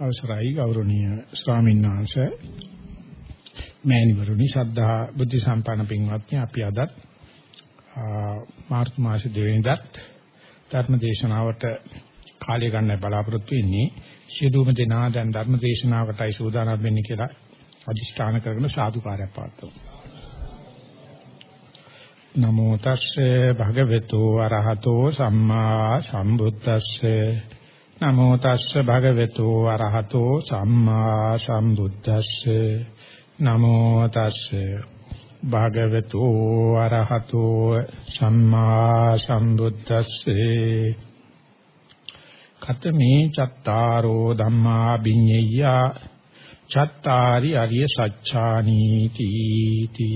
අවසරයි ගෞරවනීය ස්වාමීන් වහන්සේ. මෑණිවරුනි ශ්‍රද්ධා බුද්ධ සම්පන්න පින්වත්නි අපි අදත් මාර්තු මාස දෙවෙනිදාත් ධර්ම දේශනාවට කාලය ගන්න බලාපොරොත්තු වෙන්නේ. සියලුම දෙනා දැන් ධර්ම දේශනාවකටයි සූදානම් වෙන්නේ කියලා අදිෂ්ඨාන කරගෙන සාදුකාරයක් පවත්වමු. නමෝ තස්සේ භගවතු අරහතෝ සම්මා සම්බුද්දස්සේ. නමෝ තස්ස භගවතු අරහතෝ සම්මා සම්බුද්දස්සේ. නමෝ තස්ස භගවතු අරහතෝ සම්මා සම්බුද්දස්සේ. කතමේ චත්තාරෝ ධම්මා විඤ්ඤය චත්තාරි අරිය සච්ඡානි තීති.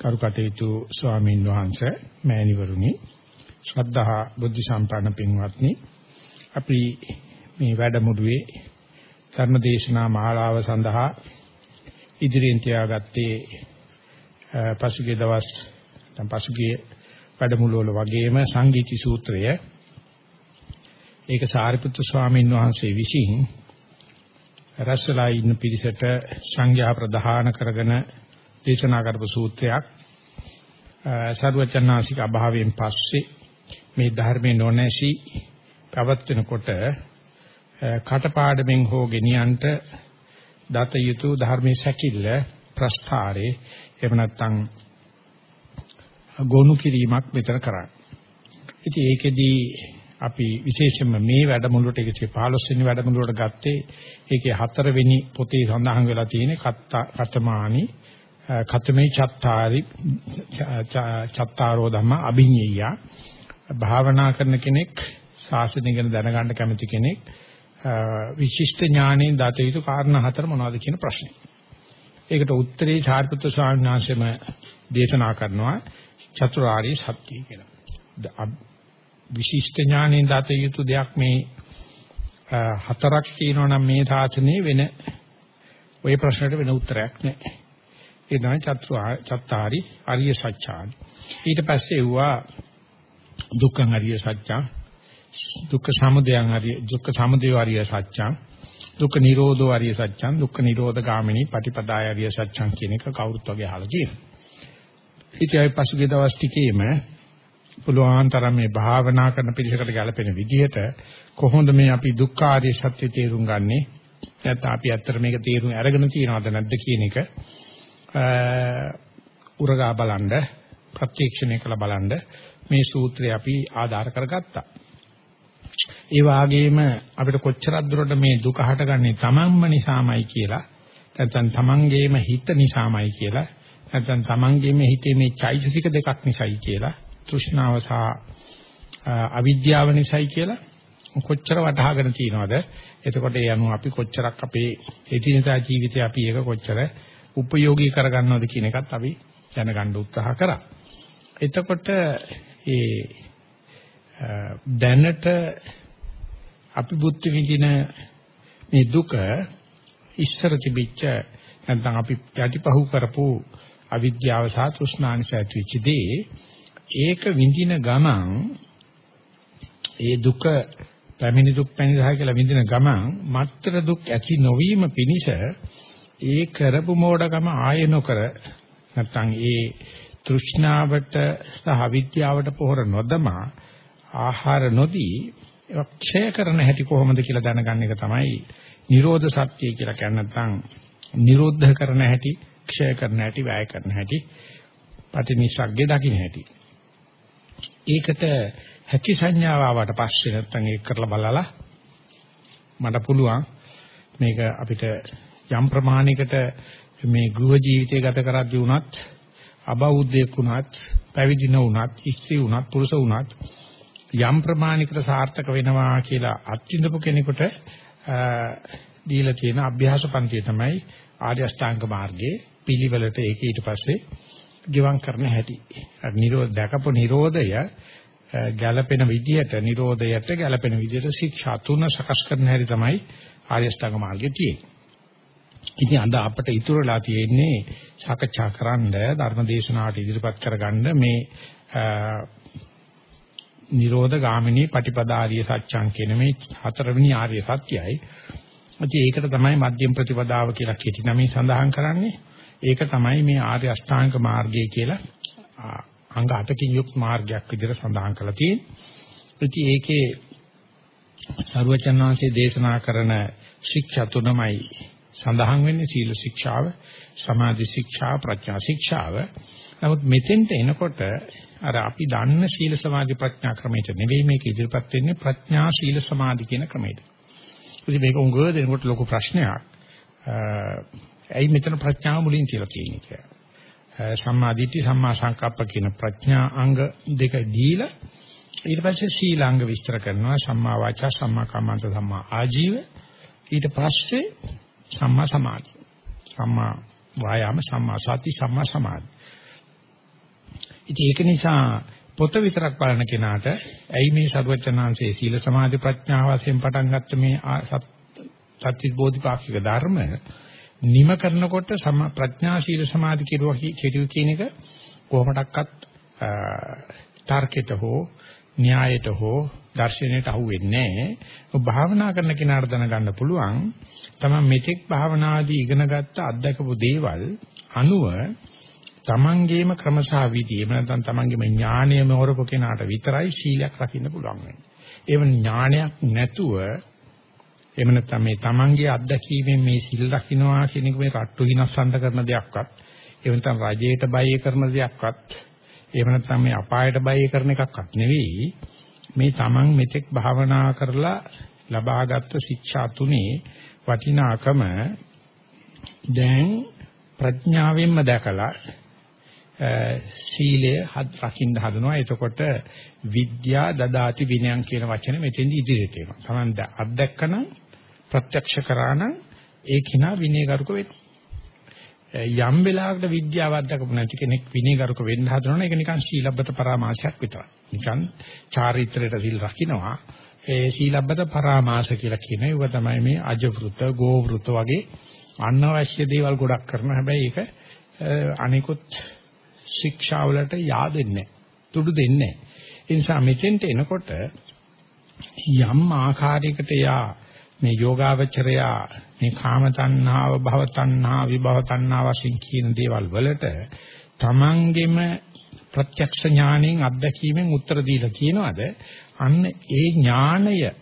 කරුකටේතු ස්වාමින් වහන්සේ මෑණිවරුනි ශ්‍රද්ධා බුද්ධ සම්පන්න පින්වත්නි අපි මේ වැඩමුළුවේ ධර්ම දේශනා මාලාව සඳහා ඉදිරියෙන් තියාගත්තේ පසුගිය දවස් නැත්නම් පසුගිය වැඩමුළු වල වගේම සංගීති සූත්‍රය. ඒක සාරිපුත්තු ස්වාමීන් වහන්සේ විසින් රසලා ඉන්න පිරිසට සංඝයා ප්‍රධාන කරගෙන දේශනා කරපු සූත්‍රයක් සර්වචන්නාසික අභාවයෙන් පස්සේ මේ ධර්මයේ නොනැසි පවත්වනකොට කටපාඩමින් හෝ ගෙනියන්ට දත යුතු ධර්මයේ සැකිල්ල ප්‍රස්ථාරේ එහෙම නැත්නම් ගොනු කිරීමක් විතර කරන්නේ. ඉතින් ඒකෙදී අපි විශේෂයෙන්ම මේ වැඩමුළුවට 115 වෙනි වැඩමුළුවට ගත්තේ ඒකේ හතරවෙනි පොතේ සඳහන් වෙලා තියෙන කත්තමානි කතමේ චත්තාරි චත්තාරෝ ධම්ම අභිඤ්ඤය භාවනා කරන කෙනෙක් ශාසනය ගැන දැනගන්න කැමති කෙනෙක් විශිෂ්ට ඥාණයෙන් දත යුතු කාරණා හතර මොනවද කියන ප්‍රශ්නේ. ඒකට උත්තරේ සාරිපුත්‍ර ස්වාමීන් වහන්සේම දේශනා කරනවා චතුරාර්ය සත්‍ය කියලා. විශිෂ්ට ඥාණයෙන් දත යුතු දෙයක් මේ හතරක් තියෙනවා නම් මේ ශාසනයේ වෙන ওই ප්‍රශ්නට වෙන උත්තරයක් නැහැ. ඒ තමයි චත්තාරි ආර්ය සත්‍යානි. ඊට පස්සේ වුණා දුක්ඛං අරිය සත්‍යං දුක්ඛ සමුදයං අරිය දුක්ඛ සමුදය අරිය සත්‍යං දුක්ඛ නිරෝධෝ අරිය සත්‍යං දුක්ඛ නිරෝධ ගාමිනී පටිපදාය අරිය සත්‍යං කියන එක කවුරුත් වගේ අහලා තියෙනවා. ඉතින් අපි පසුගිය දවස් ටිකේම පුළුවන් තරම් මේ භාවනා කරන පිළිසකට ගැලපෙන විදිහට කොහොමද මේ අපි දුක්ඛ ආර්ය සත්‍ය තේරුම් ගන්නෙ නැත්නම් අපි ඇත්තට මේක තේරුම් අරගෙන තියනවද නැද්ද කියන එක උරගා බලන්න ප්‍රත්‍යක්ෂණය කළ බලන්න මේ සූත්‍රය අපි ආධාර කරගත්තා. ඒ වාගේම අපිට කොච්චරක් දුරට මේ දුක හටගන්නේ තමන්ම නිසාමයි කියලා නැත්නම් තමන්ගේම හිත නිසාමයි කියලා නැත්නම් තමන්ගේම හිතේ මේ චෛතසික දෙකක් නිසායි කියලා තෘෂ්ණාව සහ අවිද්‍යාව නිසායි කියලා කොච්චර වටහාගෙන තියනවද එතකොට ඒ අනුව අපි කොච්චරක් අපේ එදිනදා ජීවිතේ අපි ඒක කොච්චර උපයෝගී කරගන්නවද කියන එකත් අපි දැනගන්න උත්සාහ කරා. එතකොට ඒ දැනට අපි බුද්ධ විඳින මේ දුක ඉස්සර තිබිච්ච නැත්නම් අපි යටිපහුව කරපු අවිද්‍යාව සහ තෘෂ්ණානිස ඇතිවෙච්ච දේ ඒක විඳින ගමන් ඒ දුක පැමිණි දුක් පැමිණි කියලා විඳින ගමන් මත්තර දුක් ඇති නොවීම පිණිස ඒ කරපු මෝඩකම ආය නොකර නැත්නම් ඒ තෘෂ්ණාවට සහ විද්‍යාවට පොහොර නොදමා ආහාර නොදී ක්ෂය කරන හැටි කොහොමද කියලා දැනගන්න එක තමයි නිරෝධ සත්‍ය කියලා කියන්නේ නැත්නම් නිරෝධ කරන හැටි ක්ෂය කරන හැටි වැය කරන හැටි පටිනිස්සග්ගේ දකින්න හැටි. ඒකට හැකි සංඥාව ආවට පස්සේ නැත්නම් ඒක කරලා බලලා මට පුළුවන් මේක අපිට යම් ප්‍රමාණයකට මේ ගෘහ ජීවිතය ගත කරද්දී වුණත් අබෞද්ධයෙක් වුණත් පැවිදි නොවුණත් ඉස්ත්‍රි වුණත් පුරුෂ වුණත් යම් ප්‍රමාණයකට සාර්ථක වෙනවා කියලා අත්විඳපු කෙනෙකුට දීලා තියෙන අභ්‍යාස පන්තිය තමයි ආර්ය අෂ්ටාංග මාර්ගයේ පිළිවෙලට ඒක ඊට පස්සේ ගිවං කරන හැටි. නිරෝධ දැකපු නිරෝධය ගැළපෙන විදියට නිරෝධයට ගැළපෙන විදියට ශික්ෂා තුන සකස් කරන හැටි තමයි ආර්ය අෂ්ටාංග මාර්ගයේ තියෙන්නේ. ඉතින් අද අපිට ඉතුරුලා තියෙන්නේ සාකච්ඡා කරන්න ධර්මදේශනාවට ඉදිරිපත් කරගන්න මේ නිරෝධ ගාමිනී පටිපදාාරිය සත්‍යං කියන මේ හතරවෙනි ආර්ය සත්‍යයයි. ඉතින් ඒකට තමයි මධ්‍යම ප්‍රතිපදාව කියලා කෙටි නමින් සඳහන් කරන්නේ. ඒක තමයි මේ ආර්ය අෂ්ටාංග මාර්ගය කියලා අංග 8කින් යුක්ත මාර්ගයක් විදිහට සඳහන් කරලා තියෙන්නේ. ඉතින් ඒකේ සරුවචන් වහන්සේ දේශනා කරන ශික්ෂා තුනමයි සඳහන් වෙන්නේ සීල ශික්ෂාව, සමාධි ශික්ෂා, ප්‍රඥා ශික්ෂාව. නමුත් මෙතෙන්ට එනකොට අර අපි දන්න සීල සමාධි ප්‍රඥා ක්‍රමයට නෙවෙයි මේක ඉදිරිපත් වෙන්නේ ප්‍රඥා සීල සමාධි කියන ක්‍රමයට. ඉතින් මේක උංගව දෙනකොට ලොකු ප්‍රශ්නයක්. ඇයි මෙතන ප්‍රඥාව මුලින් කියලා තියෙන්නේ කියලා. සම්මා දිට්ඨි සම්මා සංකප්ප කියන ප්‍රඥා අංග දෙක දීලා ඊට පස්සේ සීලාංග විස්තර කරනවා සම්මා වාචා සම්මා කම්මන්ත සම්මා ආජීව ඊට පස්සේ සම්මා සමාධි. සම්මා වායාම සම්මා සති සම්මා සමාධි. ඉතින් ඒක නිසා පොත විතරක් බලන කෙනාට ඇයි මේ සරුවචනාංශයේ සීල සමාධි ප්‍රඥා වශයෙන් පටන් ගත්ත මේ සත්‍ය බෝධිපාක්ෂික ධර්ම? නිම කරනකොට ප්‍රඥා සීල සමාධි කෙරුවා කියන එක කොහොමඩක්වත් තර්කයට හෝ න්‍යායට හෝ දර්ශනයට අහු වෙන්නේ නැහැ. භාවනා කරන කෙනාට දැනගන්න පුළුවන් තමයි මෙතෙක් භාවනාදී ඉගෙනගත්ත අත්දකපු දේවල් අනුව තමන්ගේම ක්‍රමසහ විදි එහෙම නැත්නම් තමන්ගේම ඥාණයම හොරපු කෙනාට විතරයි සීලයක් රකින්න පුළුවන් වෙන්නේ. ඒව ඥාණයක් නැතුව එහෙම නැත්නම් මේ තමන්ගේ අත්දැකීමෙන් මේ සිල් රකින්නවා කියන එක මේ රට්ටු හිනස්සන්ත කරන දෙයක්වත් එහෙම නැත්නම් රජයට බය කරන දෙයක්වත් එහෙම නැත්නම් මේ අපායට බය කරන එකක්වත් නෙවෙයි මේ තමන් මෙතෙක් භාවනා කරලා ලබාගත් ශික්ෂා තුනේ වටිනාකම දැන් ප්‍රඥාවෙන්ම දැකලා සීලය රකින්න හදනවා. එතකොට විද්‍යා දදාති විනයන් කියන වචනේ මෙතෙන්දි ඉදිරියට එනවා. Taman අත්දැකනනම් ප්‍රත්‍යක්ෂ කරානම් ඒ කිනා විනයගරුක වෙනවා. යම් වෙලාවකට විද්‍යාව අත්දකපු නැති කෙනෙක් විනයගරුක වෙන්න හදනවනේ ඒක නිකන් සීලබ්බත පරාමාසයක් විතරයි. නිකන් චාරිත්‍රයට සිල් රකින්නවා. ඒ සීලබ්බත පරාමාස කියලා කියන ඒව තමයි මේ අජවෘත, ගෝවෘත වගේ අනවශ්‍ය දේවල් ගොඩක් කරන හැබැයි ඒක අනිකුත් ශික්ෂාවලට yaadෙන්නේ තුඩු දෙන්නේ ඒ නිසා මෙතෙන්ට එනකොට යම් ආකාරයකට යා මේ යෝගාවචරයා මේ කාම තණ්හාව භව තණ්හා විභව තණ්හා වශයෙන් කියන දේවල් වලට තමන්ගෙම ප්‍රත්‍යක්ෂ ඥාණයෙන් අත්දැකීමෙන් උත්තර දීලා කියනවාද? අන්න ඒ ඥාණය ඒ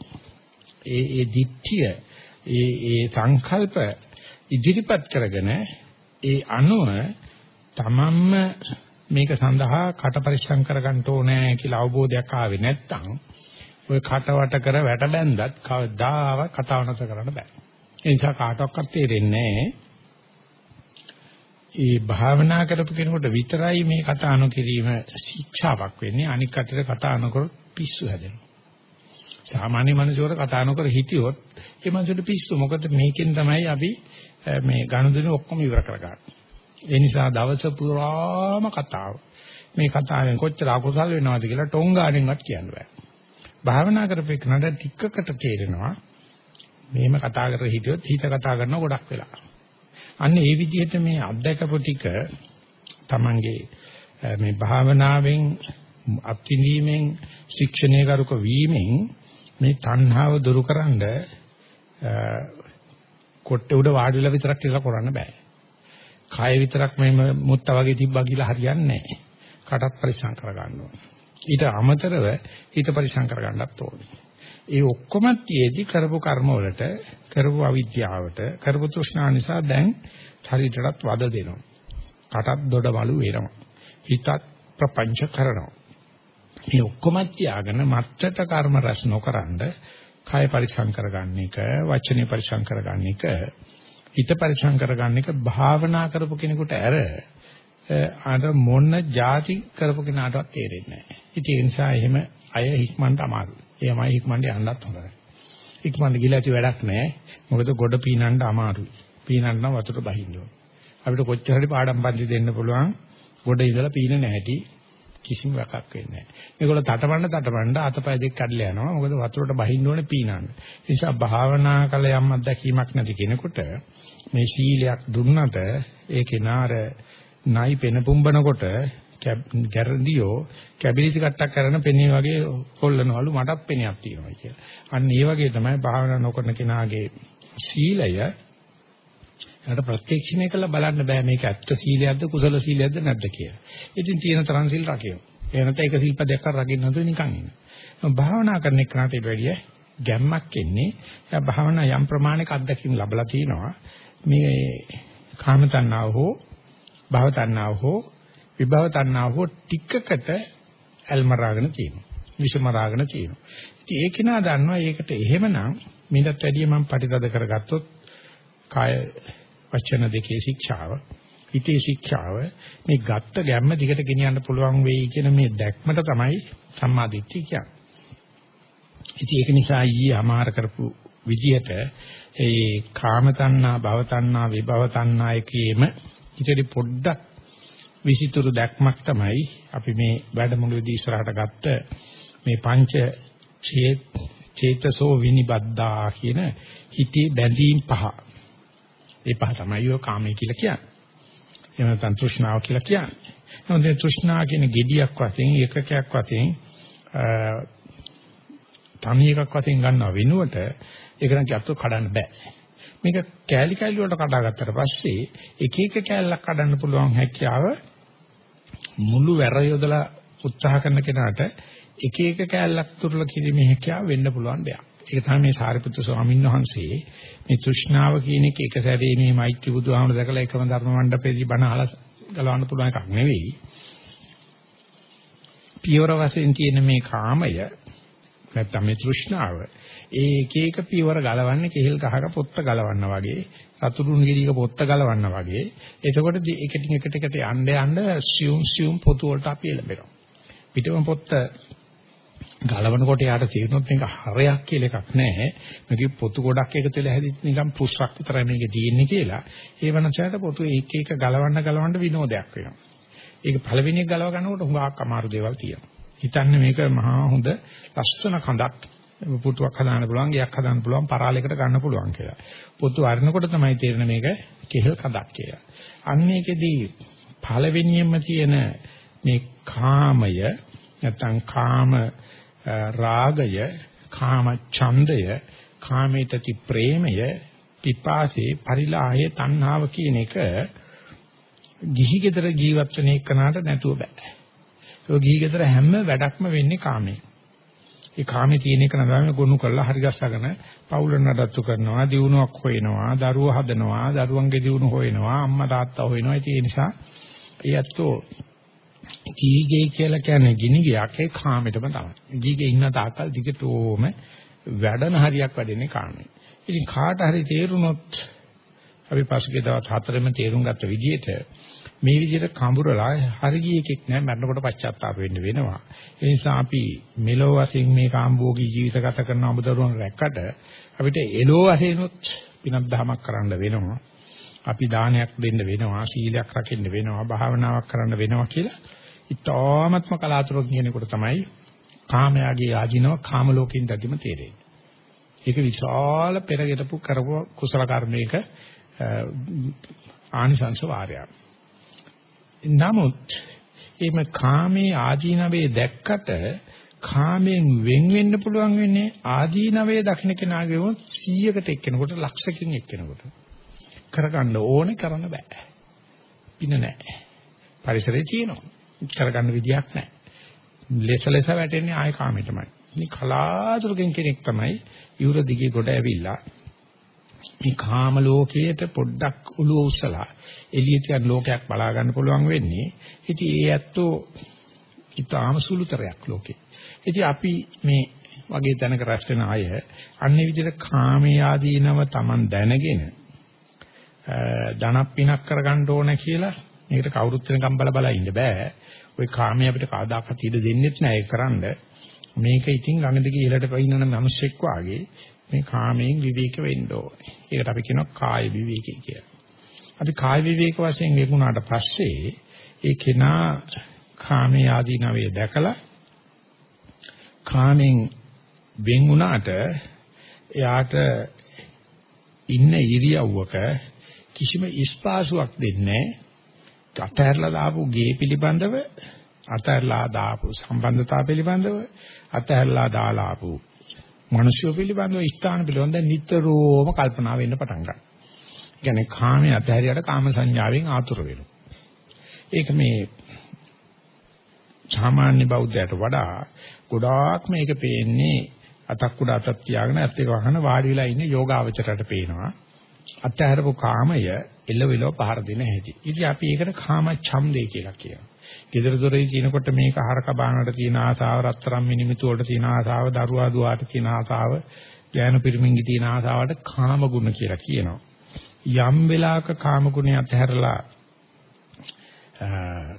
ඒ දිට්ඨිය ඒ ඒ සංකල්ප ඉදිරිපත් කරගෙන ඒ අනුව තමන්ම මේක සඳහා කට පරිස්සම් කරගන්න ඕනේ කියලා අවබෝධයක් ආවේ නැත්නම් ඔය කටවට කර වැට බැන්දත් කවදාව කතාව නැත කරන්න බෑ. ඒ නිසා කාටවත් තේරෙන්නේ ඒ භාවනා කරපු කෙනෙකුට විතරයි මේ කතා නොකිරීම ශික්ෂාවක් වෙන්නේ. අනික් කටට කතා නොකරොත් පිස්සු හැදෙනවා. සාමාන්‍ය මිනිසෙකුට කතා නොකර හිටියොත් ඒ මිනිසුන්ට පිස්සු. මොකද මේකෙන් තමයි අපි මේ ගනුදෙනු ඔක්කොම ඉවර කරගන්නේ. ඒ නිසා දවස පුරාම කතාව. මේ කතාවෙන් කොච්චර අකුසල් වෙනවද කියලා ටොංගාණෙන්වත් කියන්න බෑ. භාවනා කරපේකනට ටිකකට තේරෙනවා. මෙහෙම කතා කර හිටියොත් හිත කතා කරන ගොඩක් වෙලා. අන්න ඒ විදිහට මේ අත්දකපු ටික Tamange මේ භාවනාවෙන් අත්විඳීමෙන් ශික්ෂණය කරුක වීමෙන් මේ තණ්හාව දුරුකරනද කොට්ටේ උඩ වාඩි වෙලා විතරක් ඉස්සලා කරන්න බෑ. කය විතරක් මෙහෙම මුත්තා වගේ තිබ්බා කියලා හරියන්නේ නැහැ. කටත් පරිස්සම් කරගන්න ඕනේ. ඊට අමතරව හිත පරිස්සම් කරගන්නත් ඕනේ. ඒ ඔක්කොම තියේදී කරපු කර්ම වලට, කරපු අවිද්‍යාවට, කරපු තෘෂ්ණා නිසා දැන් ශරීරයටත් වද දෙනවා. කටත් දොඩවලු වෙනවා. හිතත් ප්‍රපංච කරනවා. මේ ඔක්කොම තියාගෙන මත්තට කර්ම රැස් නොකරනද කය පරිස්සම් කරගන්න එක, වචනේ පරිස්සම් කරගන්න එක හිත පරිසම් කරගන්න එක භාවනා කරපු කෙනෙකුට ඇර අර මොන જાති කරපු කෙනාටවත් තේරෙන්නේ නැහැ. ඉතින් ඒ නිසා එහෙම අය හික්මන්ට අමාරුයි. එයමයි හික්මන්ට යන්නත් හොඳයි. හික්මන්ට ගිහලා ඇති වැඩක් නැහැ. මොකද ගොඩ පීනන්න අමාරුයි. පීනන්න නම් වතුර බහින්න ඕන. අපිට කොච්චර හරි පාඩම් පන්ති දෙන්න පුළුවන් ගොඩ ඉඳලා පීන නැහැටි කිසිම වැකක් වෙන්නේ නැහැ. මේගොල්ලෝ තටමඬ තටමඬ අතපය දෙක කඩලා යනවා. මොකද වතුරට බහින්න ඕනේ පීනන්න. ඒ නිසා භාවනා කළ යම් අත්දැකීමක් නැති කෙනෙකුට මේ සීලයක් දුන්නට ඒකේ නාර නයි පෙන පුම්බනකොට ගැරන්ඩියෝ කැබිලිටි කට්ටක් කරන පෙනේ වගේ හොල්ලනවලු මටත් පෙනයක් තියෙනවා කියලා. අන්න ඒ වගේ තමයි භාවනා නොකරන කෙනාගේ සීලය ඊට ප්‍රත්‍යක්ෂණය කළා බලන්න බෑ මේක ඇත්ත සීලයක්ද කුසල සීලයක්ද නැද්ද කියලා. ඉතින් තියෙන තරම් සීල් රකින්න. ඒ නැත්නම් ඒක සීල්පදයක් කර රකින්න නැතුව නිකන් ඉන්න. භාවනා කරන එකට ඊට වැඩිය ගැම්මක් එන්නේ. එයා භාවනා යම් ප්‍රමාණයක අත්දැකීම් ලැබලා තිනවා. මේ කාම තණ්හාව හෝ භව තණ්හාව හෝ විභව තණ්හාව හෝ ටිකකට ඇල්මරාගෙන තියෙනවා. විෂමරාගෙන තියෙනවා. ඉතින් ඒක නා දන්නවා ඒකට එහෙමනම් මීටත් වැඩිය මම පරිතද කරගත්තොත් කාය වචන දෙකේ ශික්ෂාව හිතේ ශික්ෂාව මේ ගත්ත ගැම්ම දිගට ගෙනියන්න පුළුවන් වෙයි කියන මේ දැක්මට තමයි සම්මාදිට්ඨිය කියන්නේ. ඉතින් ඒක නිසා ඊයේ අමාර කරපු විදිහට ඒ කාම තණ්හා භව තණ්හා විභව තණ්හා එකේම ඊටදී පොඩ්ඩක් විසිතුරු දැක්මක් තමයි අපි මේ වැඩමුළුවේදී ඉස්සරහට ගත්ත මේ පංච චේතසෝ විනිබද්දා කියන හිතේ බැඳීම් පහ. ඒ පහ තමයි ඔය කාමයේ කියලා කියන්නේ. එහෙම නැත්නම් තෘෂ්ණාව කියලා කියන්නේ. එහෙනම් මේ තෘෂ්ණාව කියන gediyak වශයෙන් ඒකකයක් වශයෙන් තනි එකක් වශයෙන් ගන්නව වෙනුවට ඒක නම් කියත්තු කඩන්න බෑ. මේක කෑලි කෑලි වලට කඩාගත්තට පස්සේ එක එක කෑල්ලක් කඩන්න පුළුවන් හැකියාව මුළු වැර යොදලා උත්සාහ කරන කෙනාට එක එක කෑල්ලක් තුරල කිරීමේ හැකියාව වෙන්න පුළුවන් දෙයක්. ඒක තමයි මේ සාරිපුත්‍ර ස්වාමීන් වහන්සේ මේ තෘෂ්ණාව කියන එක එක සැරේ මේ මෛත්‍රී බුදුහාමුදුර දැකලා එකම ධර්ම මණ්ඩපයේදී බණ අහලා ගලවන්න පුළුවන් එකක් නෙවෙයි. පියවර වශයෙන් තියෙන මේ කාමය නැත්තම් මේ තෘෂ්ණාව. ඒ එක එක පියවර ගලවන්නේ කෙහෙල් ගහක පොත්ත ගලවන්න වගේ සතුරුන් ගිරියක පොත්ත ගලවන්න වගේ. එතකොට එකින් එකට එකට යන්න යන්න සියුම් සියුම් පොතු වලට අපි එළඹෙනවා. පිටම පොත්ත ගලවනකොට යාට තේරුනොත් මේක හරයක් කියලා එකක් නැහැ. මේක පොතු ගොඩක් එකතු වෙලා හැදිච්ච නිකන් පුස්සක් විතරයි මේකේ තියෙන්නේ කියලා. ඒ වනසයට පොතු එක එක ගලවන්න ගලවන්න විනෝදයක් වෙනවා. ඒක පළවෙනි එක ගලව ගන්නකොට හුඟක් අමාරු දේවල් තියෙනවා. හිතන්නේ මේක මහා හොඳ ලස්සන කඳක් පුටුවක් හදාන්න පුළුවන්, ගයක් හදාන්න පුළුවන්, පරාලයකට ගන්න පුළුවන් කියලා. පොතු අරිනකොට තමයි තේරෙන්නේ මේක කෙහෙල් කඳක් කියලා. අන්න ඒකෙදී පළවෙනියෙන්ම තියෙන මේ කාමය නැත්නම් කාම රාගය, කාම ඡන්දය, කාමේතති ප්‍රේමය, පිපාසේ, පරිලාහය, තණ්හාව කියන එක ගිහි ගෙදර ජීවත් වෙන එකනට නැතුව බෑ. ඒ ගිහි ගෙදර හැම වැඩක්ම වෙන්නේ කාමයෙන්. ඒ කාමේ තියෙන එක නදාගෙන ගොනු කරලා හරි ගස්සගෙන පවුල නඩත්තු කරනවා, දියුණුවක් හොයනවා, දරුවෝ හදනවා, දරුවන්ගේ දියුණුව හොයනවා, අම්මා තාත්තා හොයනවා. ඒ නිසා ඒ ඇත්තෝ ගීගේ කියලා කියන්නේ ගිනි ගයක් ඒ කාමෙටම තමයි. ගීගේ ඉන්න තාක්කල් දිගටම වැඩන හරියක් වැඩෙන්නේ කාමේ. ඉතින් කාට හරි තේරුනොත් අපි පසුගිය දවස් හතරෙම තේරුම් ගත්ත විදිහට මේ විදිහට කඹරලා හරි ගිය එකෙක් නෑ මරනකොට පශ්චාත්තාප වෙන්න වෙනවා. ඒ නිසා අපි මෙලෝ වශයෙන් මේ කාම්භෝගී ජීවිත ගත කරන අමුදරුවන් රැක්කට අපිට එලෝ වශයෙන්ුත් පිනක් දහමක් කරන්න වෙනවා. අපි දානයක් දෙන්න වෙනවා, සීලයක් රකින්න වෙනවා, භාවනාවක් කරන්න වෙනවා කියලා ඉතාමත්ම කලාතුරකින් කෙනෙකුට තමයි කාමයාගේ ආජිනව කාම ලෝකෙින් දැදීම තේරෙන්නේ. ඒක විශාල පෙරගෙතපු කරපු කුසල කර්මයක ආනිසංස වාරයක්. නමුත් එimhe කාමේ ආදීනවේ දැක්කට කාමෙන් වෙන් වෙන්න පුළුවන් වෙන්නේ ආදීනවේ දක්ෂින කෙනාගේ වොත් 100කට එක්කෙනෙකුට ලක්ෂකින් එක්කෙනෙකුට. කරගන්න ඕනේ කරන්න බෑ. පින නැහැ පරිසරයේ තියෙනවා. කරගන්න විදියක් නැහැ ලෙස ලෙස වැටෙන්නේ ආය කාමයටමයි මේ කලාතුරකින් කෙනෙක් තමයි යුර දිගේ ගොඩ ඇවිල්ලා මේ කාම ලෝකයට පොඩ්ඩක් ඔළුව උස්සලා එළියට යන ලෝකයක් බලා ගන්න පුළුවන් වෙන්නේ. ඉතින් ඒ ඇත්තෝ ඊටාම සුළුතරයක් ලෝකේ. ඉතින් අපි මේ වගේ තැනක රැස් වෙන අය අන්නේ විදිහට කාමයේ ආදීනව Taman දැනගෙන ධනක් පිනක් කරගන්න ඕන කියලා මේකට කවුරුත් වෙනකම් බල බල ඉන්න බෑ. ওই කාමයේ අපිට කවදාකවත් ඉඩ දෙන්නෙත් නෑ ඒක කරන්න. මේක ඉතින් ගඟ දිගේ ඉහළට පයින්නන මිනිස්සෙක් වාගේ මේ කාමයෙන් විවේක වෙන්න ඕනේ. ඒකට අපි කියනවා කාය විවේකී කියලා. අපි කාය විවේක වශයෙන් ලැබුණාට පස්සේ ඒ කෙනා කාමයේ ආදීනවේ දැකලා කාමෙන් වෙන් වුණාට එයාට ඉන්න ඉරියව්වක කිසිම ස්පාසුවක් දෙන්නේ අතහැරලා දාපු ගේ පිළිබඳව අතහැරලා දාපු සම්බන්ධතාව පිළිබඳව අතහැරලා දාලා ආපු මිනිස්සු පිළිබඳව ස්ථාන පිළිබඳව නිතරම කල්පනා වෙන්න පටන් ගන්නවා. කියන්නේ කාමයේ අතහැරියට කාම සංඥාවෙන් ආතුර වෙනවා. ඒක මේ සාමාන්‍ය බෞද්ධයට වඩා ගොඩාක් මේක පේන්නේ අතක් උඩ අතක් තියාගෙන ඇත්ත එක වහන වාඩි වෙලා ඉන්න යෝගාවචරයට පේනවා. අත්‍යහරපු කාමය එළවෙලව පහර දෙන හැටි. ඉතින් අපි ඒකට කාම ඡන්දේ කියලා කියනවා. Gedara dore කියනකොට මේක හරක බානකට තියෙන ආසාව, රත්තරන් මිනිමිතු වලට තියෙන ආසාව, දරුවා දුවාට තියෙන ආසාව, ඥාන පිරිමින්ගේ තියෙන ආසාවට කාම ගුණ කියලා කියනවා. යම් වෙලාවක කාම ගුණය අත්හැරලා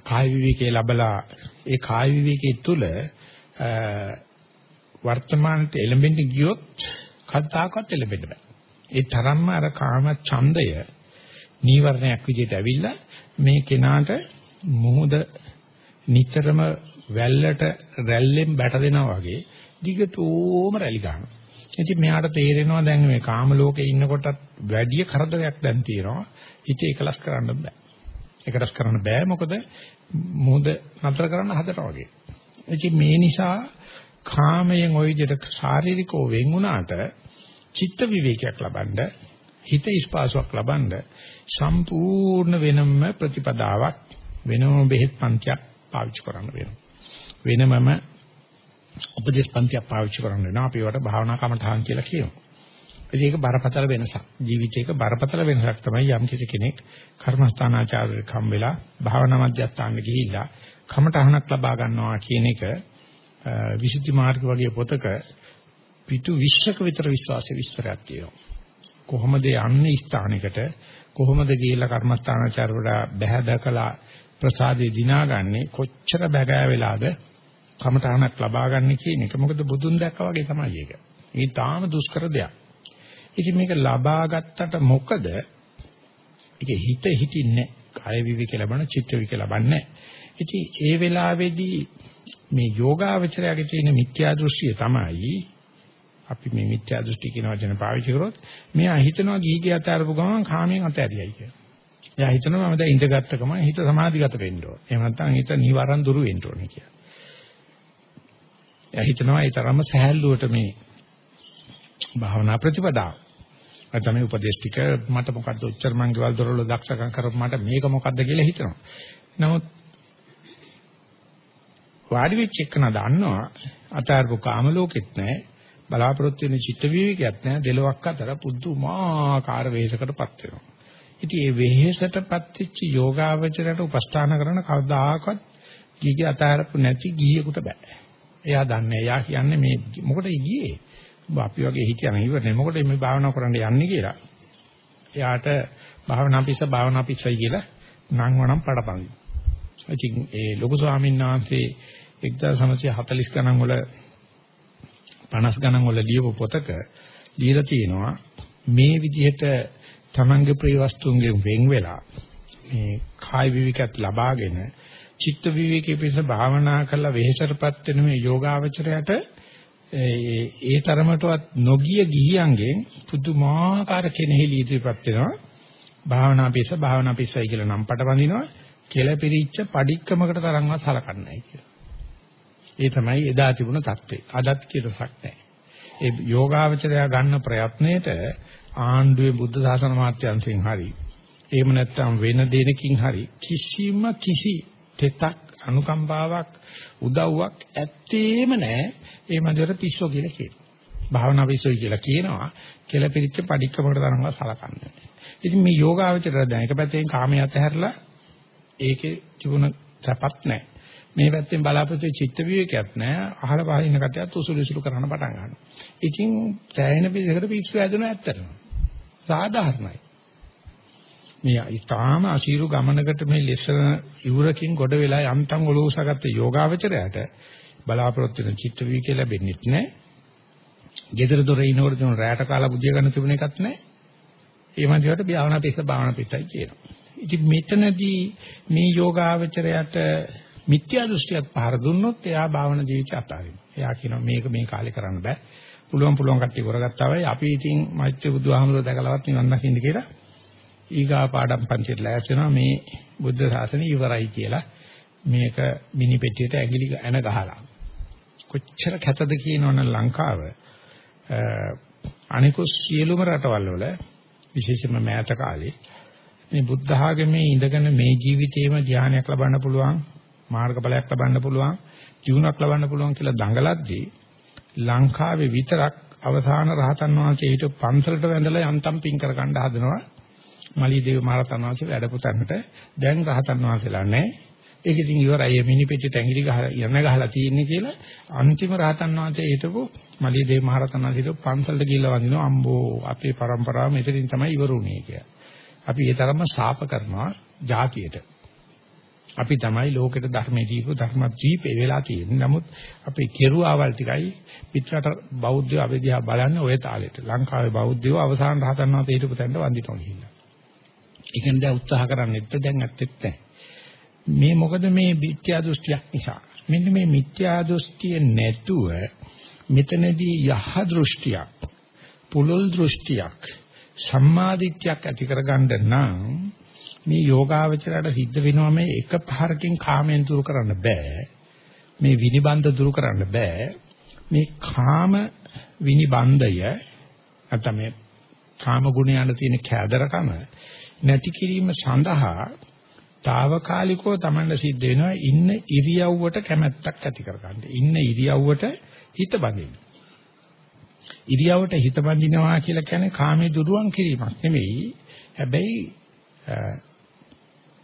කාය විවේකයේ ලැබලා ඒ කාය විවේකයේ තුල වර්තමානට එළඹෙන්න ගියොත් කද්දාකවත් එළඹෙන්න බෑ. ඒ තරම්ම අර කාම ඡන්දය නීවරණයක් විදිහට ඇවිල්ලා මේ කෙනාට මොහොද නිතරම වැල්ලට රැල්ලෙන් බැට දෙනවා වගේ දිගටම රැලි ගන්නවා. ඉතින් මෙයාට තේරෙනවා දැන් මේ කාම ලෝකේ ඉන්නකොටත් වැඩි කරදරයක් දැන් තියෙනවා. හිත එකලස් කරන්න බෑ. එකලස් කරන්න බෑ මොකද මොහොද නතර කරන්න හදනවා වගේ. ඉතින් මේ නිසා කාමයෙන් ওই විදිහට ශාරීරිකව වෙන් වුණාට චිත්ත විවේකයක් ලබනද හිත ස්පාසාවක් ලබනද සම්පූර්ණ වෙනම ප්‍රතිපදාවක් වෙනම බෙහෙත් පන්තියක් පාවිච්චි කරන්න වෙනවා. වෙනමම උපදේශ පන්තියක් පාවිච්චි කරන්න වෙනවා. අපි ඒවට භාවනා කමඨාන් කියලා කියනවා. ඒක බරපතල වෙනසක්. ජීවිතයක බරපතල වෙනසක් තමයි යම් කෙනෙක් කර්මස්ථානාචාර්යෙක් හම් වෙලා භාවනා මධ්‍යස්ථානෙ ගිහිල්ලා කමඨහනක් ලබා ගන්නවා කියන එක විසුද්ධි මාර්ග වගේ පොතක පිටු 20ක විතර විශ්වාසය විස්තරයක් තියෙනවා. කොහොමද යන්නේ ස්ථානයකට කොහොමද ගිහිල්ලා කර්මස්ථානාචාර්යවලා බැහැ දැකලා ප්‍රසාදේ දිනාගන්නේ කොච්චර බැගෑ වෙලාද කමඨහනක් ලබා ගන්න කියන එක මොකද බුදුන් දැක්කා වගේ තමයි ඒක. මේ තාම දුෂ්කර දෙයක්. ඉතින් මේක ලබා ගත්තට මොකද? ඒක හිත හිතින්නේ කාය විවික ලැබන චිත්ත විවික ලබන්නේ. ඉතින් ඒ වෙලාවේදී මේ යෝගාවචරයේ තියෙන මිත්‍යා දෘෂ්ටිය තමයි අපි මේ මිත්‍යා දෘෂ්ටි කියන වචන පාවිච්චි කරොත් මෙයා හිතනවා ගිහිගේ අතාරපු ගමන් කාමයෙන් අතෑරියයි කියලා. එයා හිතනවා මම දැන් ඉඳගත්ත ගමන් හිත සමාධිගත වෙන්න ඕන. එහෙම නැත්නම් හිත නිවරන් දුරු වෙන්න ඕනේ කියලා. එයා හිතනවා ඒ තරම්ම සහැල්ලුවට මේ භාවනා ප්‍රතිපදාව. අර තමයි උපදේශ ටික මට මොකද්ද ඔච්චර මං ගෙවල් දොරවල දක්ෂකම් කරපු මට මේක මොකද්ද කියලා හිතනවා. නමුත් වාඩි වෙච්ච එකන දන්නවා අතාරපු කාම ලෝකෙත් නැහැ බලාපොරොත්තු වෙන චිත්ත විවේකයක් නැහැ දෙලොක් අතර පුදුමාකාර වෙහෙසකටපත් වෙනවා. ඉතින් මේ වෙහෙසටපත් වෙච්ච යෝගාවචරයට උපස්ථාන කරන කවදාකවත් ගිහි අතාරපු නැති ගිහියෙකුට බෑ. එයා දන්නේ එයා කියන්නේ මේ මොකටද ගියේ? අපි වගේ හිතන ඉවරනේ මොකටද මේ භාවනා කරන්න යන්නේ කියලා. එයාට භාවනා පිස්ස භාවනා පිස්සයි කියලා නම් වනම් පඩපන්. ඉතින් ඒ ලොකු ස්වාමීන් වහන්සේ 1940 ගණන් වල 50 ගණන් වල ලියපු පොතක ලියලා තියෙනවා මේ විදිහට තමන්ගේ ප්‍රිය වස්තුන්ගෙන් වෙන් වෙලා මේ කාය විවිකත් ලබාගෙන චිත්ත විවිකේ පිස භාවනා කරලා වෙහෙසටපත් වෙන මේ යෝගාවචරයට ඒ තරමටවත් නොගිය ගිහියන්ගෙන් පුදුමාකාර කෙනෙහිලි ඉදිරිපත් වෙනවා භාවනා පිස භාවනා පිසයි කියලා නම් පට වඳිනවා කෙලපිරිච්ච padikkamakata තරම්වත් හලකන්නේ නැහැ කියලා. ඒ තමයි එදා තිබුණ தත්ත්වය. අදත් කිරසක් නැහැ. ඒ යෝගාවචරය ගන්න ප්‍රයත්නයේට ආණ්ඩුවේ බුද්ධ ශාසන මාත්‍යංශයෙන් හරි එහෙම නැත්නම් වෙන දෙනකින් හරි කිසිම කිසි තෙතක් අනුකම්පාවක් උදව්වක් ඇත්තේම නැහැ. ඒ මන්දර පිස්සෝ කියලා කියනවා. භාවනා පිස්සෝ කියලා කියනවා. කෙලපිරිච්ච padikkamakata තරම්වත් සලකන්නේ. ඉතින් මේ යෝගාවචරය දැන් එක පැත්තෙන් කාමයේ අතහැරලා ඒකේ තිබුණ සැපත් නැහැ. මේ පැත්තෙන් බලාපොරොත්තු චිත්ත විවේකයක් නැහැ. අහල පහල ඉන්න කටයත් උසුළු උසුළු කරන්න පටන් ගන්නවා. ඉතින් දැයෙන පිළිසකට පිස්සු ඇදෙනවා ඇත්තටම. සාධාරණයි. මේ ඊටාම අශීරු ගමනකට මේ ලෙසන ඉවුරකින් ගොඩ වෙලා යම්තම් ඔලෝසගත්ත යෝගාවචරයට බලාපොරොත්තු වෙන චිත්ත විවේකය ලැබෙන්නේ නැහැ. gedara dore ඉනවර දෙන රැට කාලා බුදිය ගන්න තිබුණ එකක් නැහැ. ඒ මන්දියට භාවනා පිස්ස භාවනා පිටයි කියනවා. ඉතින් මෙතනදී මේ යෝගාවචරයට මිත්‍යා දෘෂ්ටියක් පහර දුන්නොත් එයා භාවනා ජීවිතය අතාරිනවා. එයා කියනවා මේක මේ කාලේ කරන්න බෑ. පුළුවන් පුළුවන් කට්ටිය කරගත්තා වෙයි අපි ඉතින් මෛත්‍රී බුදුහාමුදුරුවෝ දැකලවත් නිවන් දකින්න කියලා ඊගා පාඩම් පන්තියට ලෑස්තිනවා මේ බුද්ධ ශාසනය ඉවරයි කියලා මේක මිනි පෙට්ටියට ඇඟිලි ඇන ගහලා. කොච්චර කැතද කියනවනම් ලංකාව අනිකුත් සියලුම රටවල් වල විශේෂයෙන්ම මෑත කාලේ මේ බුද්ධ ආගමේ ඉඳගෙන මේ ජීවිතේම ධානයක් ලබන්න පුළුවන් මාර්ගඵලයක් ලබන්න පුළුවන් ජීවණක් ලබන්න පුළුවන් කියලා දඟලද්දී ලංකාවේ විතරක් අවසාන රහතන් වහන්සේ හිටපු පන්සලට වැඳලා යන්තම් පින් කරගන්න හදනවා. මලිදේව මහරතන් වහන්සේ වැඩ පුතන්නට දැන් රහතන් වහන්සේලා නැහැ. ඒක ඉතින් ඉවරයි මිනිපෙට්ටි තැඟිලි ගහලා යන ගහලා තියෙන්නේ කියලා අන්තිම රහතන් වහන්සේ හිටපු මලිදේව මහරතන් වහන්සේ හිටපු පන්සලට ගිහිල්ලා වඳිනවා අම්බෝ අපේ પરම්පරාව මෙතනින් තමයි ඉවරුනේ කියලා. අපි ඒ තරම්ම ශාප කරනවා ජාතියට. අපි තමයි ලෝකෙට ධර්මයේ දීපු ධර්ම දීපේ වෙලා තියෙන්නේ. නමුත් අපේ කෙරුවාවල් ටිකයි පිටරට බෞද්ධයෝ අපි දිහා බලන්නේ ওই තාලෙට. ලංකාවේ බෞද්ධයෝ අවසාන රහතන් වහන්සේ හිටපු තැනට වඳිනවා ගිහිල්ලා. ඒකෙන් දැන් උත්සාහ කරන්නේත් දැන් ඇත්තෙත් නැහැ. මේ මොකද මේ මිත්‍යා දෘෂ්ටියක් නිසා. මෙන්න මේ මිත්‍යා දෘෂ්ටිය නැතුව මෙතනදී යහ දෘෂ්ටියක්, පුලුල් දෘෂ්ටියක්, සම්මාදිට්ඨියක් ඇති කරගන්න නම් මේ යෝගාවචරයට සිද්ධ වෙනවා මේ එක පහරකින් කාමෙන් දුරු කරන්න බෑ. මේ විනිබන්ධ දුරු කරන්න බෑ. මේ කාම විනිබන්ධය නැත්නම් මේ කාම ගුණයන තියෙන කැදරකම නැති කිරීම සඳහා తాවකාලිකව Tamanda සිද්ධ වෙනවා ඉන්න ඉරියව්වට කැමැත්තක් ඇති කරගන්න. ඉන්න ඉරියව්වට හිත බඳින්න. ඉරියව්වට හිත බඳිනවා කියලා කියන්නේ කාමයේ දුරුවන් කිරීමක් නෙමෙයි. හැබැයි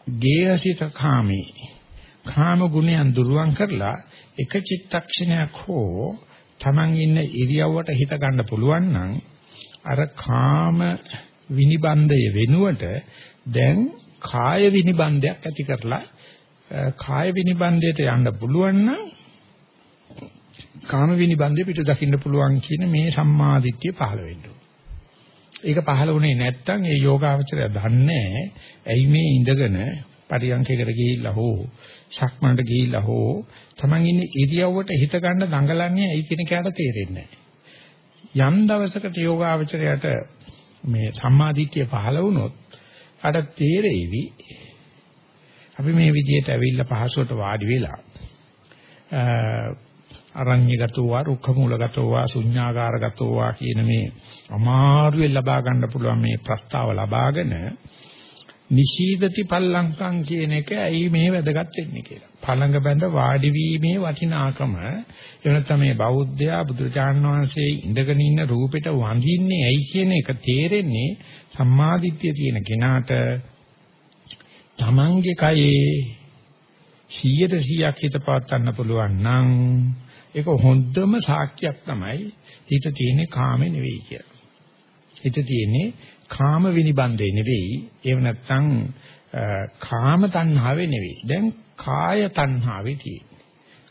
ගේහසිත කාමී. කාම ගුණයන් දුරුවන් කරලා එක චිත්තක්ෂණයක් හෝ Taman ඉන්න ඉරියව්වට හිත ගන්න පුළුවන් නම් අර කාම විනිබන්දය වෙනුවට දැන් කාය විනිබන්දයක් ඇති කරලා කාය විනිබන්දයට යන්න පුළුවන් නම් කාම විනිබන්දේ පිට දකින්න පුළුවන් කියන මේ සම්මාදිට්ඨිය පහළ වෙන්න ඒක පහළ වුණේ නැත්නම් ඒ යෝගාවචරය දන්නේ ඇයි මේ ඉඳගෙන පරියන්කයකට ගිහිල්ලා හෝ ශක්මණට ගිහිල්ලා හෝ Taman ඉන්නේ ඉරියව්වට හිත ගන්න දඟලන්නේ ඇයි කියන කයට තේරෙන්නේ නැහැ. යම් දවසකට යෝගාවචරයට මේ සම්මාදිට්ඨිය පහළ වුණොත් අර තේරෙයිවි අපි මේ විදිහට ඇවිල්ලා පහසුවට වාඩි වෙලා අරඤ්‍යගතෝ වා රුක්ඛමූලගතෝ වා ශුඤ්ඤාගාරගතෝ වා කියන මේ අමාරුවෙන් ලබා ගන්න පුළුවන් මේ ප්‍රස්තාව ලබාගෙන නිශීදති පල්ලංකම් කියන එක ඇයි මේ වැදගත් වෙන්නේ කියලා. පළඟ බඳ වාඩි වීමේ වටිනාකම එවනත්නම් මේ බෞද්ධයා බුදුරජාණන් වහන්සේ ඉඳගෙන ඉන්න රූපෙට වඳින්නේ ඇයි කියන එක තේරෙන්නේ සම්මාදිට්ඨිය තියෙන කෙනාට තමන්ගේ කයේ 100ට 100ක් හිත පවත්වන්න පුළුවන් නම් ඒක හොඳම සාක්ෂියක් තමයි හිත තියෙන්නේ කාමේ නෙවෙයි කියලා. හිත තියෙන්නේ කාම විනිබන්දේ නෙවෙයි. ඒව නැත්තම් කාම තණ්හාවේ නෙවෙයි. දැන් කාය තණ්හාවේ තියෙන්නේ.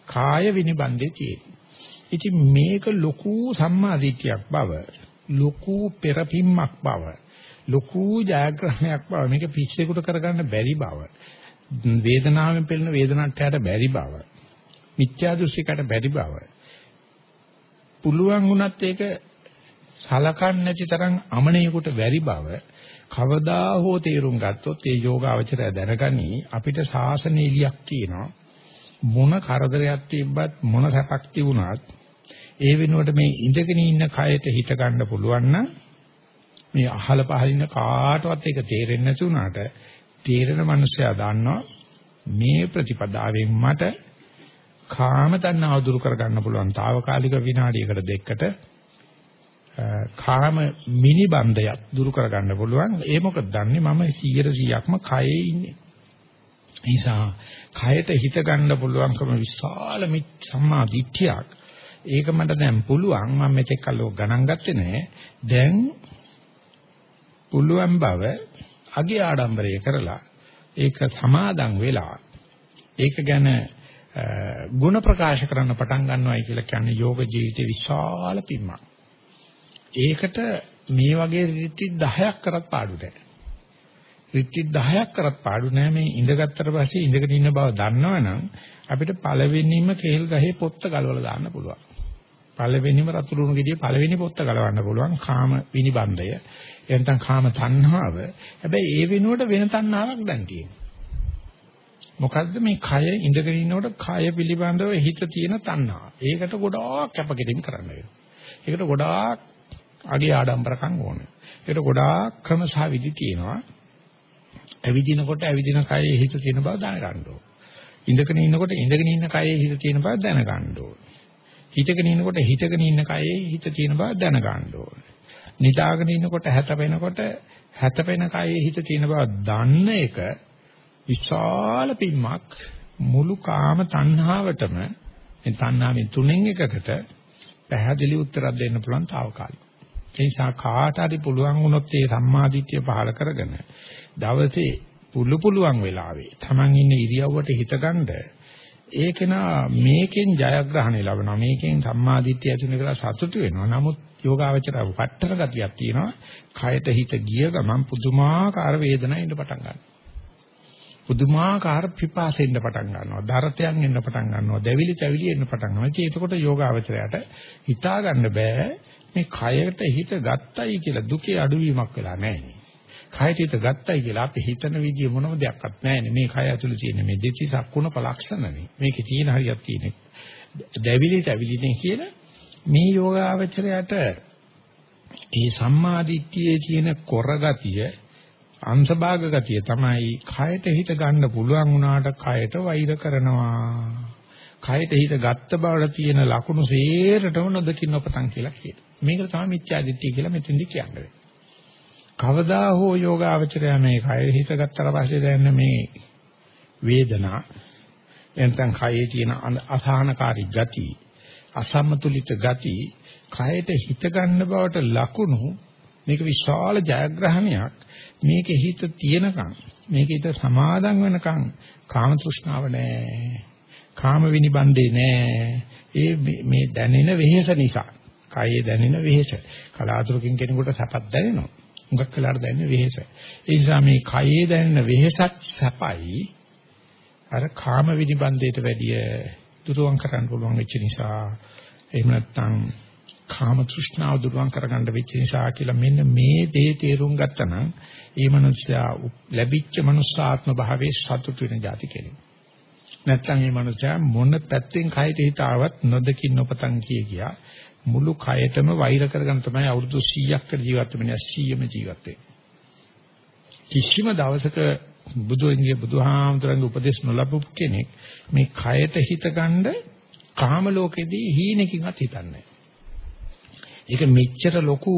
කාය විනිබන්දේ තියෙන්නේ. ඉතින් මේක ලොකු සම්මාදිටියක් බව, ලොකු පෙරපින්මක් බව, ලොකු ජයග්‍රහණයක් බව මේක පිස්සෙකුට කරගන්න බැරි බව. වේදනාවෙන් පෙළෙන වේදනට්ටයට බැරි බව. මිත්‍යා දෘෂ්ටිකට බැරි බව. පුළුවන් වුණත් ඒක සලකන්නේ නැති තරම් අමනේකට බැරි බව කවදා හෝ තේරුම් ගත්තොත් ඒ යෝගාවචරය දැනගනි අපිට සාසන එලියක් තියෙනවා මොන කරදරයක් තිබ්බත් මොන සැපක් තිබුණත් ඒ වෙනුවට මේ ඉඳගෙන ඉන්න කයට හිත ගන්න පුළුවන් නම් මේ අහල පහලින කාටවත් ඒක තේරෙන්නේ නැති වුණාට තේරෙන මනුස්සයා දන්නවා මේ ප්‍රතිපදාවෙන් මට කාම තණ්හාව දුරු කරගන්න පුළුවන් తాවකාලික විනාඩියකට දෙකකට කාම මිනි බන්ධයක් දුරු කරගන්න පුළුවන්. ඒ මොකද දන්නේ මම 100%ක්ම කයේ ඉන්නේ. නිසා කයට හිත ගන්න පුළුවන්කම විශාල සම්මා දිට්ඨියක්. ඒක මට දැන් පුළුවන් මම මෙතෙක් කල් ගණන් ගත්තේ නැහැ. දැන් පුළුවන් බව අගේ ආඩම්බරය කරලා ඒක සමාදන් වෙලා ඒක ගැන ಗುಣ ප්‍රකාශ කරන්න පටන් ගන්නවායි කියලා කියන්නේ යෝග ජීවිතේ විශාල පිම්මක්. ඒකට මේ වගේ රිට්‍රීට් 10ක් කරත් පාඩු නැහැ. රිට්‍රීට් 10ක් කරත් පාඩු නැහැ මේ ඉඳගත්තට පස්සේ ඉඳගෙන ඉන්න බව දන්නවනම් අපිට පළවෙනිම කේල් ගහේ පොත්ත ගලවලා දාන්න පුළුවන්. පළවෙනිම රතුරුණු ගෙඩිය පළවෙනි පොත්ත ගලවන්න පුළුවන් කාම විනිබන්දය. එතන කාම තණ්හාව. හැබැයි ඒ වෙනුවට වෙන තණ්හාවක් දැන් තියෙනවා. මොකද්ද මේ කය ඉඳගෙන ඉන්නකොට කය පිළිබඳව හිත තියෙන තණ්හා. ඒකට ගොඩාක් කැපකිරීම කරන්න වෙනවා. ඒකට ගොඩාක් අගේ ආඩම්බරකම් ඕනේ. ඒකට ගොඩාක් ක්‍රම සහ විදි තියෙනවා. ඇවිදිනකොට ඇවිදින කයේ හිත තියෙන බව දැනගන්න ඕනේ. ඉඳගෙන ඉන්නකොට ඉඳගෙන ඉන්න කයේ හිත තියෙන බව දැනගන්න ඕනේ. හිතගෙන ඉන්නකොට හිතගෙන ඉන්න කයේ හිත තියෙන බව දැනගන්න ඕනේ. නිදාගෙන ඉන්නකොට හැතපෙනකොට හැතපෙන කයේ හිත තියෙන බව දන්න එක විශාල පින්මක් මුළු කාම තණ්හාවටම මේ තණ්හාවෙන් තුනෙන් එකකට පැහැදිලි උත්තරයක් දෙන්න පුළුවන් తాවකාලික. ඒ නිසා කාට හරි පුළුවන් වුණොත් ඒ සම්මාදිට්ඨිය පහල කරගෙන දවසේ පුළු පුළුවන් වෙලාවේ Taman ඉන්න ඉරියව්වට හිතගන්න ඒකන මේකෙන් ජයග්‍රහණය ලබනවා මේකෙන් සම්මාදිට්ඨිය ඇති වෙන කියලා සතුටු වෙනවා. නමුත් යෝගාවචරය වටතර ගතියක් තියෙනවා. කයට හිත ගිය ගමන් පුදුමාකාර වේදනාවක් එන්න පටන් ගන්නවා. පුදුමාකාර පිපාසෙන්න පටන් ගන්නවා. දරතයන් එන්න පටන් ගන්නවා. දැවිලි තැවිලි එන්න පටන් ගන්නවා. ඉතින් එතකොට යෝගාවචරයට හිතා ගන්න බෑ මේ කයට හිත ගත්තයි කියලා දුකේ අඩුවීමක් වෙලා නැහැ. කයට හිත ගත්තයි කියලා අපි හිතන විදිය මොනම දෙයක්වත් නැහැ. මේ කය ඇතුළේ තියෙන මේ දෙති සක්කුණ පලක්ෂණනේ. මේකේ තියෙන හරියක් තියෙන දැවිලි තැවිලිනේ කියලා මේ යෝගාවචරයට ඒ සම්මාදිට්ඨියේ තියෙන කොරගතිය අංශභාග ගතිය තමයි කයට හිත ගන්න පුළුවන් වුණාට කයට වෛර කරනවා. කයට හිත ගත්ත බවට තියෙන ලකුණු සේරටම නොදකින්න ඔපතන් කියලා කියනවා. මේක තමයි මිත්‍යාදිට්ඨිය කියලා මෙතෙන්දි කියන්නේ. කවදා හෝ යෝගාවචරය මේ කය හිත ගත්තට පස්සේ දැනෙන මේ වේදනා එතෙන් කයේ තියෙන අසහනකාරී ගති අසමතුලිත ගති කයට හිත ගන්න බවට ලකුණු මේක විශාල ජයග්‍රහණයක්. මේක හිත තියෙනකන් මේක හිත සමාදන් වෙනකන් කාම තෘෂ්ණාව නෑ. කාම විනිබන්දේ නෑ. ඒ මේ දැනෙන වෙහෙස නිසා. කයේ දැනෙන වෙහෙස. කලාතුරකින් කෙනෙකුට සැපක් දැනෙනවා. හුඟක් වෙලාට දැනෙන වෙහෙස. ඒ නිසා මේ කයේ දැනෙන වෙහෙසක් සැපයි. අර කාම විනිබන්දයට වැඩිය දුරුවන් කරන්න පුළුවන් වෙච්ච නිසා. එහෙම නැත්නම් කාම තෘෂ්ණාව දුරුවන් කරගන්න වෙච්ච නිසා කියලා මෙන්න මේ දේ තේරුම් ගත්තනම් ඒ මනුස්සයා ලැබිච්ච මනුස්සාත්ම භාවයේ සතුට වෙන જાති කෙනෙක්. නැත්නම් මේ මනුස්සයා මොන පැත්තෙන් කයට හිත ආවත් නොදකින් නොපතන් කිය ගියා මුළු කයතම වෛර කරගෙන තමයි අවුරුදු 100ක් ජීවත් වෙන්නේ 100ම ජීවත් වෙන්නේ. කිසිම දවසක බුදුන්ගේ බුදුහාමුදුරන්ගේ උපදේශ නොලබපු කෙනෙක් මේ කයට හිතගන්න කාම ලෝකෙදී හීනකින්වත් හිතන්නේ ඒක මෙච්චර ලොකු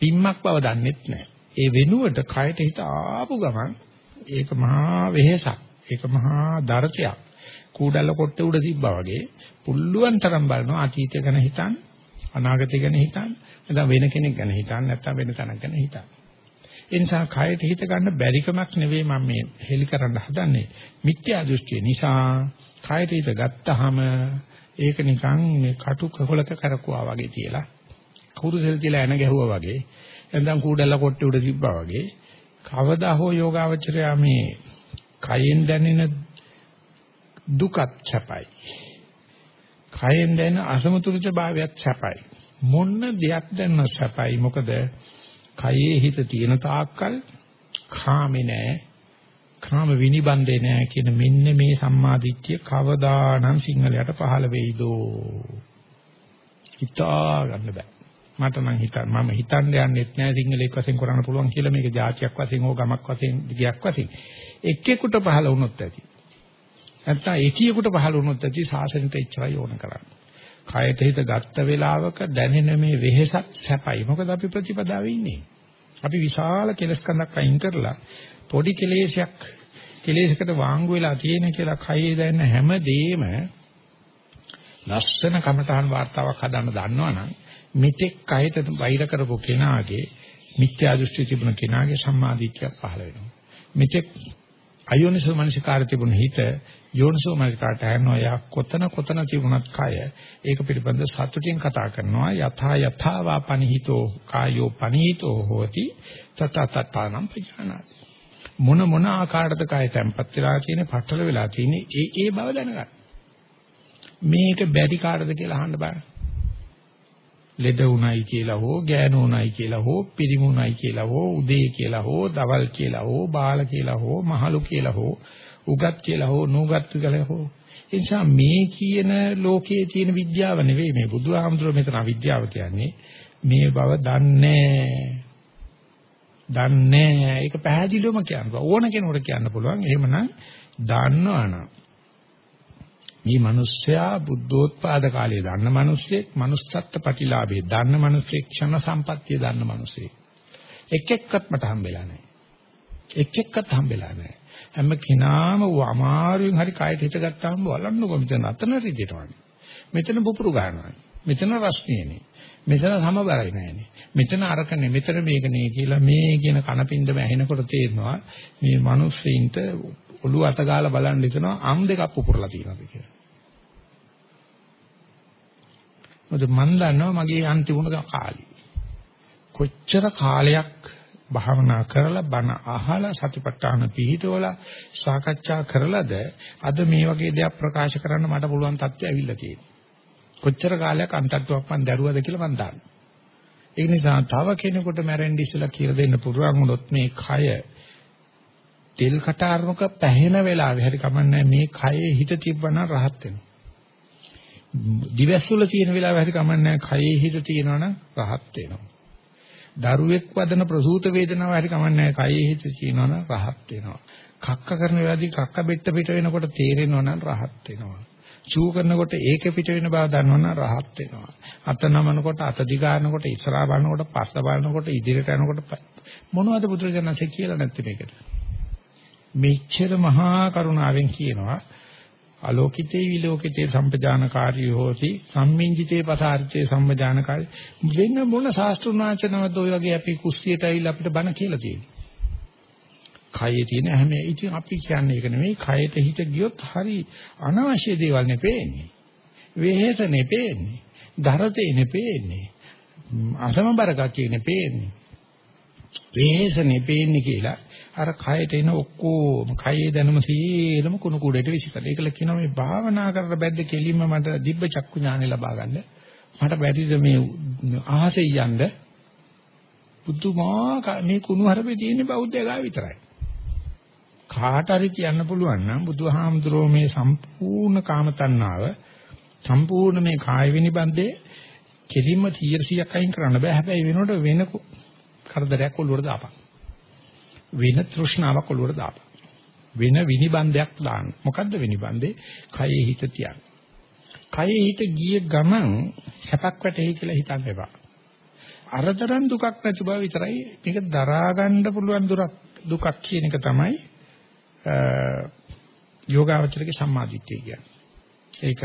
පිම්මක් බව දන්නෙත් නැහැ. ඒ වෙනුවට කයට හිත ආපු ගමන් ඒක මහා වෙහෙසක්. ඒක මහා දරතයක්. කූඩල්ල කොට්ටේ උඩ තිබ්බා වගේ පුල්ලුවන් තරම් බලනවා අතීතය ගැන හිතන්න අනාගතය ගැන හිතන්න නැත්නම් වෙන කෙනෙක් ගැන හිතන්න නැත්නම් වෙන තැනක් ගැන හිතන්න. ඒ නිසා කයට හිත ගන්න බැරිකමක් නෙවෙයි මම මේ හෙලි කරන්න හදන්නේ. මිත්‍යා දෘෂ්ටිය නිසා කයට හිත ගත්තාම ඒක නිකන් මේ කටු කහලක කරකුවා වගේ තියලා කුරුසෙල් තියලා එන ගැහුවා වගේ නැත්නම් කූඩල්ල කොට්ටේ උඩ තිබ්බා වගේ කවදා හෝ යෝගාවචරයා මේ කයෙන් දැනෙන දුකත් සැපයි කයෙන් දැනෙන අසමතුලිත භාවයක් සැපයි. මොන්න දෙයක් දැනන සැපයි. මොකද කයේ හිත තියෙන තාක්කල් කාමේ නෑ. කාම විනිබන්දේ නෑ කියන මෙන්න මේ සම්මාදිට්ඨිය කවදානම් සිංහලයට පහළ වෙයිදෝ. හිතා ගන්න බෑ. මට නම් හිතන්න මම හිතන්න යන්නෙත් නෑ සිංහලෙක් වශයෙන් කරන්න පුළුවන් කියලා මේක જાතියක් වශයෙන් හෝ ගමක් වශයෙන් දිගයක් වශයෙන් එක්කෙකුට පහළ වුණොත් ඇති. නැත්නම් එකියෙකුට පහළ වුණොත් ඇති සාසනෙට එච්චරයි ඕන කරන්නේ. කයට හිත ගත්ත වෙලාවක දැනෙන මේ වෙහෙසක් සැපයි. මොකද අපි ප්‍රතිපදාවේ ඉන්නේ. අපි විශාල කෙලස් කඳක් අයින් කරලා පොඩි කෙලෙසයක් කෙලෙසකට වාංගු වෙලා තියෙන කියලා කයේ දැනෙන හැම දෙෙම ලස්සන කමඨාන් වාර්තාවක් හදන්න දන්නවනම් මෙතෙක් කයට වෛර කරපු කෙනාගේ මිත්‍යා දෘෂ්ටි තිබුණ කෙනාගේ සම්මාදිට්ඨියක් පහළ වෙනවා. මෙතෙක් අයෝනිසෝ මනසිකාර තිබුණ හිත යෝනිසෝ මනසිකාරට හැරෙනවා. යා කොතන කොතන තිබුණත් කය ඒක පිළිබඳ සතුටින් කතා කරනවා. යථා යථාවා පනිහිතෝ කායෝ පනිහිතෝ හෝති. තත තතනම් පජානාති. මොන මොන ආකාරයකද කය තැම්පත් වෙලා තියෙන්නේ පట్టල වෙලා තියෙන්නේ ඒ ඒ බව දැනගන්න. මේක බැරි කාටද කියලා අහන්න බෑ. ලෙඩ උණයි කියලා හෝ ගෑනු උණයි කියලා හෝ පිරිමු උණයි කියලා හෝ උදේ කියලා හෝ දවල් කියලා හෝ බාල කියලා හෝ මහලු කියලා හෝ උගත් කියලා හෝ නුගත් කියලා හෝ. ඒ නිසා මේ කියන ලෝකයේ තියෙන විද්‍යාව නෙවෙයි මේ බුදුහාමුදුරුවෝ මෙතන අවිද්‍යාව කියන්නේ. මේ බව දන්නේ දන්නේ. ඒක පැහැදිලිවම කියන්න ඕන කෙනෙකුට කියන්න පුළුවන්. එහෙමනම් දන්නවනම් මේ මිනිස්සයා බුද්ධෝත්පාද කාලයේ දන්න මිනිස්සෙක් manussත්ත්ව ප්‍රතිලාභේ දන්න මිනිස්සෙක් ක්ෂණ සම්පත්තිය දන්න මිනිස්සෙක් එක් එක්කත් මට හම්බෙලා නැහැ එක් එක්කත් හම්බෙලා නැහැ හැම කෙනාම අමාරුවෙන් හරි කයට හිත ගත්තාම බලන්නකො මෙතන අතන රිදෙනවනේ. මෙතන පුපුරු ගන්නවනේ. මෙතන රස්නියනේ. මෙතන සමබරයි නැහැනේ. මෙතන අරකනේ මෙතන මේකනේ කියලා මේ කියන කනපින්දම ඇහෙනකොට තේරෙනවා මේ මිනිස්සෙයින්ට ඔළුව අත ගාලා බලන් ඉතනවා අම් දෙකක් පුපුරලා තියෙනවාද කියලා. මොකද මන් දන්නවා මගේ අන්තිම කාලේ. කොච්චර කාලයක් භාවනා කරලා බණ අහලා සතිපට්ඨාන පිළිහිටවලා සාකච්ඡා කරලාද අද මේ වගේ දෙයක් ප්‍රකාශ කරන්න මට පුළුවන් තත්ත්වය ඇවිල්ලා තියෙනවා. කොච්චර කාලයක් අන්තර්තුවක් මන් දරුවද කියලා මන් දන්නවා. ඒ නිසා තව කෙනෙකුට මැරෙන්න ඉස්සලා කියලා දෙන්න පුළුවන් වුණොත් මේ කය තෙල් කටාරමක පැහෙන වෙලාවේ හරි කමන්නේ මේ කයේ හිත තිබ්බනම් රහත් වෙනවා. දිවැස්සුල තියෙන වෙලාවේ හරි කමන්නේ කයේ හිත තියෙනවනම් රහත් වෙනවා. දරුවෙක් වදන ප්‍රසූත වේදනාව හරි කමන්නේ කයේ හිත කියනවනම් රහත් වෙනවා. කක්ක කරන වෙලාවදී කක්ක බෙට්ට පිට වෙනකොට තේරෙනවා නම් රහත් වෙනවා. චූ කරනකොට ඒක පිට වෙන බව දන්නවනම් රහත් වෙනවා. අත නමනකොට අත දිගානකොට ඉස්සරහා බලනකොට පස්ස බලනකොට ඉදිරියට යනකොට මොනවද බුදුරජාණන්සේ කියලා නැත්තේ මේකට? මෙච්චර මහා කරුණාවෙන් කියනවා අලෝකිතේ විලෝකිතේ සම්පජානකාරී හෝති සම්මිංජිතේ පසාරිතේ සම්මජානකාරී වෙන මොන ශාස්ත්‍රුණාචනවද ඔය වගේ අපි කුස්සියට ඇවිල්ලා අපිට බණ කියලා තියෙන්නේ. කයේ තියෙන හැම ඉතින් අපි කියන්නේ ඒක නෙමෙයි කයට හිත ගියොත් හරි අනවශ්‍ය දේවල් නෙපෙන්නේ. වෙහෙස නෙපෙන්නේ. දරතේ නෙපෙන්නේ. අසමබර ගතිය නෙපෙන්නේ. වෙහෙස නෙපෙන්නේ කියලා අර කයට එන ඔක්කොම කයේ දැනුම සියලුම කුණු කුඩේට විසිකල. ඒකල කියනවා මේ භාවනා කරලා බැද්ද කෙලින්ම මට දිබ්බ චක්කු ඥානෙ ලබා ගන්න. මට බැරිද මේ අහසේ යන්න? පුදුමා මේ කුණු හරපේ තියෙන බෞද්ධය ගා විතරයි. කාට හරි කියන්න පුළුවන් නම් බුදුහාමුදුරෝ මේ සම්පූර්ණ කාම තණ්හාව සම්පූර්ණ මේ කාය විනිබන්දේ කෙලින්ම 100ක් අයින් කරන්න බෑ. හැබැයි වෙනකොට වෙන කරදරයක් ඔළුවට දාපන්. වෙන තෘෂ්ණාවක් ඔළුවට දාපන්. වෙන විනිබන්දයක් දාන්න. මොකද්ද විනිබන්දේ? කයේ හිත තියන්න. කයේ හිත ගිය ගමන් හැපක් වැටෙයි කියලා හිතන්න එපා. අරතරන් දුකක් නැති බව විතරයි මේක දරා ගන්න පුළුවන් දුරක් දුකක් කියන එක තමයි යෝගාවචරයේ සම්මාදිට්ඨිය කියන්නේ. ඒක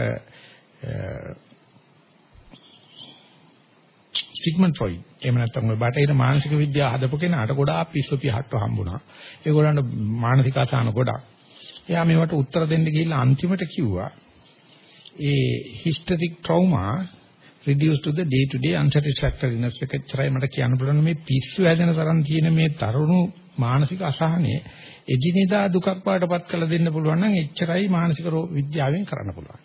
සිග්මන්ඩ් ෆ්‍රොයිඩ් එහෙම නැත්නම් ඔය බටහිර මානසික විද්‍යාව හදපු කෙනාට ගොඩාක් පිස්සු පිහට්ටු හම්බුණා. ඒගොල්ලන්ට මානසික අසහන ගොඩක්. එයා මේවට උත්තර දෙන්න ගිහිල්ලා අන්තිමට කිව්වා ඒ hysteric trauma reduced to the day to day unsatisfactoriness එකතරයි මට කියන්න පුළුවන් මේ පිස්සු හැදෙන තරම් තියෙන මේ තරුණු මානසික අසහනය එදිනෙදා දුකක් පාටපත් කළ දෙන්න පුළුවන් නම් එච්චරයි මානසික විද්‍යාවෙන් කරන්න පුළුවන්.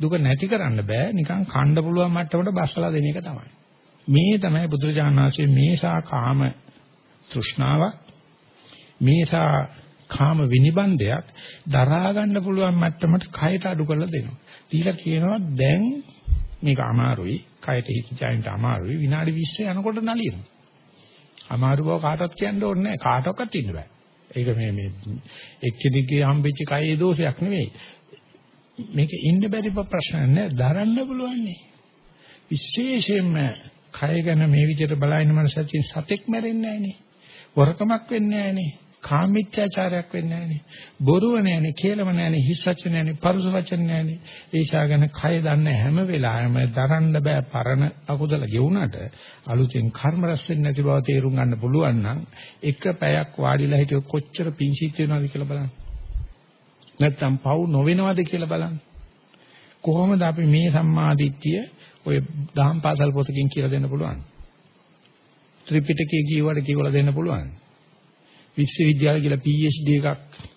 දුක නැති කරන්න බෑ නිකන් කණ්ඩ පුළුවන් මට්ටමට බස්සලා දෙන එක තමයි. මේ තමයි බුදුරජාණන් වහන්සේ මේසා කාම තෘෂ්ණාවක් මේසා කාම විනිබන්දයක් දරා ගන්න පුළුවන් මට්ටමට කයට අඩු කරලා දෙනවා. දීලා කියනවා දැන් මේක අමාරුයි, කයට හිත ජයන්ට අමාරුයි විනාඩි 20 යනකොට නලියනවා. අමාරු බව කාටවත් කියන්න ඕනේ නැහැ. කාටවත් ඉන්න බෑ. ඒක මේ මේ එක්කෙනෙක්ගේ හම්බෙච්ච කයේ දෝෂයක් නෙවෙයි. මේක ඉන්න බැරි ප්‍රශ්න නෑ. දරන්න පුළුවන් නේ. විශේෂයෙන්ම කය ගැන මේ විදිහට බලන මනසකින් සතෙක් මැරෙන්නේ නැහනේ. වරකමක් වෙන්නේ නැහනේ. කාමීත්‍යාචාරයක් වෙන්නේ නැහනේ. බොරුව නැහනේ, කේලම නැහනේ, හිස් වචන නැහනේ, පරුස වචන නැහනේ. ඒෂා ගැන කය දන්න හැම වෙලාවෙම දරන්න බෑ පරණ අකුදල ගෙවුනට අලුතෙන් කර්ම රැස් වෙන්නේ නැති බව තේරුම් ගන්න පුළුවන් නම් එක පැයක් වාඩිලා හිටියොත් කොච්චර පිංසිත් වෙනවද කියලා බලන්න. නැත්තම් පව් නොවෙනවද කියලා බලන්න. කොහොමද අපි මේ සම්මාදිට්ඨිය ඔය දහම් පාසල් පොතකින් කියලා දෙන්න පුළුවන්. ත්‍රිපිටකය කියවලා කියවලා දෙන්න පුළුවන්. විශ්වවිද්‍යාල කියලා PhD එකක්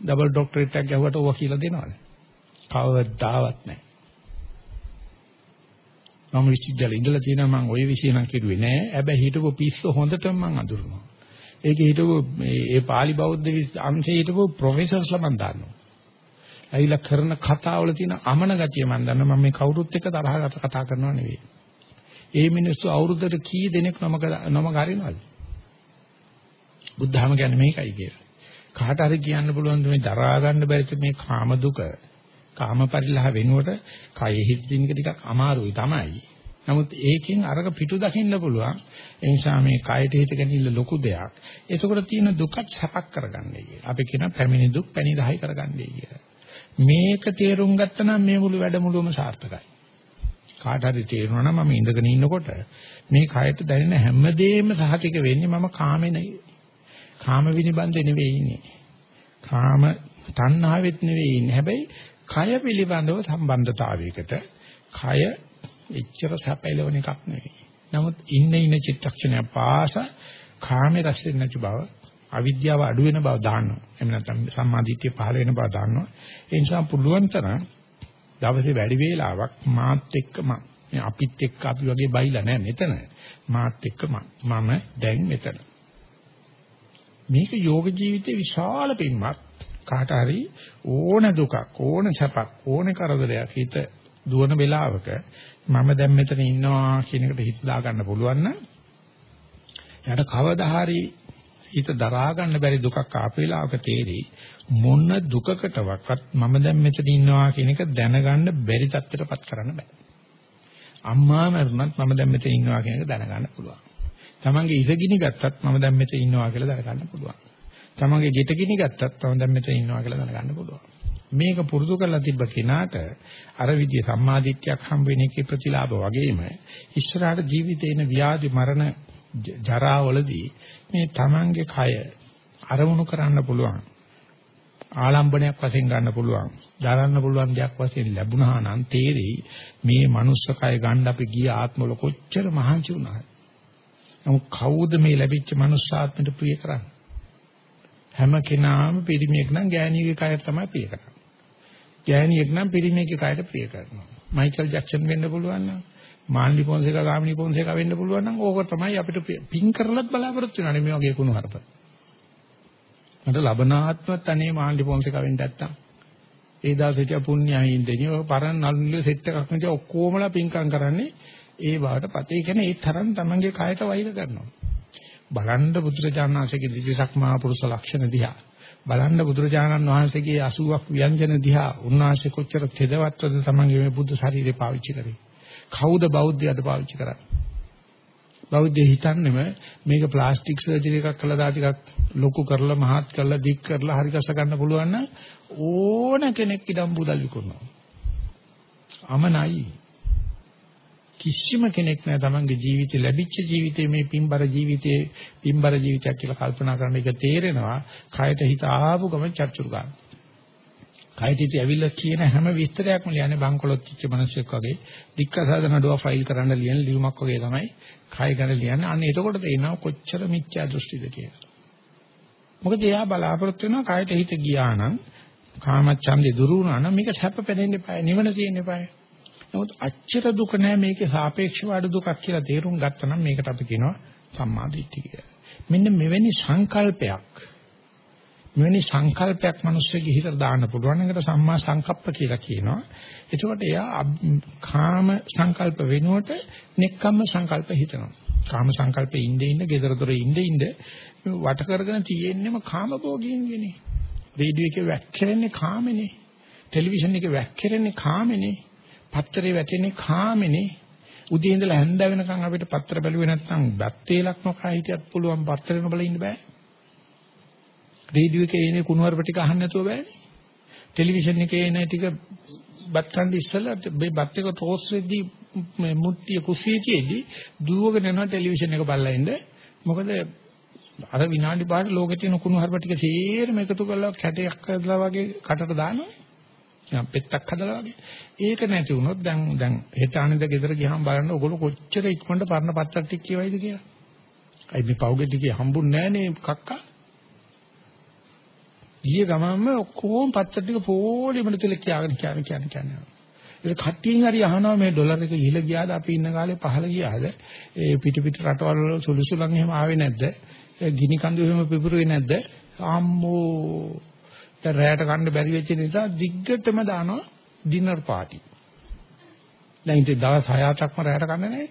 ඩබල් ડોක්ටරේට් එකක් ගැහුවට ඕවා කියලා දෙනවද? කවදාවත් නැහැ. මම විශ්වවිද්‍යාලේ ඉඳලා තියෙනවා මම ওই විෂය නම් කිව්වේ නෑ. හැබැයි හිටපු පිස්සු හොඳටම මම අඳුරනවා. ඒකේ හිටපු මේ ඒ pāli බෞද්ධ අංශයේ හිටපු ප්‍රොෆෙසර්ස්ලා මම දන්නවා. ඇවිල්ලා කරන කතාවල තියෙන අමන ගතිය මම දන්නවා. මම මේ කවුරුත් එක්ක තරහකට කතා කරනව නෙවෙයි. ඒ මිනිස්සු අවුරුද්දට කී දෙනෙක් නමක නමක හරිනවද? බුද්ධහම කියන්නේ මේකයි කියලා. කාට හරි කියන්න පුළුවන් මේ දරා ගන්න බැරිද මේ කාම දුක කාම පරිලහ වෙනුවට කයෙ හිත දිනක ටිකක් අමාරුයි තමයි. නමුත් ඒකෙන් අරක පිටු දකින්න පුළුවන්. ඒ නිසා මේ කයට හිත ගැනීම ලොකු දෙයක්. එතකොට තියෙන දුකත් සැපක් කරගන්නයි කියලා. අපි කියන පැමිණි දුක් පැණි රහයි කරගන්නයි කියලා. මේක තේරුම් ගත්තනම් මේ මුළු වැඩමුළුවම සාර්ථකයි. කාට හරි තේරුණා නම් මම ඉඳගෙන ඉන්නකොට මේ කයට දැනෙන හැමදේම සහතික වෙන්නේ මම කාමේ නෙවෙයි. කාම විනිබන්දේ නෙවෙයි ඉන්නේ. කාම තණ්හාවෙත් නෙවෙයි ඉන්නේ. හැබැයි කය පිළිබඳව සම්බන්ධතාවයකට කය එච්චර සැපයලවන එකක් නෙවෙයි. නමුත් ඉන්න ඉන්න චිත්තක්ෂණය පාස කාමේ රැස් වෙන්නේ නැති බව අවිද්‍යාව අඩු වෙන බව දාන්නවා. එහෙම නැත්නම් සම්මාදිට්ඨිය පහළ වෙන බව දාන්නවා. ඒ නිසා පුළුවන් තරම් දවසේ වැඩි වේලාවක් මාත් එක්ක මම අපිත් එක්ක අපි වගේ බයිලා නැහැ මෙතන. මාත් එක්ක මම දැන් මෙතන. මේක යෝග ජීවිතේ විශාල පින්මත් කාට හරි ඕන දුකක් ඕන සැපක් ඕන කරදරයක් හිත දුවන වෙලාවක මම දැන් මෙතන ඉන්නවා කියන එකට හිත දා ගන්න පුළුවන් නම් එයාට කවදා හරි හිත දරා ගන්න බැරි දුකක් ආපු වෙලාවක තේරෙයි මොන දුකකටවත් මම දැන් මෙතන ඉන්නවා කියන එක දැනගන්න බැරි තත්ත්වයටපත් කරන්න බෑ. අම්මා මරුණත් මම දැන් මෙතන ඉන්නවා කියන එක දැනගන්න පුළුවන්. තමන්ගේ ඉසගිනි ගත්තත් මම දැන් මෙතන ඉන්නවා කියලා දැනගන්න පුළුවන්. තමන්ගේ ගෙට ගිනි ගත්තත් මම දැන් මෙතන ඉන්නවා කියලා දැනගන්න පුළුවන්. මේක පුරුදු කරලා තිබ්බ කෙනාට අර විදිය සම්මාදිට්ඨියක් හම්බ වෙන එකේ ප්‍රතිලාභ වගේම ඉස්සරහට ජීවිතේ එන ව්‍යාධි මරණ ජරාවලදී මේ තමන්ගේ කය අරමුණු කරන්න පුළුවන් ආලම්බණයක් වශයෙන් ගන්න පුළුවන් දරන්න පුළුවන් දෙයක් වශයෙන් ලැබුණා නම් තේරෙයි මේ මනුස්ස කය ගන්න අපි ගිය ආත්මවල කොච්චර මහන්සි වුණාද නමුත් කවුද මේ ලැබිච්ච මනුස්ස ආත්මෙට ප්‍රිය කරන්නේ හැම කෙනාම පිරිමියෙක් නම් ගෑණියෙකුගේ කයට තමයි ප්‍රිය කරන්නේ. ගෑණියෙක් නම් පිරිමියෙකුගේ කයට ප්‍රිය කරනවා. මයිකල් ජැක්සන් වෙන්න පුළුවන් නම් මාන්ලි පොන්සේකා ගාමිණී පොන්සේකා වෙන්න පුළුවන් නම් ඕක තමයි අපිට පින් කරලත් බලාපොරොත්තු වෙනවා මේ වගේ කුණු හරප. මට ලබනාත්මත් අනේ මාන්ලි පොන්සේකා වෙන්න නැත්තම් ඒ දවස් හිටිය පුණ්‍යයින් දෙනිය ඔය පරණ නළුල්ලේ සෙට් එකක් නැති ඔක්කොමලා පින්කම් කරන්නේ ඒ වාට පතේ. කියන්නේ ඒ තරම් තමන්ගේ කයට වෛර කරනවා. බලන්න බුදුරජාණන් වහන්සේගේ දිවිසක් මහා පුරුෂ ලක්ෂණ දිහා. බලන්න බුදුරජාණන් වහන්සේගේ 80ක් ව්‍යංජන දිහා. උන්වහන්සේ කොච්චර තෙදවත්වද තමන්ගේ මේ බුද්ධ ශරීරය පාවිච්චි කරේ? කවුද බෞද්ධයද පාවිච්චි කරන්නේ? බෞද්ධය හිතන්නේම මේක ප්ලාස්ටික් සර්ජරි එකක් කළා දා ටිකක් ලොකු කරලා මහත් කරලා දික් කරලා හරි කස ගන්න පුළුවන් නම් ඕන කෙනෙක් ඉඩම් බුදල් විකුණනවා අමනයි. කිසිම කෙනෙක් නෑ තමන්ගේ ජීවිතේ ලැබිච්ච ජීවිතේ මේ පින්බර ජීවිතේ පින්බර ජීවිතයක් කියලා කල්පනා කරන එක තේරෙනවා. කයට හිත ආපු ගමන් චර්චුරු ගන්න. කයට හිත ඇවිල්ලා කියන හැම විස්තරයක්ම ලියන්නේ බංකොලොත් ඉච්ච මිනිස්සෙක් වගේ දික්කසාද නඩුව ෆයිල් කරන්න ලියන ලියුමක් වගේ තමයි කය ගැන ලියන්නේ. අන්න එතකොට තේරෙනවා කොච්චර මිත්‍යා දෘෂ්ටිද කියලා. මොකද එයා බලාපොරොත්තු වෙනවා කයට හිත ගියා නම් කාමච්ඡන්දේ දුරු වුණා නම් මේක හැප පෙනෙන්න එපා. නිවන තියෙන්න එපා. නමුත් අච්චර දුක නෑ මේකේ සාපේක්ෂව අඩු දුකක් කියලා තේරුම් ගත්තනම් මේකට අපි කියනවා සම්මා දිට්ඨිය කියලා. මෙන්න මෙවැනි සංකල්පයක් මෙවැනි සංකල්පයක් මිනිස්සුගේ හිතට දාන්න පුළුවන් එකට සම්මා සංකප්ප කියලා කියනවා. එතකොට එයා කාම සංකල්ප වෙනුවට නෙක්කම්ම සංකල්ප හිතනවා. කාම සංකල්පේ ඉඳ ඉඳ gedara dore ඉඳ ඉඳ වට කරගෙන තියෙන්නේම කාම භෝගින්ගේනේ. රේඩියෝ එකේ වැක්කිරෙන්නේ කාමනේ. ටෙලිවිෂන් එකේ වැක්කිරෙන්නේ කාමනේ. පත්තරේ වැටෙන්නේ කාමනේ. උදේ ඉඳලා හැන්ද වෙනකන් අපිට පත්‍ර බැලුවේ නැත්නම් බත් තේලක් නොකා හිටියත් පුළුවන් පත්‍රේ නොබල ඉන්න බෑ. රේඩියෝ එකේ එන කුණුවarp ටික අහන්න නැතුව බෑනේ. ටෙලිවිෂන් එකේ එන ටික බත් කන්ද ඉස්සලා මේ බත් එක ටෝස් වෙද්දී මේ මුට්ටිය කුසීතියේදී දුවගෙන යනවා ටෙලිවිෂන් එක බලලා ඉන්න. මොකද අර විනාඩි පාට ලෝකේ තියෙන කුණුහරුප ටික සේරම එකතු කරලා කැටයක් කරලා වගේ කටට දානවා. නිකන් පෙත්තක් හදලා වගේ. ඒක නැති වුණොත් දැන් දැන් හෙට අනිද ගෙදර ගියාම බලන්න ඔයගොල්ලෝ කොච්චර ඉක්මනට පරණ පත්තර ටික කියවයිද කියලා. අයි මේ පවුගේ ටිකේ හම්බුන්නේ නැහනේ කක්කා. ඊයේ ගමන්ම ඔක්කොම පත්තර ටික පොලිමඩ තුල කියාගෙන කියන කියන කියන්නේ. ඒක කට්ටියෙන් හරි අහනවා මේ ඩොලර් එක ඉහළ ගියාද අපි ඉන්න කාලේ පහළ ගියාද? ඒ පිට පිට රටවල් වල සුළුසුලන් එහෙම ආවේ නැද්ද? ගිනි කඳු එහෙම පිපුරුවේ නැද්ද? අම්මෝ දැන් රැයට කන්න බැරි වෙච්ච නිසා දිග්ගටම දානවා ඩිනර් පාටි. දැන් ඉතින් දවස් 6-7ක්ම රැයට කන්නේ නැහැ.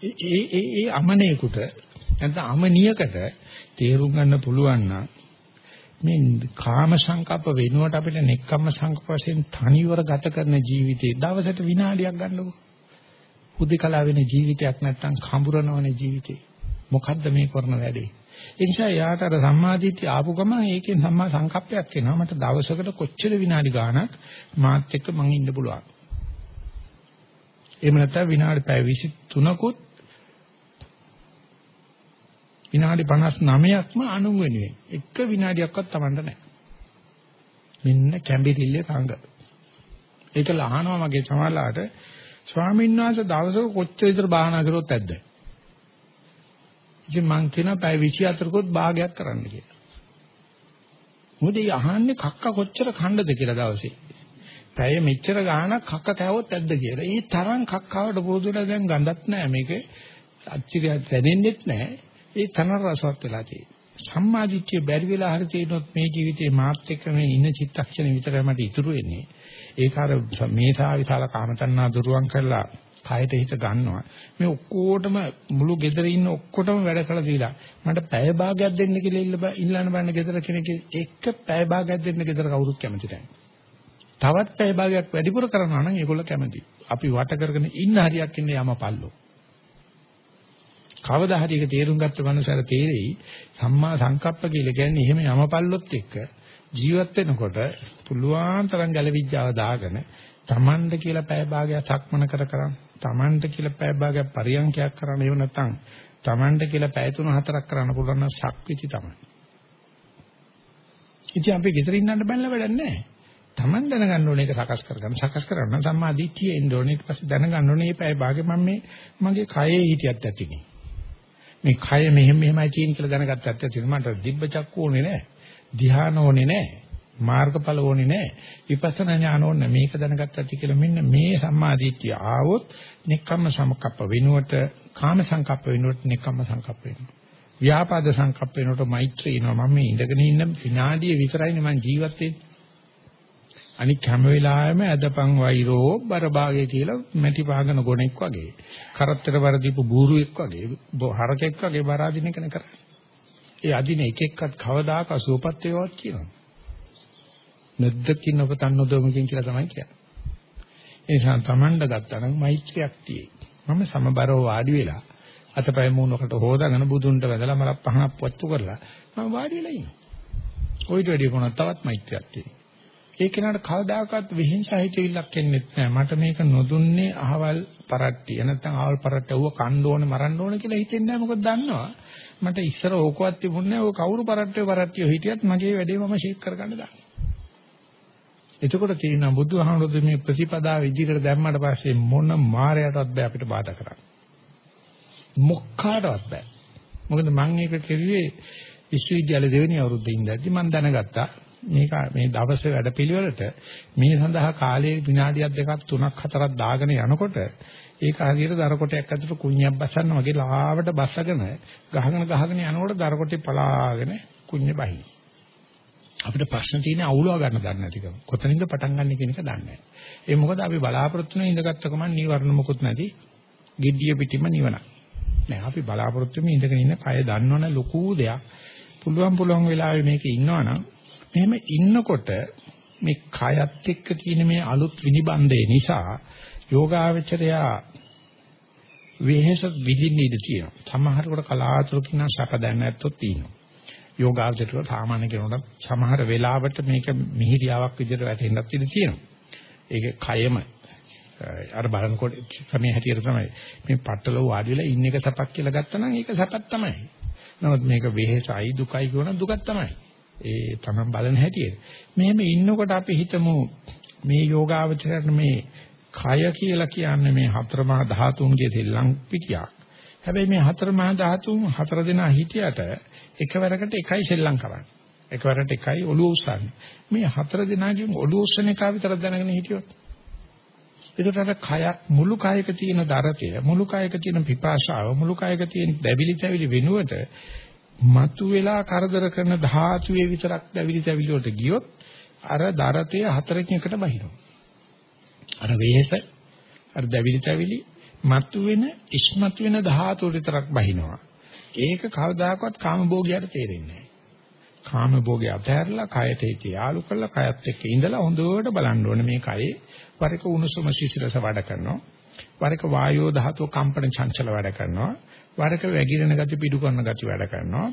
ඒ ඒ ඒ අමනේකට නැත්නම් අමනියකට තේරුම් ගන්න පුළුවන් නම් මේ කාම සංකප්ප වෙනුවට අපිට නෙක්කම්ම සංකප්ප වශයෙන් තනිවර ගත කරන ජීවිතේ දවසට විනාඩියක් ගන්නකො. හුදේකලා වෙන ජීවිතයක් නැත්නම් කඹරනවනේ ජීවිතේ. මොකද්ද මේ කරන වැඩේ? ඒ නිසා යාට අර සම්මාදිට්ඨිය ආපු ගමන් ඒකෙන් සම්මා සංකප්පයක් එනවා. මට දවසකට කොච්චර විනාඩි ගාණක් මාත් එක්ක මං ඉන්න පුළුවන්. එහෙම නැත්නම් විනාඩි පැය 23කුත් විනාඩි 59ක්ම අණු වෙනුවෙන් එක විනාඩියක්වත් Tamanට නැහැ. මෙන්න කැම්බිරිල්ලේ සංග. ඒක ලහනවා මගේ සමාලාට ස්වාමීන් වහන්සේ දවසක කොච්චර විතර භාවනා කරොත් ඇද්ද? ඉතින් මං කියනවා පැය 24කොත් භාගයක් කරන්න කියලා. මොකද ඊ අහන්නේ කක්ක කොච්චර ඛණ්ඩද කියලා දවසේ. පැය මෙච්චර ගාණක් කක්ක කෑවොත් ඇද්ද කියලා. ඊ තරම් කක්කාවට පුරුදුලා දැන් ගඳක් නැහැ මේක. අච්චිරිය දැනෙන්නෙත් නැහැ. ඒ තරම් රසවත් වෙලා තියෙන්නේ. සම්මාදිට්ඨිය බැරි වෙලා හරි තියෙනොත් මේ ජීවිතේ මාත් එක්ක මේ ඉන්න චිත්තක්ෂණ විතරයි මට ඉතුරු වෙන්නේ. ඒක අර මේසා විශාල කාමතණ්හා දුරුවන් කරලා කයට හිත ගන්නවා. මේ ඔක්කොටම මුළු ගෙදර ඉන්න ඔක්කොටම වැඩ කළා දීලා මට පැය භාගයක් දෙන්න කියලා ඉල්ලන්න බෑනේ ගෙදර කෙනෙක් එක පැය භාගයක් දෙන්න ගෙදර කවුරුත් කැමති නැහැ. තවත් පැය භාගයක් වැඩිපුර කරනවා නම් ඒගොල්ලෝ කැමති. අපි වට කරගෙන ඉන්න හරියක් ඉන්න යමපල්ලෝ. කවදා හරි ඒක තේරුම් ගත්ත මනුස්සයර තේරෙයි සම්මා සංකප්ප කියලා කියන්නේ එහෙම යමපල්ලොත් එක්ක ජීවත් වෙනකොට පුළුවන් තරම් ගැලවිඥාව දාගෙන Tamanda කියලා පැය භාගයක් සක්මන කර කරන් Tamanda කියලා පැය භාගයක් පරියන්කයක් කරන්න එහෙම නැත්නම් Tamanda කියලා පැය තුන හතරක් කරන්න පුළුවන් නම් ශක්විති තමයි. ඉතින් අපි ගෙදර ඉන්නන්න බැලලා වැඩක් නැහැ. Taman දැනගන්න ඕනේ ඒක සකස් කරගන්න. සකස් කරන්න සම්මා දිට්ඨිය එන්න ඕනේ. ඊට පස්සේ දැනගන්න ඕනේ මේ පැය භාගෙ මම මේ මගේ කයේ හිටියත් ඇතිනේ. මේ කය මෙහෙම මෙහෙමයි තියෙන කියලා දැනගත්තත් ඇති. මට දිබ්බ චක්කු ඕනේ නැහැ. ධ්‍යාන ඕනේ නැහැ. මාර්ගඵල ඕනේ නැහැ. විපස්සනා ඥාන ඕනේ මේක දැනගත්තා ඇති කියලා මෙන්න මේ සම්මාදිට්ඨිය ආවොත් නික්කම්ම සමකප්ප වෙනුවට කාම සංකප්ප වෙනුවට නික්කම්ම සංකප්ප වෙනවා. ව්‍යාපාද සංකප්ප වෙනුවට මෛත්‍රී එනවා. මම මේ ඉඳගෙන ඉන්න විනාඩිය විතරයිනේ මම ජීවත් වෙන්නේ. අනික හැම වෙලාවෙම ඇදපන් වෛරෝ බරභාගය කියලා මැටි පාගන ගොනෙක් වගේ. කරත්තර වරදීපු බූරුවෙක් වගේ, හරකෙක් වගේ බරාදින එක නේ කරන්නේ. ඒ අදින එක එක්කත් කවදාක සුවපත් වේවත් කියනවා. නැද්දකින් ඔබ තන්නොදොමකින් කියලා තමයි කියන්නේ. ඒ නිසා Tamanda ගත්තා නම් මෛත්‍රියක් තියෙයි. මම සමබරව වාඩි වෙලා අතපය මූණකට හොදාගෙන බුදුන්ට වැදලා මලක් පහනක් පොච්චු කරලා මම වාඩි වෙලා ඉන්නවා. ඔයිට වැඩි මොනක් තවත් මෛත්‍රියක් තියෙයි. ඒ කෙනාට කවදාකවත් විහිංසා හිතවිල්ලක් එන්නේ නැහැ. මට මේක නොදුන්නේ අහවල් පරට්ටිය. නැත්නම් අහවල් පරට්ටුව කන්න ඕනේ මරන්න ඕනේ කියලා හිතෙන්නේ නැහැ. මොකද දන්නවා. මට ඉස්සර ඕකවත් තිබුණේ නැහැ. ඔය කවුරු පරට්ටුවේ පරට්ටිය හිටියත් මගේ වැඩේ මම ෂේක් කරගන්න දානවා. එතකොට තියෙනවා බුදුහාමුදුරුවෝ මේ ප්‍රතිපදාව ඉදිරියට දැම්මට පස්සේ මොන මායයටවත් බෑ අපිට බාධා කරන්න. මොක්කාටවත් බෑ. මොකද මම ඒක කෙරුවේ විශ්වවිද්‍යාලේ දෙවෙනි අවුරුද්දේ ඉඳද්දි මම දැනගත්තා මේක මේ දවසේ වැඩපිළිවෙලට මේ සඳහා කාලයේ විනාඩියක් දෙකක් තුනක් හතරක් දාගෙන යනකොට ඒක හරියට දරකොටයක් ඇතුළට කුණ්‍යක් බසන්න වගේ ලාවට බසගෙන ගහගෙන ගහගෙන යනකොට දරකොටේ පලාගෙන කුණ්‍ය බහිනවා. අපිට ප්‍රශ්න තියෙන්නේ අවුලව ගන්න දන්නේ නැතිකම. කොතනින්ද පටන් ගන්න කියන එක දන්නේ නැහැ. ඒ මොකද අපි බලාපොරොත්තු වෙන ඉඳගත්ත ගමන් නීවරණ මොකුත් නැති gediya pitima නිවන. නෑ අපි බලාපොරොත්තු වෙමින් ඉඳගෙන ඉන්න කය දන්නවනේ ලොකු දෙයක්. පුළුවන් පුළුවන් වෙලාවෙ මේක ඉන්නවනම් මෙහෙම ඉන්නකොට මේ කයත් එක්ක තියෙන මේ අලුත් විනිබන්දේ නිසා යෝගාවචරයා වෙහෙස විඳින්න ඉඩ තියෙනවා. සමහරකට කලාතුරකින් සැප දැන නැත්තොත් තියෙනවා. යෝගාචරයට සාමාන්‍ය කෙනෙකුට සමහර වෙලාවට මේක මිහිරියාවක් විදිහට වැටෙන්නත් ඉඩ තියෙනවා. ඒක කයම අර බලනකොට ක්‍රමයේ හැටියට තමයි මේ පట్టල වාඩි වෙලා ඉන්න එක සපක් කියලා ගත්තා නම් ඒක සපක් තමයි. නමුත් මේක වෙහෙසයි දුකයි කියන දුකක් තමයි. ඒ තමයි බලන හැටියට. මෙහෙම ඉන්නකොට අපි හිතමු මේ යෝගාවචරයට මේ කය කියලා කියන්නේ මේ හතර මහා ධාතුන්ගේ දෙල්ලම් පිටියක්. හැබැයි මේ හතර මහා ධාතුන් හතර දෙනා හිටියට එකවරකට එකයි සෙල්ලම් කරන්නේ. එකවරට එකයි ඔළුව උස්සන්නේ. මේ හතර දිනාගෙන් ඔළුව උස්සන එක විතරක් දැනගෙන හිටියොත්. ඒකට අර කයක් මුළු කයක තියෙන දරතය, මුළු කයක තියෙන පිපාසාව, මුළු කයක තියෙන දැවිලි තැවිලි වෙනුවට මතු වෙලා කරදර කරන ධාතුවේ විතරක් දැවිලි තැවිලි වලට ගියොත් අර දරතය හතරකින් එකට බහිනවා. අර වෙහෙස, අර දැවිලි තැවිලි මතු වෙන, ඉස්මතු වෙන ධාතු විතරක් බහිනවා. ඒක කවදාකවත් කාමභෝගයට තේරෙන්නේ නැහැ. කාමභෝගය අතහැරලා කයට ඒක යාලු කරලා කයත් එක්ක ඉඳලා හොඳට බලන්න ඕනේ මේ කයේ වරක උණුසුම සිසිලස වැඩ කරනවා. වරක වායෝ ධාතුව කම්පන චංචල වැඩ කරනවා. වරක වැగిරෙන ගති පිටු කරන ගති වැඩ කරනවා.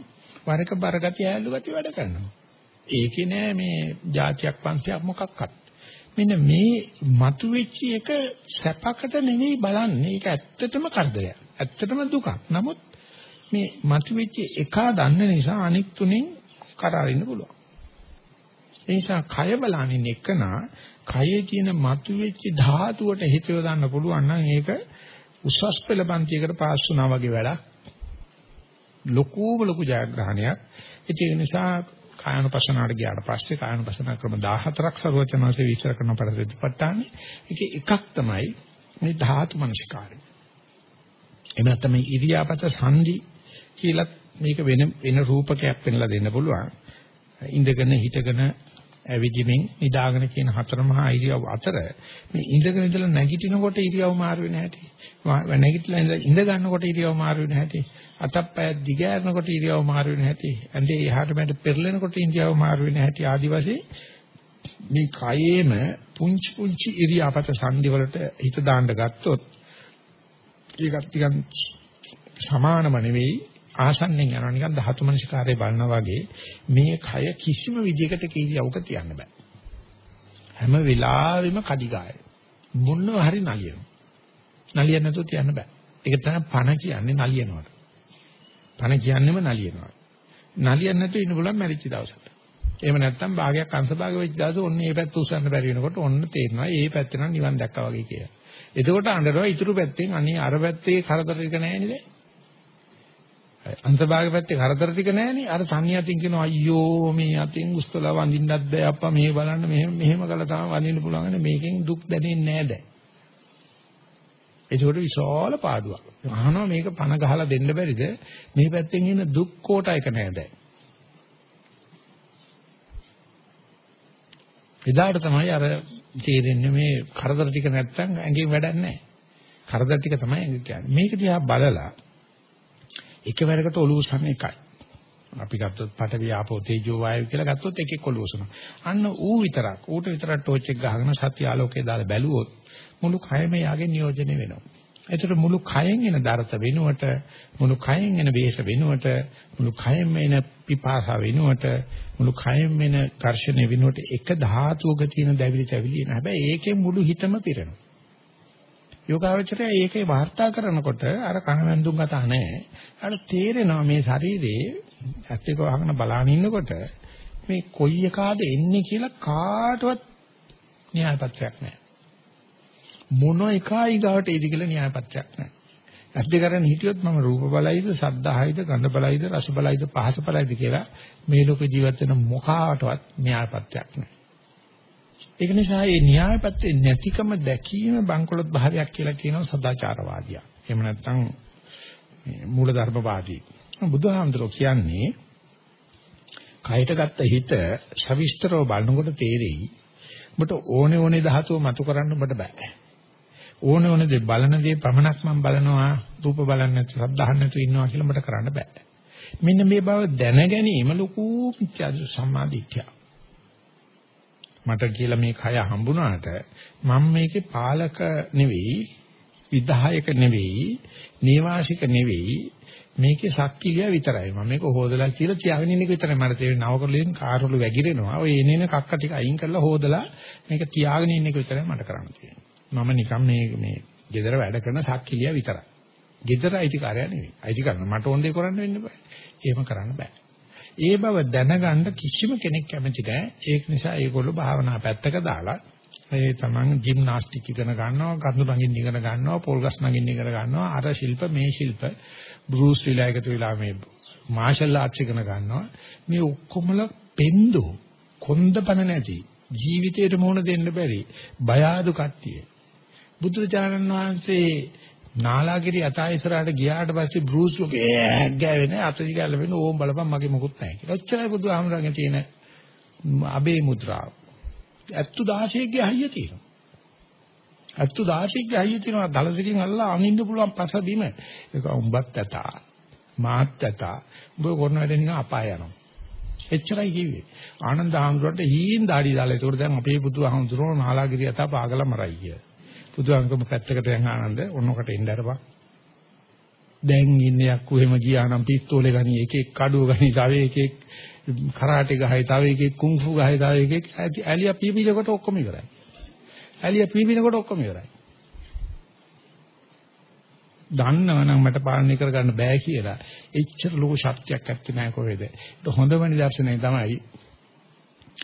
වරක බර ගති ඇල්ලු ගති වැඩ කරනවා. ඒකේ නෑ මේ જાතියක් පන්තියක් මොකක්වත්. මෙන්න මේ මතුවෙච්ච එක සැපකට නෙවෙයි බලන්නේ. ඒක ඇත්තටම කරදරයක්. ඇත්තටම දුකක්. නමුත් මේ මතුවෙච්ච එක දන්න නිසා අනික් තුنين කරාරින්න පුළුවන්. ඒ නිසා කය බලන්නේ එකනා කයේ තියෙන මතුවෙච්ච ධාතුවට හිතව ගන්න පුළුවන් නම් ඒක උසස් පෙළ පන්තියකට පාස් වුණා වගේ වැඩක්. ලොකුම ලොකු ජයග්‍රහණයක්. ඒක නිසා කායනුපසනාවට ගියාට පස්සේ කායනුපසනා ක්‍රම 14ක් ਸਰවචනanse විස්තර කරන පරිදිපට්ඨානේ. ඒකේ එකක් තමයි මේ ධාතු මනසිකාරය. එහෙම නැත්නම් මේ ඉරියාපත සංදි කියලා මේක වෙන වෙන රූපකයක් වෙනලා දෙන්න පුළුවන්. ඉඳගෙන හිටගෙන ඇවිදිමින් නිදාගෙන කියන හතර මහා ඉරියව් අතර මේ ඉඳගෙන ඉඳලා නැගිටිනකොට ඉරියව් මාරු වෙන හැටි. නැගිටලා ඉඳ ගන්නකොට ඉරියව් මාරු වෙන හැටි. අතප්පය දිගෑරනකොට ඉරියව් මාරු වෙන හැටි. ඇඳේ එහාට මෙහාට පෙරලෙනකොට ඉරියව් මාරු වෙන හැටි ආදි වශයෙන් මේ කයේම පුංචි පුංචි ඉරියාපත සංදි වලට හිත දාන්න ගත්තොත් ඒකත් ටිකක් සමානම නෙවෙයි ආසන්නෙන් යනවා. නිකන් ධාතු මනසිකාරය බලනවා වගේ මේ කය කිසිම විදිහකට කීරියවක තියන්න බෑ. හැම වෙලාවෙම කඩිගාය මොනව හරි නලියනවා. නලියන්න නැතුව තියන්න බෑ. ඒක තමයි පණ කියන්නේ නලියනවට. පණ කියන්නේම නලියනවා. නලියන්න නැතුව ඉන්න බලන්න මැරිච්ච දවසට. එහෙම නැත්නම් භාගයක් අංශ භාග වෙච්ච දවසේ ඔන්න මේ පැත්ත උස්සන්න බැරි වෙනකොට ඔන්න තේරෙනවා මේ පැත්තේ නම් නිවන් දැක්කා වගේ කියලා. එතකොට අඬනවා ඊටු පැත්තෙන් අනේ අර පැත්තේ කරදර ටික නැහැ නේද? අන්තභාග පැත්තේ කරදර ටික නැහනේ. අර තනිය අතින් කියනවා අයියෝ මේ අතින් උස්තලා වඳින්නත් බෑ අප්පා මෙහෙ බලන්න මෙහෙම මෙහෙම කළා තමයි වඳින්න පුළුවන්. මේකෙන් දුක් දැනෙන්නේ නැහැ දැන්. ඒකට විශාල පාඩුවක්. අහනවා මේක පණ ගහලා දෙන්න බැරිද? මේ පැත්තෙන් එන දුක් කොට එක නෑ දැන්. එදාට තමයි අර තේරෙන්නේ මේ කරදර ටික නැත්තම් ඇඟෙන් වැඩක් නැහැ. කරදර ටික තමයි ඇඟ කියන්නේ. මේක දිහා බලලා එකවරකට ඔලුව සම එකයි. අපි ගත්තොත් පඨවි ආපෝ තේජෝ වායු කියලා ගත්තොත් එකෙක් ඔලුව සම. අන්න ඌ විතරක් ඌට විතරක් ටෝච් එක ගහගෙන සත්‍ය ආලෝකය දාලා බැලුවොත් මුළු කයම යාගේ නියෝජනය වෙනවා. ඒතර මුළු කයෙන් එන දරත වෙනුවට මුළු කයෙන් එන වේශ වෙනුවට මුළු කයෙන් එන පිපාස වෙනුවට මුළු කයෙන් එන ඝර්ෂණ වෙනුවට එක ධාතුවක තියෙන දැවිලි තැවිලි එන හැබැයි ඒකේ මුළු හිතම පිරෙනවා යෝගාවචරය ඒකේ වාර්තා කරනකොට අර කනවැන්දුම් කතා නැහැ. අර තේරෙනවා මේ ශරීරයේ ඇත්තක වහගෙන බලාගෙන ඉන්නකොට මේ කොයි එකාද එන්නේ කියලා කාටවත් න්‍යායපත්‍යක් නැහැ. මොන එකයි ගාවට එදි කියලා න්‍යායපත්‍යක් නැහැ. ඇත්ත කරගෙන හිටියොත් මම රූප බලයිද, සද්දාහයිද, ගන්ධ බලයිද, රස බලයිද, පහස බලයිද කියලා මේ ලෝක ජීවත් වෙන මොකාටවත් න්‍යායපත්‍යක් නැහැ. ඒක නිසා මේ න්‍යාය පැත්තේ නැතිකම දැකීම බංකොලොත් භාවයක් කියලා කියනවා සදාචාරවාදියා. එහෙම නැත්නම් මූලධර්මවාදී. බුදුහාමුදුරුවෝ කියන්නේ කයට ගත්ත හිත සවිස්තරව බලනකොට තේරෙයි. ඔබට ඕනේ ඕනේ ධාතුව මතු කරන්න ඔබට බෑ. ඕනේ ඕනේ දේ බලන දේ පමණක් මම බලනවා රූප බලන්නේ නැතු සද්ධාහන්න නැතු ඉන්නවා කියලා ඔබට කරන්න බෑ. මෙන්න මේ බව දැන ගැනීම ලොකු මිත්‍යා සම්මාදිට්ඨිය. මට කියලා මේ කය හම්බුණාට මම මේකේ පාලක නෙවෙයි විධායක නෙවෙයි නේවාසික නෙවෙයි මේකේ ශක්තිය විතරයි. මම මේක හොදලා කියලා තියාගෙන ඉන්න එක විතරයි. මට තේරෙන්නේ නවකරලින් කාර්වල වැగిරෙනවා. ඔය එනේන කක්ක ටික අයින් කරලා හොදලා මේක තියාගෙන ඉන්න එක විතරයි මට කරන්න තියෙන්නේ. මම නිකන් මේ මේ gedara වැඩ කරන ශක්තිය විතරයි. gedara අයිතිකාරය නෙවෙයි. අයිතිකාරන මට ඕන දේ කරන්න වෙන්න බෑ. එහෙම කරන්න බෑ. ඒ බව දැනගන්න කිසිම කෙනෙක් කැමති නැහැ. ඒක නිසා ඒගොල්ලෝ භාවනා පැත්තක දාලා ඒ තමන් ජිම්නාස්ටික් ඉගෙන ගන්නවා, කඳු නගින්න ඉගෙන ගන්නවා, පොල් ගස් නගින්න ඉගෙන ගන්නවා, අර ශිල්ප මේ ශිල්ප බෲස් විලා එකතු වෙලා මේ මාෂල් ආර්ට්ස් ඉගෙන ගන්නවා. මේ ඔක්කොමල පෙන්දු කොන්දපන නැති ජීවිතයට මුහුණ දෙන්න බැරි බය ආදු කට්ටිය. බුදුරජාණන් වහන්සේ නාලාගිරි අතා ඉස්සරහට ගියාට පස්සේ බෲස් ලෝකේ ගෑවෙන අතදි ගැලවෙන ඕම් බලපන් මගේ මොකුත් නැහැ කියලා. ඔච්චරයි බුදුහාමරගේ තියෙන අබේ මුද්‍රාව. 76 ගේ හයිය තියෙනවා. 76 ගේ හයිය තියෙනවා දලසකින් අල්ලලා අනින්න පුළුවන් පස බිම. ඒක උඹත් ඇතා. මාත් ඇතා. උඹ කරන වැඩ නිකන් අපාය යනවා. එච්චරයි කිව්වේ. ආනන්ද හාමුදුරන්ට හීන් දාඩි දාලා ඒකට දැන් අපේ බුදුහාමුදුරෝ නාලාගිරිය අතා පාගල මරයි කිය. බුදුහාමුදුරම පැත්තකට යන ආනන්ද ඔන්නකට එන්න අරපන්. දැන් ඉන්නේ යක්කු එහෙම ගියා නම් පිස්තෝලේ ගනි එක එක කඩුව ගනි තව එක එක කරාටි ගහයි තව එක එක කුන්ෆු ගහයි තව එක එක ඇලියා පීපිලකට ඔක්කොම ඉවරයි. ඇලියා පීපිනකොට ඔක්කොම ඉවරයි. දන්නවනම් මට පාලනය කරගන්න බෑ කියලා එච්චර ලොකු ශක්තියක් ඇත්තේ නැහැ කොහෙද. ඒක හොඳම නිදර්ශනය තමයි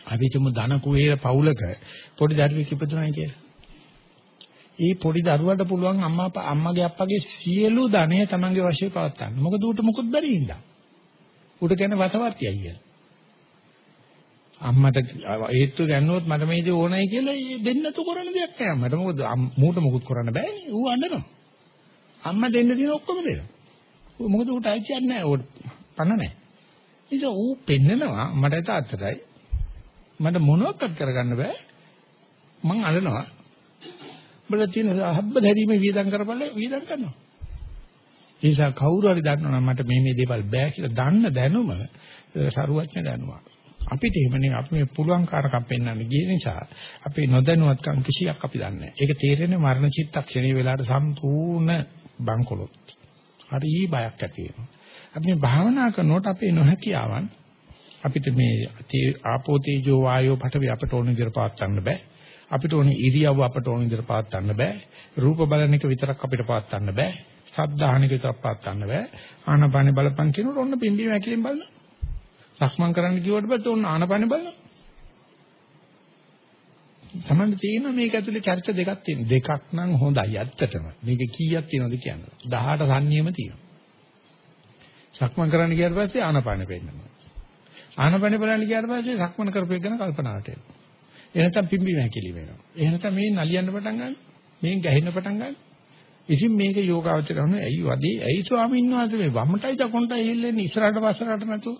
අපි තුමු ධන කුහේර පවුලක පොඩි දරුවෙක් ඉපදුනායි කියලා. ඒ පොඩි දරුවට පුළුවන් අම්මා අම්මගේ අප්පගේ සියලු ධනය තමන්ගේ වශයෙන් පවත් ගන්න. මොකද ඌට මුකුත් බැරි හින්දා. ඌට කියන්නේ වසවර්තියයි කියලා. අම්මට හේතු ගන්නවොත් මට මේ දේ ඕනයි කියලා දෙන්න තු කරන දෙයක් නෑ. මට මොකද මූට මුකුත් කරන්න බෑනේ. ඌ අඬනවා. අම්මා දෙන්න දින ඔක්කොම දෙනවා. මොකද ඌට අයිතියක් නැහැ. ඌ පණ නැහැ. ඉතින් ඌ පෙන්නනවා මට තාත්තටයි මට මොනවත් කරගන්න බෑ. මං අඬනවා. උඹලා තියෙන හබ්බ දැරීමේ වියදම් කරපළ වියදම් කරනවා. ඒ නිසා කවුරු හරි දන්නවනම් මට මේ මේ දේවල් බෑ කියලා දන්න දැනුම සරුවඥ දැනුමක්. අපිට එහෙම නෙවෙයි අපි මේ පුළුවන් කාරකම් පෙන්වන්න ගිය නිසා අපේ නොදැනුවත්කම් කිසියක් අපි දන්නේ නැහැ. ඒක තේරෙන්නේ මරණ චිත්තක්ෂණයේ වෙලාවට සම්පූර්ණ බංකොලොත්. හරි බයක් ඇති වෙනවා. අපි මේ භාවනා කරනකොට අපේ නොහැකියාවන් අපිට මේ ආපෝ තේජෝ වායෝ පඨවි අපට ඕන විදිහට පාත් ගන්න බෑ. අපිට ඕන ඉරියව්ව අපට ඕන විදිහට පාත් ගන්න බෑ. රූප බලන එක විතරක් අපිට පාත් ගන්න බෑ. ශබ්ද අහන එක විතරක් පාත් ගන්න බෑ. ආනපානෙ බලපන් කියනකොට ඔන්න පිම්බීම හැකිලින් බලන්න. සක්මන් කරන්න කිව්වට පස්සේ ඔන්න ආනපානෙ බලන්න. තමන්ට තියෙන මේක ඇතුලේ චරිත දෙකක් තියෙනවා. දෙකක් නම් හොඳයි ඇත්තටම. මේක කීයක් තියෙනවද කියන්නේ. 18 සංනියම තියෙනවා. සක්මන් කරන්න ගියාට පස්සේ ආනපාන පෙන්නනවා. ආනපාන බලන්න ගියාට පස්සේ සක්මන් කරපු එක ගැන කල්පනාවට එනවා. එහෙනම් පිම්බි වැකිලි වෙනවා. එහෙනම් මේ නලියන්න පටන් ගන්න. මේන් ගැහෙන්න පටන් ගන්න. ඉතින් මේක යෝගාවචර කරන ඇයි වදේ ඇයි ස්වාමීන් වහන්සේ මේ වම්මටයි දකුණටයි හෙල්ලෙන්නේ ඉස්සරහට පස්සරට නැතුව.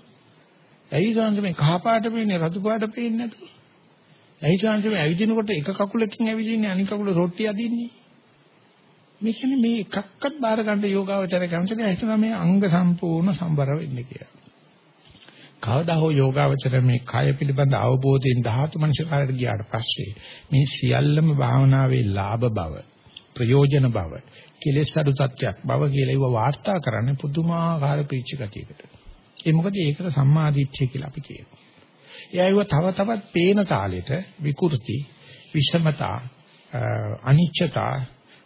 ඇයි ස්වාමීන් මේ කහ පාට පේන්නේ රතු පාට පේන්නේ නැතුව. ඇයි chance මේ ඇවිදිනකොට එක කකුලකින් ඇවිදින්නේ අනික කකුල රොට්ටි අදින්නේ? මේ කියන්නේ මේ එකක්වත් බාර ගන්න යෝගාවචර කැමති නැහැ හිතනවා මේ අංග සම්පූර්ණ සම්බර වෙන්නේ කියලා. කවදා හෝ යෝගාවචර මේ කය පිළිබඳ අවබෝධයෙන් ධාතු මනසකාරයට ගියාට පස්සේ මේ සියල්ලම භාවනාවේ ලාභ බව ප්‍රයෝජන බව කෙලෙස් අඩු තත්ත්වයක් බව කියලා ඒව වාර්තා කරන්නේ පුදුමාකාර පිච්ච ගතියකට. ඒ මොකද ඒකට සම්මාදිට්ඨිය කියලා අපි කියනවා. එයාව තව තවත් පේන තාලෙට විකෘති, විෂමතා, අනිච්චතා,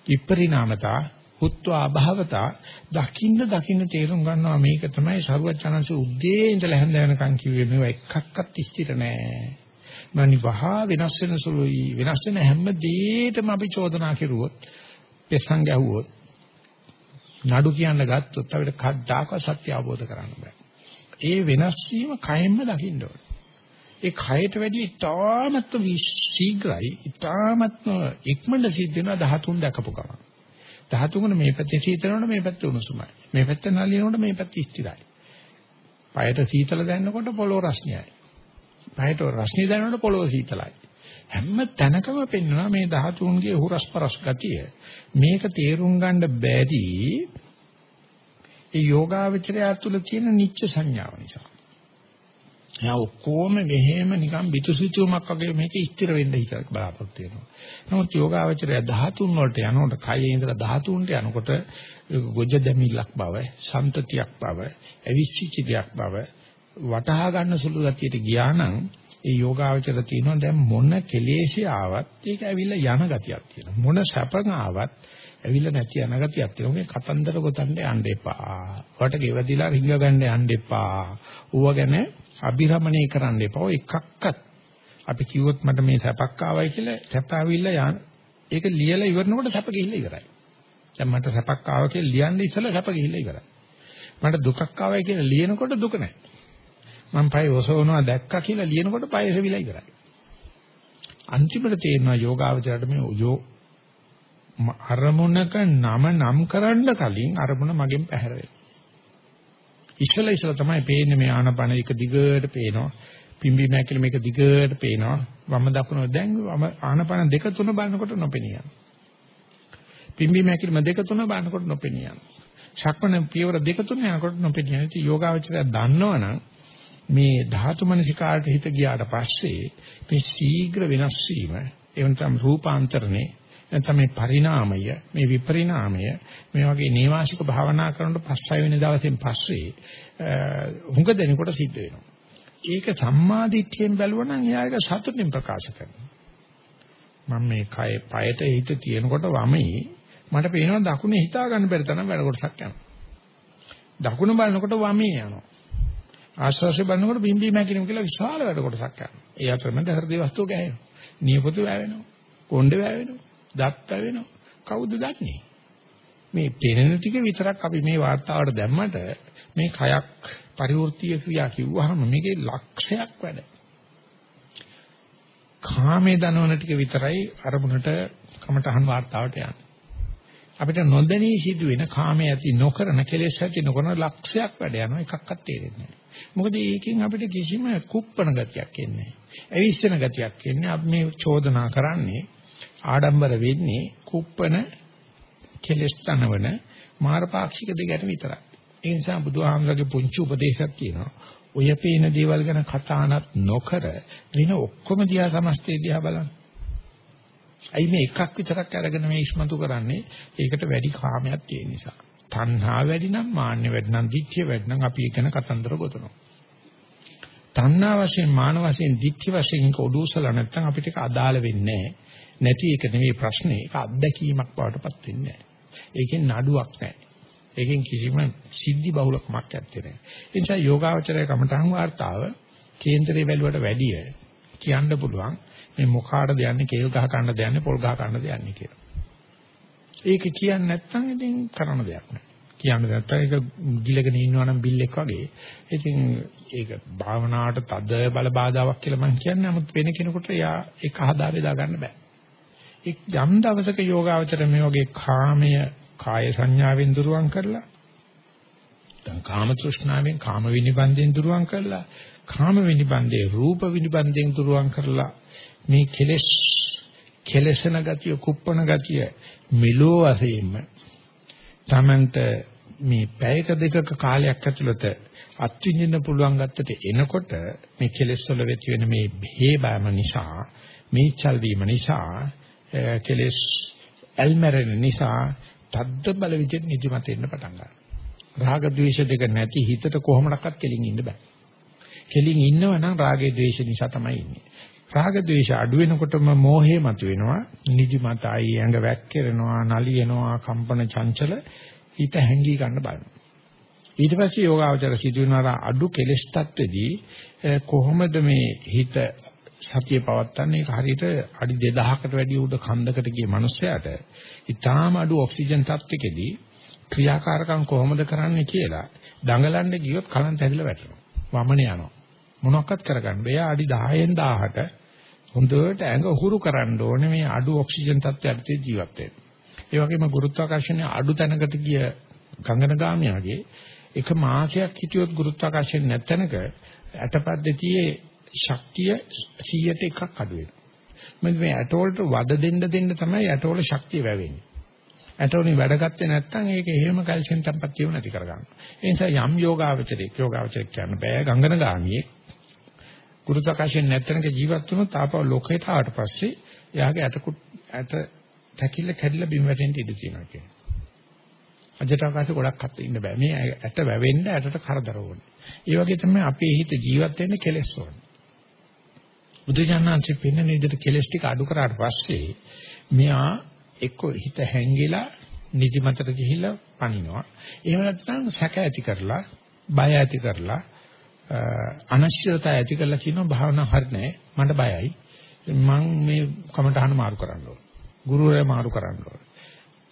විපරිණාමතා, හුත්ව අභාවතා දකින්න දකින්න තේරුම් ගන්නවා මේක තමයි සරුවචනංශ උද්දී ඉඳලා හැඳ වෙනකන් කිව්වේ මේවා එකක්වත් ස්ථිර නෑ. මනි වහා වෙනස් වෙන සුළුයි වෙනස් වෙන හැම දෙයකම අපි චෝදනා කෙරුවොත් පෙසන් ගැහුවොත් නඩු කියන්න ගත්තොත් අපිට කද්දාක සත්‍ය අවබෝධ කරගන්න බෑ. ඒ වෙනස් වීම කයෙන්ම දකින්න ඕනේ. ඒ කයට වැඩි ඉතාමත්ම ශීඝ්‍රයි ඉතාමත්ම ඉක්මනට සිද්ධ වෙනවා 13 දැකපු ගමන් 13 මේ පැත්තේ සීතලනොට මේ පැත්තේ උණුසුමයි. මේ පැත්තේ නලියනකොට මේ පැත්තේ ස්ථිරයි. පයට සීතල දැනනකොට පොළොව රස්නියයි පයට රස්නිය දැනනකොට පොළොව සීතලයි. හැම තැනකම පෙන්වනවා මේ 13ගේ හුරස්පරස් ගතිය. මේක තේරුම් ගන්න බැරි ඒ යෝගාවචරය තුළ තියෙන නිච්ච සංඥාව නිසා. එයා ඔක්කොම වෙහෙම නිකන් පිටුසිතුමක් වගේ මේක ස්ථිර වෙන්න හිතලා බලාපොරොත්තු වෙනවා. නමුත් යෝගාවචරය 13 වලට යනකොට කයේ ඉඳලා 13ට යනකොට ගොජ දෙමිලක් බව, සම්තතියක් බව, අවිශ්චිත දෙයක් බව වටහා ගන්න සුළු ගතියට ගියා නම් ඒ යෝගාවචර තියෙනවා දැන් මොන කෙලේශය ආවත් ඒක ඇවිල්ලා යන ගතියක් තියෙනවා. මොන සැපං ආවත් ඇවිල්ලා නැති යන ගතියක් තියෙනවා. මේ කතන්දර ගොතන්න යන්න එපා. වට ගෙවදිලා රිංග ගන්න යන්න එපා. ඌව ගැන අභිරමණය කරන්න එපා. එකක්වත් අපි කිව්වොත් මට මේ සැපක් ආවයි කියලා සැප ආවිල්ලා යන ඒක ලියලා ඉවරනකොට සැප ගිහිල්ලා ඉවරයි. දැන් මට සැපක් ආවා කියලා ලියන්න ඉස්සෙල්ලා සැප ගිහිල්ලා ඉවරයි. මට දුකක් ආවයි කියලා ලියනකොට දුක නැහැ. මම පය ඔසවනවා දැක්කා කියලා ලියනකොට පය එසවිලා ඉවරයි. අන්තිමට තේරෙනවා යෝගාවචරයට මේ යෝ අරමුණක නම නම් කරන්න කලින් අරමුණ මගෙන් පැහැර වෙනවා. ඉස්සලා ඉස්සලා තමයි පේන්නේ මේ ආනපන එක දිගට පේනවා. පිම්බි මෑකිලි මේක දිගට පේනවා. වම දකුණ දැන් ආනපන දෙක තුන බලනකොට නොපෙනිය. පිම්බි මෑකිලිම දෙක තුන බලනකොට නොපෙනිය. ශක්මණ පියවර දෙක තුන යනකොට නොපෙනිය. ඉතින් යෝගාවචරය දන්නවනම් මේ ධාතු මනසිකාට හිත ගියාට පස්සේ මේ ශීඝ්‍ර වෙනස් වීම එවනතම් රූපාන්තරණේ නැත්නම් මේ පරිණාමය මේ විපරිණාමය මේ වගේ නේවාසික භාවනා කරනකොට පස්සය වෙන දවසෙන් පස්සේ හුඟ දෙනකොට සිද්ධ වෙනවා. ඒක සම්මාදිට්ඨියෙන් බැලුවා නම් එයා ඒක සතුටින් ප්‍රකාශ කරනවා. මම මේ කය පයට හිත තියෙනකොට වමේ මට පේනවා දකුණේ හිතා ගන්න බැරි තරම් වැඩ කොටසක් යනවා. දකුණ බලනකොට වමේ යනවා. ආශ්වාසය බලනකොට බිම්බි මැකිලිම කියලා විශාල වැඩ කොටසක් යනවා. ඒ අතරමැද හෘද වස්තුව ගැහෙනවා. නියපොතු වැවෙනවා. කොණ්ඩේ වැවෙනවා. දත්ත වෙනවා. කවුද දන්නේ? මේ පෙනෙන ටික විතරක් අපි මේ වார்த்தාවට දැම්මට මේ කයක් පරිවෘත්තීය ක්‍රියා කිව්වහම මේකේ ලක්ෂයක් වැඩ. කාමේ දනවන ටික විතරයි අරමුණට කමටහන් වார்த்தාවට යන්නේ. අපිට නොදැනී සිදුවෙන කාමයේ ඇති නොකරන කෙලෙස් ඇති නොකරන ලක්ෂයක් වැඩ යනවා එකක්වත් තේරෙන්නේ නැහැ. මොකද ඒකෙන් අපිට කිසිම කුප්පණ ගතියක් එන්නේ නැහැ. ඇවිස්සෙන ගතියක් එන්නේ. අපි මේ චෝදනා කරන්නේ ආඩම්බර වෙන්නේ කුප්පණ කෙලස් තනවන මාරපාක්ෂික දෙකට විතරයි. ඒ නිසා බුදුහාමරගේ පුංචි උපදේශයක් තියෙනවා. ඔය පේන දේවල් ගැන කතානක් නොකර වෙන ඔක්කොම දිහා සමස්තය දිහා බලන්න. අයි මේ එකක් විතරක් අරගෙන මේ ඉස්මතු කරන්නේ ඒකට වැඩි කාමයක් තියෙන නිසා. තණ්හා වැඩි නම් මාන්න වැඩි නම් දිච්චය වැඩි නම් අපි එකන කතන්දර ගොතනවා. තණ්හා වශයෙන් මාන වශයෙන් දිච්ච වශයෙන් කොඩුසල නැත්නම් අපිට ඒක අදාළ වෙන්නේ නැති එක නෙමෙයි ප්‍රශ්නේ. ඒක අත්දැකීමක් බවටපත් වෙන්නේ නැහැ. ඒකෙන් නඩුවක් නැහැ. ඒකෙන් කිසිම සිද්ධි බහුලකමක් නැත්තේ නැහැ. ඒ නිසා යෝගාවචරය කමඨහන් වාර්තාව කේන්දරේ වැළුවට වැඩිය කියන්න පුළුවන් මේ මොකාටද යන්නේ කේල් ගහ ගන්නද යන්නේ පොල් ගහ ගන්නද යන්නේ කියලා. ඒක කියන්නේ නැත්නම් ඉතින් කරන දෙයක් නෑ. කියන්න නැත්නම් ඒක ගිලගෙන ඉන්නවා නම් බිල් එක වගේ. ඉතින් ඒක භාවනාවට තද බල බාධාවක් කියලා මම කියන්නේ. නමුත් වෙන කෙනෙකුට එයා ඒක හදා බෙදා ගන්න බෑ. එක් යම් දවසක යෝගාවචර මේ වගේ කාමය කාය සංඥාවෙන් දුරුවන් කරලා දැන් කාම තෘෂ්ණාවෙන් කාම විනිබන්දෙන් දුරුවන් කරලා කාම විනිබන්දේ රූප විනිබන්දෙන් දුරුවන් කරලා මේ කෙලෙස් කෙලසන ගතිය කුප්පන ගතිය මෙලෝ වශයෙන්ම තමන්ට මේ පැයක දෙකක කාලයක් ඇතුළත අත්විඳින්න පුළුවන් ගැත්තට එනකොට මේ කෙලෙස් වල වෙති වෙන මේ හේබෑම නිසා මේ චල් වීම නිසා කෙලෙස් ඇල්මැරෙන නිසා තද්ද බල විදිහට නිදිමත එන්න පටන් ගන්නවා. රාග ద్వේෂ දෙක නැති හිතට කොහොමඩක්වත් කෙලින් ඉන්න බෑ. කෙලින් ඉන්නව නම් රාගේ ද්වේෂ නිසා තමයි ඉන්නේ. රාග ද්වේෂ අඩු වෙනකොටම මෝහය මතුවෙනවා. නිදිමතයි ඇඟ වැක්කිරෙනවා, නලියනවා, කම්පන චංචල හිත හැංගී ගන්න බලනවා. ඊට පස්සේ යෝගාවචර සිදුවන අඩු කෙලෙස් තත්ත්වෙදී කොහොමද මේ හිත සතිය පවත්න්නේ ඒක හරියට අඩි 2000කට වැඩි උඩ කන්දකට ගිය මිනිස්සයාට ඊටාම අඩු ඔක්සිජන් තත්ත්වකදී ක්‍රියාකාරකම් කොහොමද කරන්නේ කියලා දඟලන්න ගියොත් කලන්ත ඇදලා වැටෙනවා. වමන යනවා. මොනවක්වත් කරගන්න බෑ. අඩි 10න් 1000ට හොඳට ඇඟ උහුරු කරන්න ඕනේ මේ අඩු ඔක්සිජන් තත්ත්වයට ජීවත් වෙන්න. ඒ වගේම ගුරුත්වාකර්ෂණය අඩු තැනකට ගිය ගංගනගාමියාගේ එක මාසයක් හිටියොත් ගුරුත්වාකර්ෂණ නැත්නම්ක ඇටපද්ධතියේ ශක්තිය 100ට එකක් අඩු වෙනවා. මොකද මේ ඇටෝල්ට වද දෙන්න දෙන්න තමයි ඇටෝල ශක්තිය වැවෙන්නේ. ඇටෝලෙන් වැඩ ගත්තේ නැත්නම් ඒක එහෙම කැල්සියම් තම්පත්තිය නැති කරගන්නවා. ඒ නිසා යම් යෝගාවචරයක් යෝගාවචරයක් කියන්න බෑ ගංගනගාමියේ ගුරුත්වාකර්ෂණ නැත්නම්ක ජීවත් වුණොත් ආපහු ලෝකයට ආවට පස්සේ එයාගේ ඇට ඇට තැකිල්ල කැඩිලා බිම වැටෙන්න ඉඩ තියෙනවා කියන්නේ. අජට අවකාශ ගොඩක් අත් ඉන්න බෑ. මේ ඇට වැවෙන්න ඇටට කරදර ඕනේ. ඒ වගේ තමයි අපේ හිත ජීවත් වෙන්න කෙලස් ඕනේ. බුදුජානනාංශ පෙන්වන විදිහට කෙලස් ටික අඩු කරාට පස්සේ මෙයා එක්ක හිත හැංගිලා නිදිමතට ගිහිල්ලා පනිනවා. එහෙම නැත්නම් සැක ඇති කරලා, බය ඇති කරලා, අනශ්‍යතාවය ඇති කරලා කියනවා භාවනා හරිනේ මට බයයි. මම මේ කමටහන මාරු කරන්න ඕන. ගුරුවරයා මාරු කරන්න ඕන.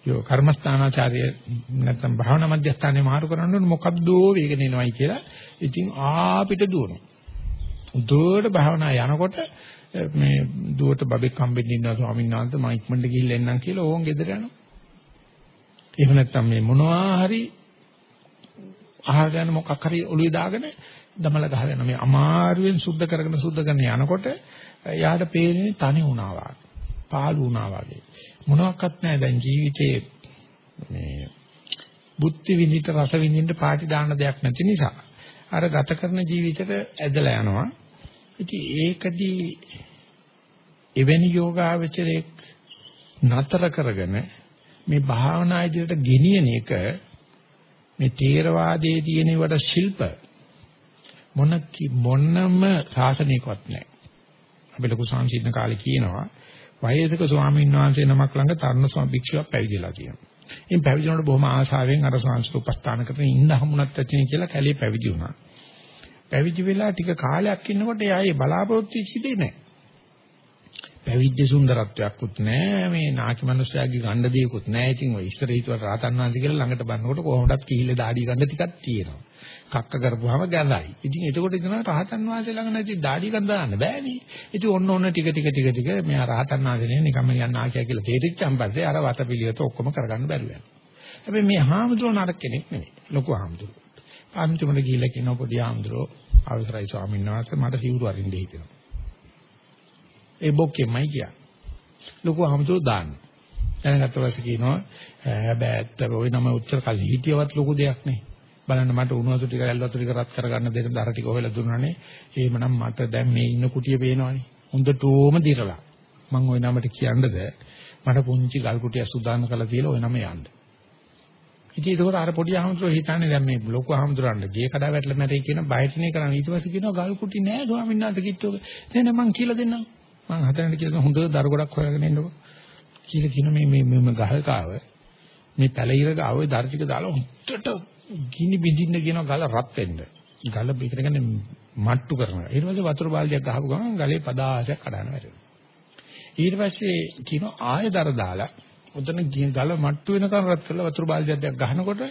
යෝ කර්මස්ථානාචාර්ය නැත්නම් භාවනා මධ්‍යස්ථානේ මාරු කරන්න ඕන මොකද්ද වේගෙන එනවයි කියලා. ඉතින් ආපිට දුවනවා. උදේට භාවනා යනකොට මේ දුවට බබෙක් හම්බෙන්න ඉන්නවා ස්වාමීන් වහන්සේ මම ඉක්මනට ගිහිල්ලා එන්නම් කියලා ඕන් ගෙදර යනවා. එහෙම නැත්නම් මේ මොනවා හරි අහගෙන මොකක් හරි ඔළුවේ දාගෙන දමල ගහගෙන මේ අමාරුවෙන් සුද්ධ කරගෙන සුද්ධ කරන යනකොට එයාට පේන්නේ තනි වුණා වගේ. පාළු වුණා වගේ. මොනවත් නැහැ දැන් ජීවිතේ මේ බුද්ධ විඳිට රස විඳින්න පාටි දාන්න දෙයක් නැති නිසා අර ගත කරන ජීවිතේට ඇදලා යනවා. ඉතින් ඒකදී එවැනි යෝගාවචරයක් නතර කරගෙන මේ භාවනා ඉදිරියට ගෙනියන එක මේ තේරවාදයේ තියෙන වට ශිල්ප මොන මොනම සාසනිකවත් නැහැ. අපි ලොකු සංසිඳන කාලේ කියනවා වයසක ස්වාමීන් වහන්සේ නමක් ළඟ තරුණ ස්වාමී භික්ෂුවක් පැවිදිලා කියනවා. ඉතින් පැවිදිනකොට බොහොම ආශාවෙන් අර සංස්කෘත උපස්ථාන කරගෙන ඉන්න හමුණත් ඇතිනේ කියලා කැලේ පැවිදි වුණා. පැවිදි වෙලා ටික කාලයක් ඉන්නකොට එයාගේ බලාපොරොත්තු වෙච්ච දෙයක් නැහැ. පැවිද්ද සුන්දරත්වයක්වත් නැහැ මේ නාකි මිනිස්සයාගේ ගණ්ඩ දෙයක්වත් නැහැ ඉතින් ඔය ඉස්සර හිතුවට රහතන් වහන්සේ කියලා ළඟට බannකොට කොහොමදත් කිහිල්ල දාඩිය ගන්න ටිකක් තියෙනවා. කක්ක කරපුවාම ගැඳයි. ඉතින් එතකොට ඉතන රහතන් වහන්සේ ළඟ නැති දාඩිය ගන්න දාන්න බෑනේ. ඉතින් ඔන්න ඔන්න ටික ටික ටික ටික මෙයා රහතන් වහන්සේ නේ නිකම්ම යන්න ආකියා කියලා තේරිච්චන් පස්සේ අර වතපිලියත ඔක්කොම කරගන්න බැරුව යනවා. හැබැයි මේ හාමුදුරුවෝ නරක කෙනෙක් නෙමෙයි. ලොකු හාමුදුරුවෝ. අන්තිමට ගිහිල්ලා කියන පොඩි හාමුදුරුවෝ අවසරයි ස්වාමීන් වහන්සේ මට සිවුරු අරින්න හිතෙනවා ඒ බොක්කෙමයි කියන්නේ. ලොකු අහමතෝ දාන්න. දැනගත්ත පස්සේ කියනවා හැබැයි ඇත්ත ඔය නම උච්චර කල් හිටියවත් ලොකු දෙයක් නේ. බලන්න මට උණු වතුර ටික රැල්ල වතුර ටික රත් කරගන්න දෙන්න දර ටික හොයලා දුන්නානේ. එහෙමනම් මට දැන් මේ ඉන්න කුටිය පේනවනේ. හොඳටම දිරලා. මම ওই නමට කියන්නද මට පුංචි ගල් කුටිය සුදාන්න කළා කියලා ওই නම යන්න. ඉතින් ඒකෝර අර පොඩි අහමුදුර හිතන්නේ දැන් මේ ලොකු අහමුදුරන්ට ගේ කඩා වැටලා මැරෙයි කියන බයටනේ කරන්නේ ඊට පස්සේ කියනවා ගල් කුටි නෑ ස්වාමීන් වහන්සේ කිට්ටෝක නෑ නෑ මං කියලා දෙන්නම් මම හතරට කියලා හොඳ දර ගොඩක් හොයාගෙන එන්නකො. කියලා කියන මේ මේ මේ ගහකාව මේ පැලිර ගාව ඔය දර ටික දාලා හොඳට ගිනි බින්දින්න කියන ගල රත් වෙන්න. ගල බිකට ගන්න මට්ටු කරනවා. ඊට පස්සේ වතුර බාල්දියක් ගහපු ගමන් ගලේ පදාසයක් කඩන වැටෙනවා. ඊට පස්සේ කියන ආය දර දාලා උතන ගල මට්ටු වෙනකන් රත් කරලා වතුර බාල්දියක් ගහනකොට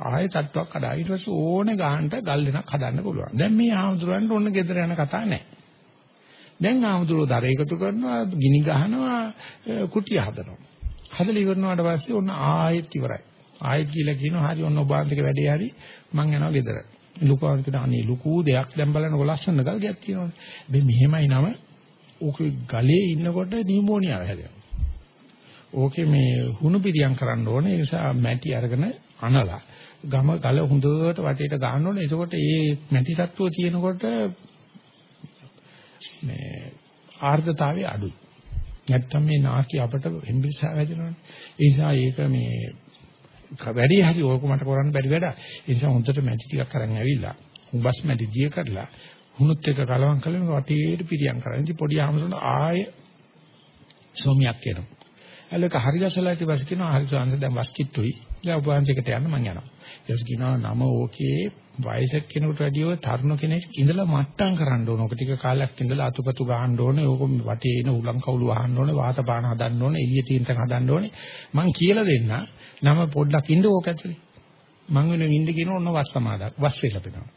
ආයෙ තට්ටුවක් කඩා. ඊට පස්සේ ඕනේ ගහන්න ගල් දෙනක් හදන්න පුළුවන්. දැන් මේ ආමුදුරන්ට ඕන ගෙදර යන කතා නැහැ. දැන් ආමුදුරෝ දර එකතු කරනවා, ගිනි ගහනවා, කුටිය හදනවා. හදලා ඉවරනාට පස්සේ ඔන්න ආයෙත් ඉවරයි. ආයෙත් කියලා කියනවා හරි ඔන්න ඔබ අන්තික වැඩේ හරි මං යනවා ගෙදර. ලුකාන් කියන අනේ ලুকু දෙයක් දැන් බලනකො ලස්සන ගල් ගයක් තියෙනවනේ. මේ මෙහෙමයි නම ඕකේ ගලේ ඉන්නකොට නියමෝනියාව හැදෙනවා. ඕකේ මේ හුණු පිරියම් කරන්න ඕනේ. ඒ නිසා මැටි අරගෙන අනලා ගම ගල හොඳට වටේට ගන්න ඕනේ. එතකොට මේ මැටි තත්ත්වය තියෙනකොට මේ ආර්ධතාවය අඩුයි. නැත්තම් මේ නාකි අපට හෙම්බිරිසා වැදෙනවනේ. ඒ නිසා ඒක මේ වැඩි හරි ඕක මට කරන්න බැරි වැඩ. ඒ නිසා හොඳට මැටි ටිකක් අරන් ඇවිල්ලා උඹස් මැටි දිය කරලා හුණුත් එක කලවම් කරලා වටේට පිරියම් කරන්. ඉතින් පොඩි ආමසොන ආය සෝමියක් කියනවා. එලක හරි ගැසලා ඊට පස්සේ කියනවා හරි සාංශ දැන් වස්කිට්ටුයි. දැන් උපවාසයකට යන්න මං යනවා. ඊට කියනවා නම ඕකේ වයසක කෙනෙකුට වැඩිව තරුණ කෙනෙක් ඉඳලා මට්ටම් කරන්න ඕන. ඔක ටික කාලයක් ඉඳලා අතුපතු ගහන්න ඕනේ. ඕක වටේ එන උලම් කවුළු වහන්න ඕනේ. වාත පාන හදන්න ඕනේ. එළිය තියෙන තැන හදන්න ඕනේ. මං කියලා දෙන්න. නම පොඩ්ඩක් ඉන්න ඕක ඇතුලේ. මං වෙන ඉන්න කියන ඕන වස් සමාදක්. වස් වෙලා පෙනවා.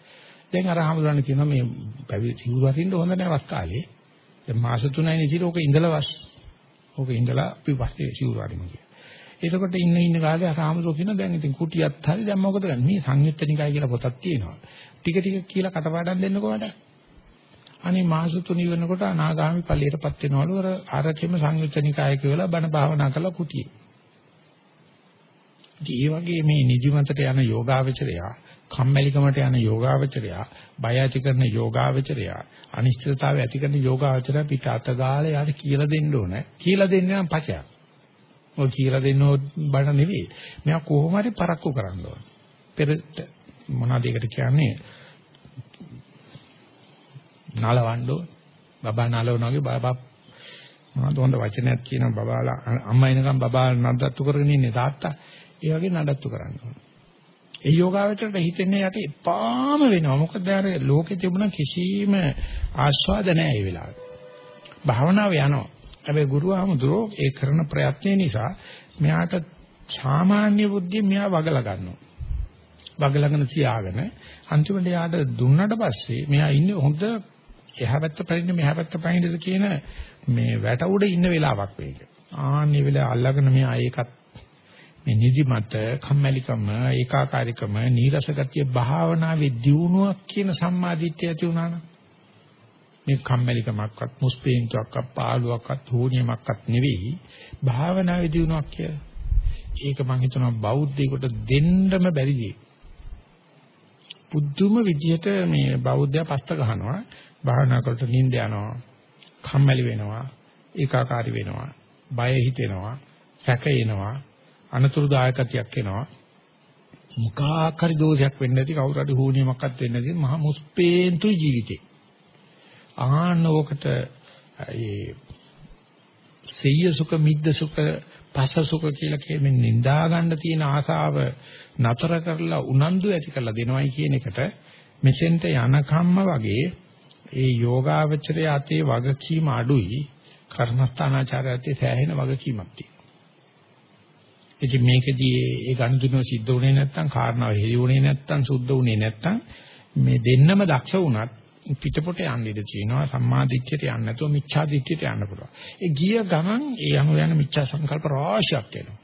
දැන් අර හමුදුරන් කියනවා මේ පැවිදි සිවුරු අරින්න හොඳ නැහැ වස් කාලේ. දැන් මාස 3යි නේ ඉතින් ඕක ඉඳලා වස්. ඕක ඉඳලා අපි වස්සේ සිවුරු අරින්න කියලා. එතකොට ඉන්න ඉන්න කාලේ අසාමසෝ කියන දැන් ඉතින් කුටියත් හරි දැන් මොකද ගන්නේ මේ සංයුත්ත නිකාය කියලා පොතක් තියෙනවා. ටික ටික කියලා කටපාඩම් දෙන්නකෝ මට අනේ මාස තුන ඉවරනකොට අනාගාමි ඵලයටපත් වෙනවලු. අර ආරකෙම සංයුත්ත නිකාය කියලා බණ භාවනා කරලා කුටියේ. ඉතින් ඒ වගේ මේ නිදිමතට යන යෝගාවචරයා කම්මැලිකමට යන යෝගාවචරයා බය ඇති කරන යෝගාවචරයා අනිශ්චිතතාවය ඇති කරන යෝගාවචරය පිට අත ගාලා යාට කියලා දෙන්න ඕනේ කියලා දෙන්නේ නම් පචයක් ඔය කියලා දෙන්න බණ නෙවෙයි. මෙයා කොහොම හරි පරක්කු කරන්න ඕන. පෙර මොනවද ඒකට කියන්නේ? නලවන්න ඕන. බබා නලවනවා වගේ බබා මොනවද හොඳ වචනයක් කියනවා බබාලා අම්මා එනකම් බබා නඩත්තු කරගෙන ඉන්නේ තාත්තා. ඒ වගේ නඩත්තු කරන්න ඕන. ඒ යෝගාවචරයට හිතෙන්නේ යට එපාම වෙනවා. මොකද අර ලෝකේ තිබුණ කිසිම ආස්වාද නැහැ ඒ වෙලාවේ. භාවනාව යනවා. හැබැයි ගුරුහාමුදුරෝ ඒ කරන ප්‍රයත්නය නිසා මෙයාට සාමාන්‍ය බුද්ධිය මෙයා වගලා ගන්නවා. වගලාගෙන තියාගෙන අන්තිමට යාට දුන්නට පස්සේ මෙයා ඉන්නේ හොඳ එහා පැත්ත පරින්න මෙහා පැත්ත පරින්නද කියන මේ වැට උඩ ඉන්න වෙලාවක් මේක. ආන්නේ වෙලාව අල්ලගෙන මෙයා ඒකත් මේ නිදිමත, කම්මැලිකම, ඒකාකාරීකම, නීරස ගතිය භාවනාවේ දියුණුවක් කියන සම්මාදිට්ඨිය ඇති වුණා නම් මේ කම්මැලිකමක්වත්, මුස්පේන්තුවක්වත්, පාළුවක්වත්, හෝනියමක්වත් නෙවෙයි භාවනාවේ දියුණුවක් කියලා. ඒක මම හිතනවා බෞද්ධයෙකුට දෙන්නම බැරි දෙයක්. පුදුම විදියට මේ බෞද්ධයා පස්ත ගහනවා භාවනා කරලා නිින්ද යනවා කම්මැලි වෙනවා ඒකාකාරී වෙනවා බය හිතෙනවා සැක එනවා අනතුරුදායකතියක් එනවා. මොකක් හරි දෝෂයක් වෙන්නේ නැති කවුරු හරි හෝනියමක්වත් වෙන්නේ නැති මහා මුස්පේන්තු ජීවිතේ. ආන්න ඕකට ඒ සෙය්‍ය සුඛ මිද්ද සුඛ පස සුඛ කියලා කියන්නේ නිඳා ගන්න තියෙන ආසාව නතර කරලා උනන්දු ඇති කරලා දෙනවයි කියන එකට මෙසෙන්ට යනකම්ම වගේ ඒ යෝගාවචරය අතේ වගකීම අඩුයි. කර්මස්ථානාචාරයතේ සෑහෙන වගකීමක් තියෙනවා. ඉතින් මේකදී ඒ ගනුදෙනුව සිද්ධ වුණේ නැත්නම් කාරණාව හෙළි වුණේ නැත්නම් සුද්ධ වුණේ නැත්නම් මේ දෙන්නම දක්ෂ වුණත් පිටපොට යන්න ඉඩ තියෙනවා සම්මා දිට්ඨියට යන්න නැතුව මිච්ඡා දිට්ඨියට යන්න පුළුවන්. ඒ ගිය ගමන් ඒ යන යන මිච්ඡා සංකල්ප රාශියක් එනවා.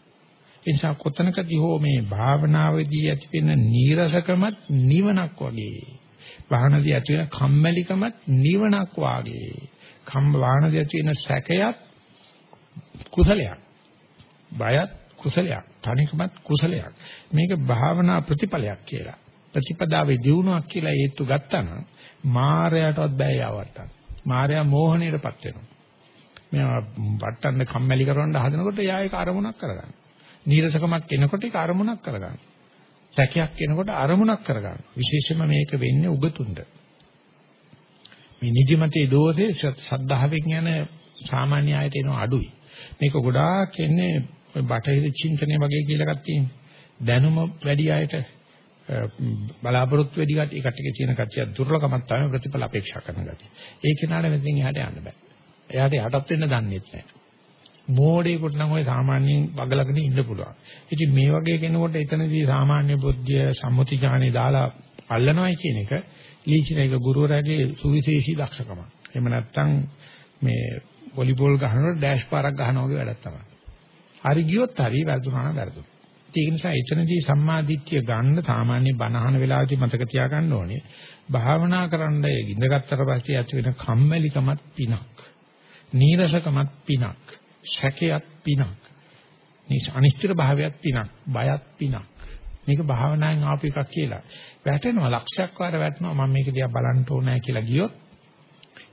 ඒ නිසා කොතනකදී හෝ මේ භාවනාවේදී ඇති වෙන නීරසකමත් නිවනක් වගේ. භාවනාවේදී ඇති වෙන කම්මැලිකමත් නිවනක් වගේ. කම් භාවනාවේදී ඇති වෙන සැකයත් කුසලයක්. බයත් කුසලයක්. තනිකමත් කුසලයක්. මේක භාවනා ප්‍රතිඵලයක් කියලා. ප්‍රතිපදාවේ දියුණුවක් කියලා හේතු ගත්තා නම් මායයටවත් බෑ යවට්ටන්න. මායя මෝහණයටපත් වෙනවා. මෙයා වට්ටන්න කම්මැලි කරවන්න හදනකොට එයා ඒක අරමුණක් කරගන්න. නීරසකමක් එනකොට ඒක අරමුණක් කරගන්න. සැකයක් එනකොට අරමුණක් කරගන්න. විශේෂයෙන්ම මේක වෙන්නේ උගතුන්ට. මේ නිදිමතේ දෝෂේ සද්ධාවෙන් යන සාමාන්‍ය ආයත එනවා අඩුයි. මේක ගොඩාක් එන්නේ ඔය බටහිර චින්තනය වගේ කියලා එකක් තියෙනවා. දැනුම වැඩි අයට බලාපොරොත්තු වැඩි කට ඒකට තියෙන කච්චිය දුර්ලභමක් තමයි ප්‍රතිඵල අපේක්ෂා කරන ගතිය. ඒ කෙනාට මෙතෙන් එහාට යන්න බෑ. එයාට යටත් වෙන්න දන්නේ නැහැ. මෝඩේකට නම් ඔය සාමාන්‍යයෙන් වගලගෙන ඉන්න පුළුවන්. ඉතින් මේ වගේ කෙනෙකුට එතනදී සාමාන්‍ය බුද්ධිය සම්මුති ඥානෙ දාලා අල්ලනවයි කියන එක ලීචිනේක ගුරුවරයාගේ සුවිශේෂී දක්ෂකමක්. එහෙම නැත්නම් මේ වොලිබෝල් ගහනකොට ඩෑෂ් පාරක් ගහනවා වගේ වැඩක් තමයි. හරි ගියොත් හරි වැරදුනා නම් වැරදුනා. ඒක නිසා එතනදී සම්මාදිට්ඨිය ගන්න සාමාන්‍ය බණහන වෙලාවදී මතක තියාගන්න ඕනේ. භාවනා කරන්න ඉඳගත්තට පස්සේ ඇති වෙන කම්මැලිකමත් පිනක්. නීරසකමත් පිනක්. සැකයත් පිනක්. අනිශ්චිත භාවයත් පිනක්. බයත් පිනක්. මේක භාවනාවෙන් ආපු එකක් කියලා. වැටෙනවා ලක්ෂයක් වාර වැටෙනවා මම මේක දිහා බලන්න ඕනෑ කියලා ගියොත්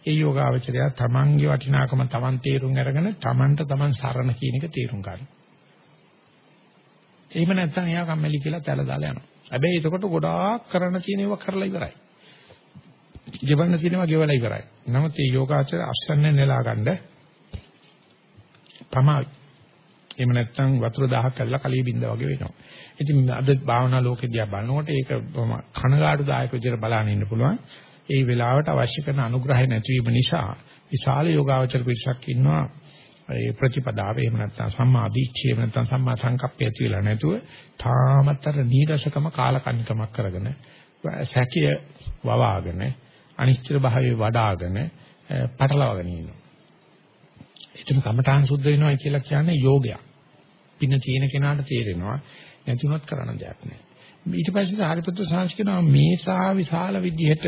ඒ යෝගාවචරය තමන්ගේ වටිනාකම තමන් තේරුම් අරගෙන තමන්ට තමන් සරණ කියන එක තේරුම් ගන්නවා. එහෙම නැත්නම් එයා කම්මැලි කියලා තැල දාලා යනවා. හැබැයි එතකොට ගොඩාක් කරන්න තියෙන ඒවා කරලා ඉවරයි. ගෙවන්න තියෙනවා ගෙවලා ඉවරයි. නමුත් මේ යෝගාචර අස්සන්න නෙලා ගන්න තමයි. එහෙම නැත්නම් වතුර දහහක් කළා කලිය බින්ද වගේ වෙනවා. ඉතින් අද භාවනා ලෝකෙ දිහා බලනකොට ඒක කනගාටුදායක විදිහට බලන්න ඉන්න පුළුවන්. ඒ වෙලාවට අවශ්‍ය කරන අනුග්‍රහය නැතිවීම නිසා විශාල යෝගාවචර පිරිසක් ඉන්නවා ඒ ප්‍රතිපදාව එහෙම නැත්නම් සම්මා දිට්ඨිය එහෙම නැත්නම් සම්මා සංකප්පය ඇති වෙලා නැතුව තාමත් අර නීරසකම කාලකන්නිකමක් කරගෙන සැකිය වවාගෙන අනිශ්චිත භාවයේ වඩාගෙන පටලවාගෙන ඉන්නවා. එතන කමඨාන් සුද්ධ වෙනවා කියලා කියන්නේ යෝගයක්. පින්න තියෙන කෙනාට තේරෙනවා නැතිවත් කරන්න දෙයක් නැහැ. ඊට පස්සේ සාරිපුත්‍ර සාංශ මේ සා විශාල විදිහට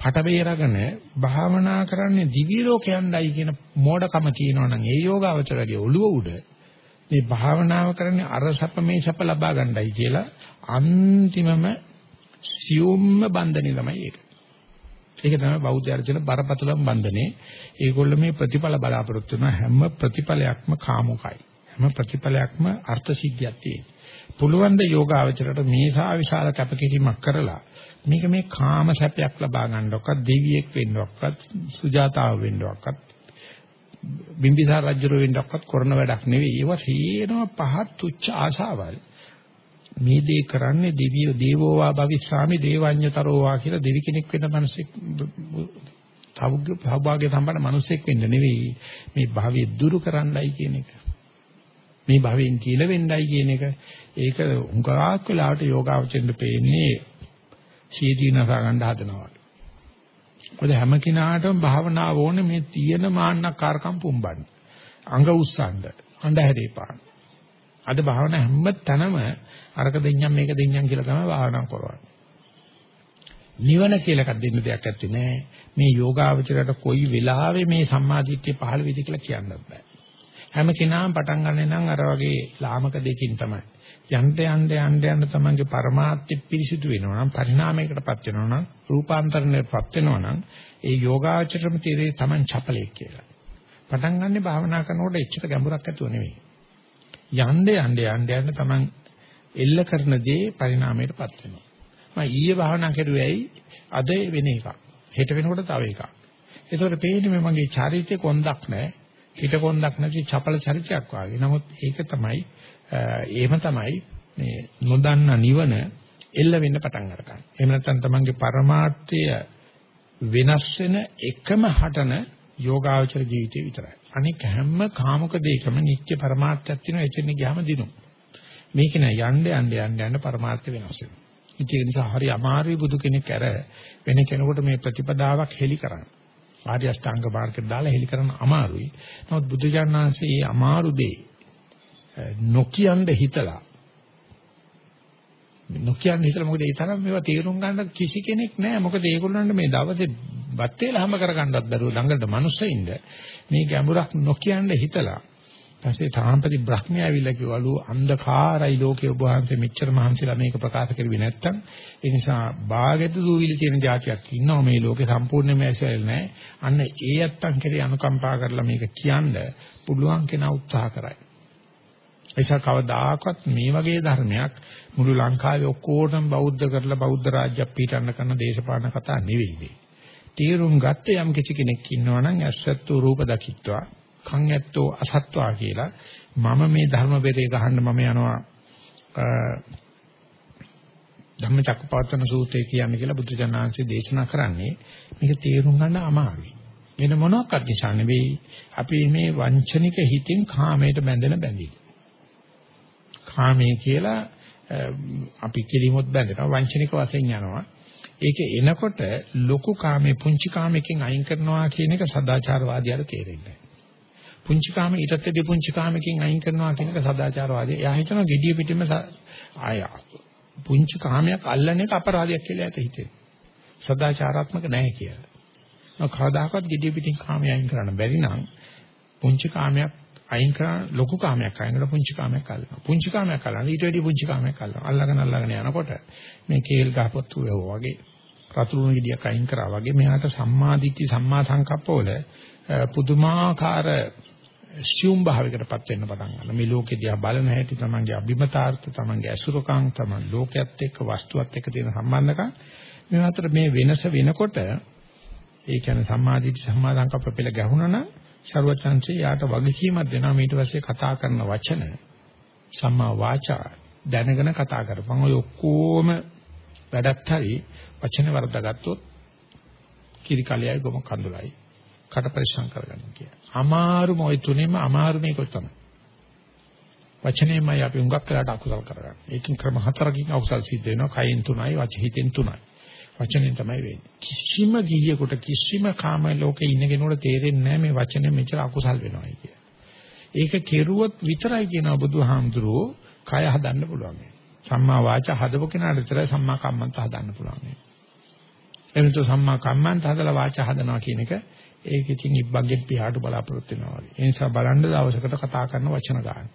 පට බේරගෙන භාවනා කරන්නේ දිවි ලෝකයන්ඩයි කියන මෝඩකම කියනවා නම් ඒ යෝගාවචරගේ ඔළුව උඩ මේ භාවනාව කරන්නේ අර සැප මේ සැප ලබා ගන්නයි කියලා අන්තිමම සියුම්ම බන්ධනේ තමයි ඒක. ඒක තමයි බෞද්ධ ආර්ජන බරපතලම බන්ධනේ. ඒගොල්ලෝ මේ ප්‍රතිඵල බලාපොරොත්තු වෙන හැම ප්‍රතිඵලයක්ම කාමුකයි. හැම ප්‍රතිඵලයක්ම අර්ථ සිද්ධියක් තියෙනවා. පුළුවන් ද යෝගාවචරයට මේ සා විශාල කැපකිරීමක් කරලා මේක මේ කාම සැපයක් ලබා ගන්නවක්වත් දෙවියෙක් වෙන්නවක්වත් සුජාතාව වෙන්නවක්වත් බිම්බිසාර රජුර වෙන්නවක්වත් කරන වැඩක් නෙවෙයි. ඒවා හේනවා පහත් තුච්ච ආශාවල්. මේ දේ කරන්නේ දෙවියෝ දේවෝවා භවිස්සාමි දේවඤ්‍යතරෝවා කියලා දෙවි කෙනෙක් වෙන මිනිසෙක් සෞභාග්‍ය සම්පන්න මිනිසෙක් වෙන්න නෙවෙයි. මේ භාවය දුරු කරන්නයි කියන එක. මේ භවෙන් කියලා වෙන්නයි කියන එක. ඒක උඟාක් වෙලාවට යෝගාවචෙන්ද පේන්නේ සීදීනස ගන්න හදනවා. මොකද හැම කෙනාටම භාවනාව ඕනේ මේ තියෙන මාන්නකාරකම් පුම්බන්න. අඟ උස්සන්න, අඳුරේ පාන්න. අද භාවනා හැම තැනම අරක දෙඤ්ඤම් මේක දෙඤ්ඤම් කියලා තමයි භාවනා කරන්නේ. නිවන කියලා එකක් දෙන්න දෙයක් නැත්තේ නෑ. මේ යෝගාවචරයට කොයි වෙලාවෙ මේ සම්මාදිට්ඨිය පහළ වෙයිද කියලා කියන්නත් බෑ. හැම කෙනාම පටන් ගන්න නම් අර වගේ ලාමක දෙකින් තමයි. යන්න යන්න යන්න යන්න තමන්ගේ પરමාර්ථය පිරිසිදු වෙනවා නම් පරිණාමයකටපත් වෙනවා නම් රූපාන්තරණයටපත් වෙනවා නම් ඒ යෝගාචරම තීරේ තමන් චපලෙක් කියලා. පටන් ගන්නෙ භාවනා කරනකොට එච්චර ගැඹුරක් ඇතුව නෙවෙයි. යන්න යන්න යන්න යන්න තමන් එල්ල කරන දේ පරිණාමයටපත් වෙනවා. මම ඊයේ භාවනා කරුවේයි අද වෙන එකක්. හෙට වෙනකොට තව එකක්. ඒතකොට පේන්නේ මේ මගේ චරිතේ කොන්දක් නැහැ. පිට කොන්දක් නැති චපල චරිතයක් වාගේ. නමුත් ඒක තමයි එහෙම තමයි මේ නොදන්න නිවන එල්ල වෙන්න පටන් ගන්න. එහෙම නැත්නම් තමන්ගේ පරමාර්ථය වෙනස් වෙන එකම හටන යෝගාචර ජීවිතය විතරයි. අනික හැම කාමක දෙයකම නිත්‍ය පරමාර්ථයක් තියෙනවා එතන ගියාම දිනු. මේක නෑ යන්න යන්න යන්න යන්න පරමාර්ථ වෙනස් වෙනවා. ඒක නිසා හරි අමාරුයි බුදු කෙනෙක් අර වෙන කෙනෙකුට මේ ප්‍රතිපදාවක් හෙලි කරන්න. ආර්ය අෂ්ටාංග මාර්ගය දාලා හෙලි කරන්න අමාරුයි. නමුත් බුදුජානනාංශයේ මේ අමාරු දේ නොකියන්න හිතලා නොකියන්න හිතලා මොකද ඒ තරම් මේවා තේරුම් ගන්න කිසි කෙනෙක් නැහැ. මොකද ඒගොල්ලන්ට මේ දවසේ බත් වේල හැම කරගන්නත් බැරුව ළඟට මිනිස්සෙින්ද මේ ගැඹුරක් නොකියන්න හිතලා ඊපස්සේ තාම්පති බ්‍රහ්මයා ඇවිල්ලා කිව්වලු අන්ධකාරයි ලෝකේ ඔබ වහන්සේ මෙච්චර මහන්සිලා මේක ප්‍රකාශ කරුවේ නැත්තම් ඒ නිසා බාගෙට දූවිලි තියෙන જાතියක් ඉන්නවා මේ ලෝකේ සම්පූර්ණයෙන්ම ඇසෙල් නැහැ. අන්න ඒ යත්තන් කෙරේ අනුකම්පා කරලා මේක කියන්න පුළුවන් කෙනා උත්සාහ කරයි. එයිසා කවදාකවත් මේ වගේ ධර්මයක් මුළු ලංකාවේ ඔක්කොටම බෞද්ධ කරලා බෞද්ධ රාජ්‍යයක් පිටන්න කරන දේශපාලන කතා නෙවෙයි. තීරුම් ගත්ත යම් කිසි කෙනෙක් ඉන්නවා නම් ඇස්සත්තු රූප දකිත්වා කන් ඇත්තෝ අසත්වා කියලා මම මේ ධර්ම බෙරේ ගහන්න මම යනවා ධම්මචක්කපවත්තන සූත්‍රය කියන්නේ කියලා බුදුජානනාංශය දේශනා කරන්නේ මේක තේරුම් ගන්න අමාරුයි. වෙන මොනක්වත් නිසා නෙවෙයි අපි මේ වංචනික හිතින් කාමයට බැඳෙන බැඳී. කාමයේ කියලා අපි කිලිමුත් බැඳෙනවා වංචනික වශයෙන් යනවා. ඒක එනකොට ලොකු කාමේ පුංචි කාමයකින් අයින් කරනවා කියන එක සදාචාරවාදියාට තේරෙන්නේ පුංචි කාම ඊටත් වැඩි පුංචි කාමකින් අයින් කරනවා කියන එක සදාචාරවාදී. එයා හිතනවා gediya පිටින්ම ආය පුංචි කාමයක් අල්ලන එක අපරාධයක් කියලා ඇත හිතේ. සදාචාරාත්මක නැහැ කියලා. නෝ කවදාකවත් gediya පිටින් කාමය අයින් කරන්න බැරි නම් පුංචි කාමයක් අයින් කරන ලොකු කාමයක් අයින් කරලා පුංචි කාමයක් අල්ලනවා. පුංචි කාමයක් අල්ලනවා. ඊට වැඩි පුංචි කාමයක් අල්ලනවා. අල්ලගෙන අල්ලගෙන යනකොට මේ කේල් ගහපොත්තු වගේ රතුරුණු ගෙඩියක් අයින් කරා වගේ මෙයාට සම්මාදිට්ඨි සම්මා සංකප්පවල පුදුමාකාර සියුම් භාවයකටපත් වෙන්න පටන් ගන්නවා. මේ ලෝකෙ දිහා බලන හැටි තමන්ගේ අභිමතාර්ථ, තමන්ගේ අසුරකම්, තමන් ලෝකයේත් එක්ක වස්තුවත් එක්ක තියෙන සම්බන්ධකම් මේ අතර මේ වෙනස වෙනකොට ඒ කියන්නේ සම්මාදිට සම්මාදංකප්ප පෙළ ගැහුණා නම් ਸਰවචන්සේ යාට වගකීමක් දෙනවා ඊට පස්සේ කතා කරන වචන සම්මා වාචා දැනගෙන කතා කරපන් ඔය ඔක්කොම වැඩක් හරි වචන වර්ධගත්තොත් කිරි කලයයි ගොම කඳුලයි කට පරිශං කරගන්න කිය. අමාරුම ওই තුනේම අමාරු මේක තමයි. වචනේමයි අපි හුඟක් වෙලාට අකුසල් කරගන්නේ. ඒකෙන් ක්‍රම හතරකින් අකුසල් සිද්ධ වෙනවා. කයෙන් තුනයි, වචිතෙන් තුනයි. වචනෙන් තමයි වෙන්නේ. කිසිම ගිහියෙකුට කිසිම කාම ලෝකේ ඉන්න කෙනෙකුට තේරෙන්නේ නැහැ මේ වචනේ මෙච්චර අකුසල් වෙනවයි කිය. ඒක කෙරුවොත් විතරයි කියනවා බුදුහාමුදුරුවෝ කය හදන්න පුළුවන්. සම්මා වාචා හදපු කෙනාට විතරයි සම්මා කම්මන්ත හදන්න පුළුවන්. එනිසා සම්මා කම්මන්ත හදලා වාචා හදනවා කියන එක ඒක ඉතින් ඉබ්බගෙන් පියාට බලාපොරොත්තු වෙනවා වගේ. ඒ නිසා බලන්න දවසකට කතා කරන වචන ගන්න.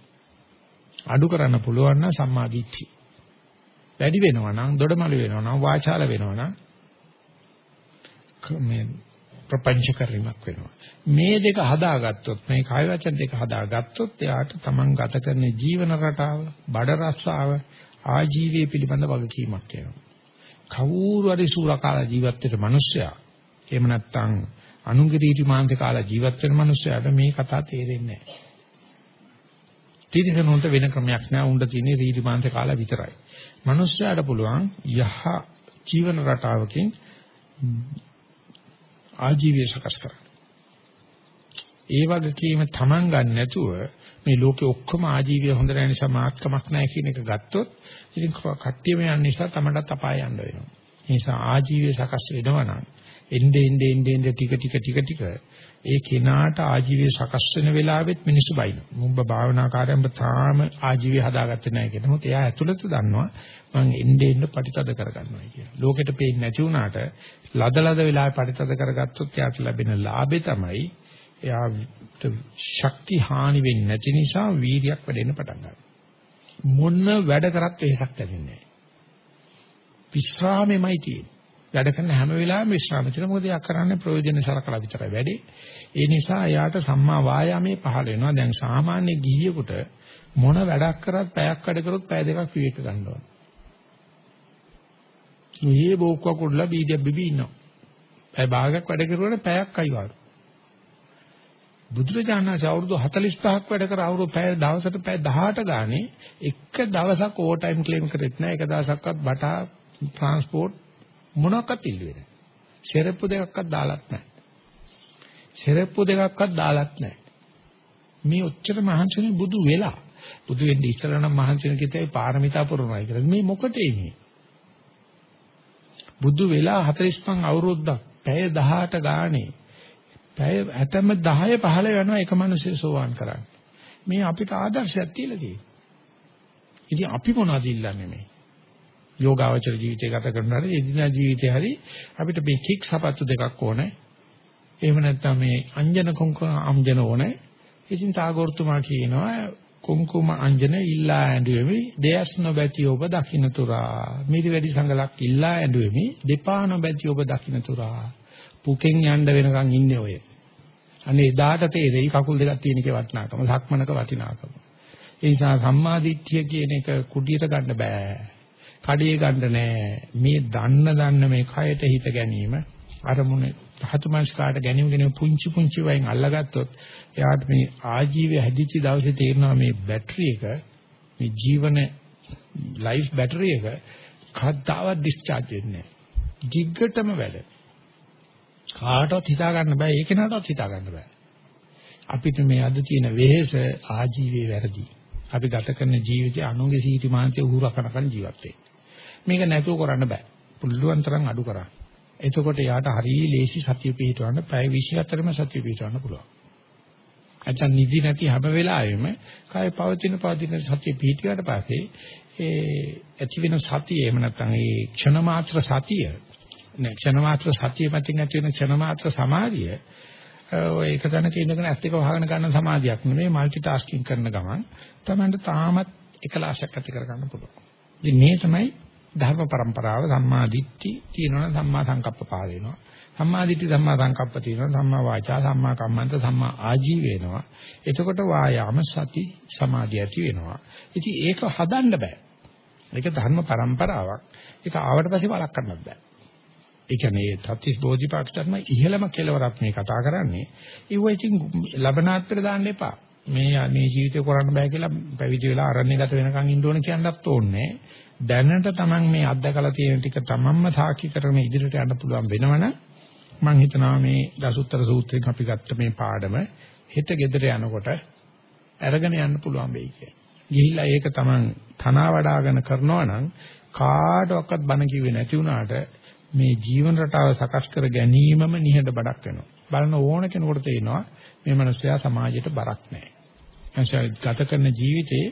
අඩු කරන්න පුළුවන් නම් සම්මා දිට්ඨිය. වැඩි වෙනවා නම් දොඩමළු වෙනවා නම් වාචාල වෙනවා නම් මේ ප්‍රපංච කිරීමක් වෙනවා. මේ දෙක හදාගත්තොත් මේ කාය වචන දෙක හදාගත්තොත් එයාට තමන් ගත කරන ජීවන රටාව, බඩ රස්සාව, ආජීවයේ පිළිබඳ වගකීමක් එනවා. කවුරු හරි සූරකාල ජීවත් වෙන මිනිස්සයා එහෙම නැත්නම් අනුන්ගේ රීති මාන්ත කාලා ජීවත් වෙන මිනිස්සයාට මේ කතාව තේරෙන්නේ නැහැ. තිරිසනුන්ට වෙන ක්‍රමයක් නෑ උණ්ඩ තියෙන රීති මාන්ත කාලා විතරයි. මිනිස්සයාට පුළුවන් යහ ජීවන රටාවකින් ආජීවය සකස් කරන්න. ඒ වගකීම Taman ගන්න නැතුව මේ ලෝකේ ඔක්කොම ආජීවය හොඳ නැහැ නිසා මාත්කමක් නැහැ කියන එක ගත්තොත් ඉතින් කට්ටියම යන නිසා තමටත් අපාය යන්න වෙනවා. ඒ නිසා ආජීවය සකස් වෙනවා නම් එnde ende ende ende ටික ටික ටික ටික ඒ කෙනාට ආජීවය සකස් වෙන වෙලාවෙත් මිනිස්සු බයින. මුඹ භාවනාකාරයන්ව තාම ආජීවය හදාගත්තේ නැහැ කියන මොකද එයා ඇතුළත දන්නවා මං එnde ende පරිතද කරගන්නවා කියලා. ලෝකෙට පේන්නේ නැති වුණාට ලද ලද වෙලාවේ පරිතද කරගත්තොත් එයාට ලැබෙන ලාභේ තමයි එයාට ශක්ති හානි වෙන්නේ නැති නිසා වීර්යයක් වැඩෙන්න පටන් ගන්නවා. මොන වැඩ කරත් වෙහසක් දැනෙන්නේ නැහැ. විශ්‍රාමෙමයි තියෙන්නේ. වැඩ කරන හැම වෙලාවෙම විශ්‍රාම තියෙන මොකද යා කරන්නේ ප්‍රයෝජන සලකලා විතරයි වැඩි. ඒ නිසා යාට සම්මා වායාමයේ පහළ වෙනවා. දැන් සාමාන්‍ය ගිහියෙකුට මොන වැඩක් කරත් පැයක් වැඩ කරොත් පැය දෙකක් විවේක ගන්න ඕන. මේ බෝක්ක කුඩලා බීඩියක් බිබී ඉන්නවා. පැය භාගයක් වැඩ කරුවාට පැයක් අයිවාරු. බුදුරජාණන් වහන්සේ අවුරුදු 45ක් වැඩ කර අවුරුදු පැය දවසට පැය 18 ගානේ එක දවසක් ඕවර් ටයිම් ක්ලේම් කරෙත් නැහැ. එක දවසක්වත් බටා ට්‍රාන්ස්පෝර්ට් මොනක්වත් ඉල්ලුවේ නැහැ. සෙරප්පු දෙකක්වත් දාලත් නැහැ. සෙරප්පු දෙකක්වත් දාලත් නැහැ. මේ ඔච්චර මහන්සිනේ බුදු වෙලා බුදු වෙන්න ඉස්සර නම් මහන්සින කිතේ පාරමිතා පුරනවායි කියලා. මේ මොකටේ මේ? බුදු වෙලා 45 අවුරුද්දක් පැය 18 ගානේ පැය ඇතම 10 15 වෙනවා එක මිනිස්සු සෝවාන් කරන්නේ. මේ අපිට ආදර්ශයක් තියලා තියෙනවා. ඉතින් අපි මොනවද ඉල්ලන්නේ මේ? යෝගාවචර ජීවිතය ගත කරනකොට එදිනා ජීවිතේ හරි අපිට මේ කික් සපත්තු දෙකක් ඕනේ. එහෙම නැත්නම් මේ අංජන කුංකුම අංජන ඕනේ. ඉතින් තාගෝර්තුමා කියනවා කුංකුම අංජන ඉල්ලා ඇඬුවෙමි දෙයස් නොබැති ඔබ දකින්න තුරා. මිරි වැඩි සංගලක් ඉල්ලා ඇඬුවෙමි දෙපා නොබැති ඔබ දකින්න තුරා. පුකෙන් යන්න වෙනකන් ඉන්නේ ඔය. අනේ එදාට තේරෙයි කකුල් දෙකක් තියෙන එකේ වටිනාකම, සක්මනක වටිනාකම. ඒ නිසා සම්මාදිට්ඨිය කියන එක කුඩියට ගන්න බෑ. කඩේ ගන්න නෑ. මේ දන්න දන්න මේ කයට හිත ගැනීම අරමුණ ධාතු මනස්කාට ගැනීම ගැනීම පුංචි පුංචි වයින් අල්ලගත්තොත් එයාට මේ ආජීවය හැදිච්ච දවසේ තේරෙනවා මේ බැටරි එක මේ ජීවන ලයිෆ් බැටරි එක කද්දාවත් ඩිස්චාර්ජ් වෙන්නේ නෑ. ජිග්ගටම වැඩ. කාටවත් හිතා ගන්න බෑ ඒක නටවත් හිතා ගන්න බෑ. අපිට මේ අද තියෙන වෙහෙස ආජීවයේ වැරදි. අපි ගත කරන ජීවිතය අනුන්ගේ සීටි මාන්තේ උහුරකනකන් ජීවත් වෙන්නේ. මේක නැතුව කරන්න බෑ. පුළුවන් තරම් අඩු කරන්න. එතකොට යාට හරිය ලේසි සතිය පිහිටවන්න පැය 24ම සතිය පිහිටවන්න පුළුවන්. නැත්නම් නිදි නැති හැම වෙලාවෙම කාය පවතින පවතින සතිය පිහිටියට පස්සේ ඒ ඇති වෙන සතිය එහෙම නැත්නම් ඒ ක්ෂණ මාත්‍ර සතිය නේ ක්ෂණ මාත්‍ර සතිය මතින් ඇති වෙන ක්ෂණ මාත්‍ර සමාධිය ඔය එක තැනක ඉඳගෙන ඇස් දෙක වහගෙන ගන්න සමාධියක් නෙමෙයි মালටි ටාස්කින් කරන ගමන් තමයි තාමත් එකලාශයක් ඇති කර ගන්න පුළුවන්. ඉතින් මේ තමයි ධර්ම પરම්පරාව සම්මා දිට්ඨි කියනවා සම්මා සංකප්ප පහල වෙනවා. සම්මා දිට්ඨි සම්මා සංකප්ප තියෙනවා සම්මා වාචා සම්මා කම්මන්ත සම්මා ආජීව වෙනවා. එතකොට වායාම සති සමාධිය ඇති වෙනවා. ඉතින් ඒක හදන්න බෑ. ඒක ධර්ම પરම්පරාවක්. ඒක ආවට පස්සේ වලක් කරන්නත් බෑ. ඒ කියන්නේ තත්තිස් බෝධිපාක්ෂර්ම ඉහෙළම කෙලවරක් මේ කතා කරන්නේ. ඒව ඉතින් ලබනාත්තර දාන්න එපා. මේ මේ ජීවිතේ කරන්න බෑ කියලා පැවිදි වෙලා අරණ්‍ය ගත වෙනකන් ඉන්න ඕන කියන්නත් ඕනේ. දැනට Taman මේ අත්දකලා තියෙන ටික Tamanම සාක්ෂි කරගෙන ඉදිරියට යන්න පුළුවන් වෙනවනම් මම හිතනවා මේ දසුත්තර සූත්‍රයෙන් අපි ගත්ත මේ පාඩම හෙට ගෙදර යනකොට අරගෙන යන්න පුළුවන් වෙයි කියලා. ගිහිල්ලා ඒක Taman තනවා වඩාගෙන කරනවා නම් කාටවත් බන කිව්වේ නැති වුණාට මේ ජීවන රටාව සකස් කර ගැනීමම නිහඬ බඩක් වෙනවා. බලන ඕන කෙනෙකුට තේරෙනවා මේ මනුස්සයා සමාජයට බරක් නැහැ. එනිසා ගත කරන ජීවිතේ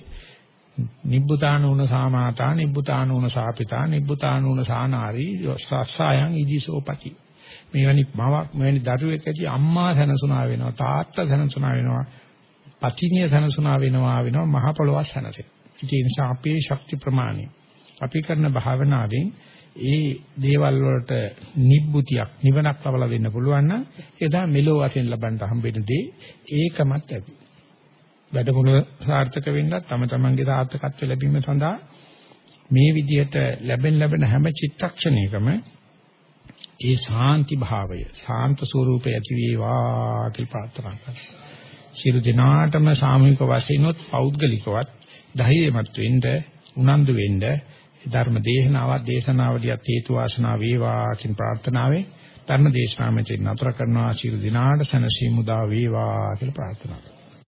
නිබ්බුතානූන සාමාතා නිබ්බුතානූන සාපිතා නිබ්බුතානූන සානාරි සස්සයන් ඉදිසෝපති. මේවැනි මවක් මෙවැනි දරුවෙක් ඇති අම්මා සැනසුණා වෙනවා තාත්තා සැනසුණා වෙනවා පතිනිය සැනසුණා වෙනවා වෙනවා මහ පොළොවක් සැනසෙන. ඒ නිසා අපේ ශක්ති ප්‍රමාණය අපි කරන භාවනාවෙන් ඒ දේවල් වලට නිබ්බුතියක් නිවනක් ලබලා දෙන්න පුළුවන් නම් එදා මෙලෝ වශයෙන් ලබන්න හම්බෙන දේ ඒකමත් ඇති. වැඩමුළු සාර්ථක වෙන්නත් තම තමන්ගේ සාර්ථකත්ව ලැබීම සඳහා මේ විදිහට ලැබෙන ලැබෙන හැම චිත්තක්ෂණයකම ඒ ශාන්ති භාවය ශාන්ත ස්වરૂපය ඇති වේවා කියලා ප්‍රාර්ථනා කරනවා. සියලු දිනාටම සාමූහික වශයෙන්ොත් පෞද්ගලිකවත් ධෛර්යමත් වෙන්න උනන්දු වෙන්න ධර්ම දේශනාවක් දේශනාවලියක් හේතු වාසනා වේවා කියන ප්‍රාර්ථනාවෙන් ධර්ම දේශනාව මෙතන නතර කරනවා. ශිරු දිනාට සනසීමු දා වේවා කියලා ප්‍රාර්ථනා කරනවා.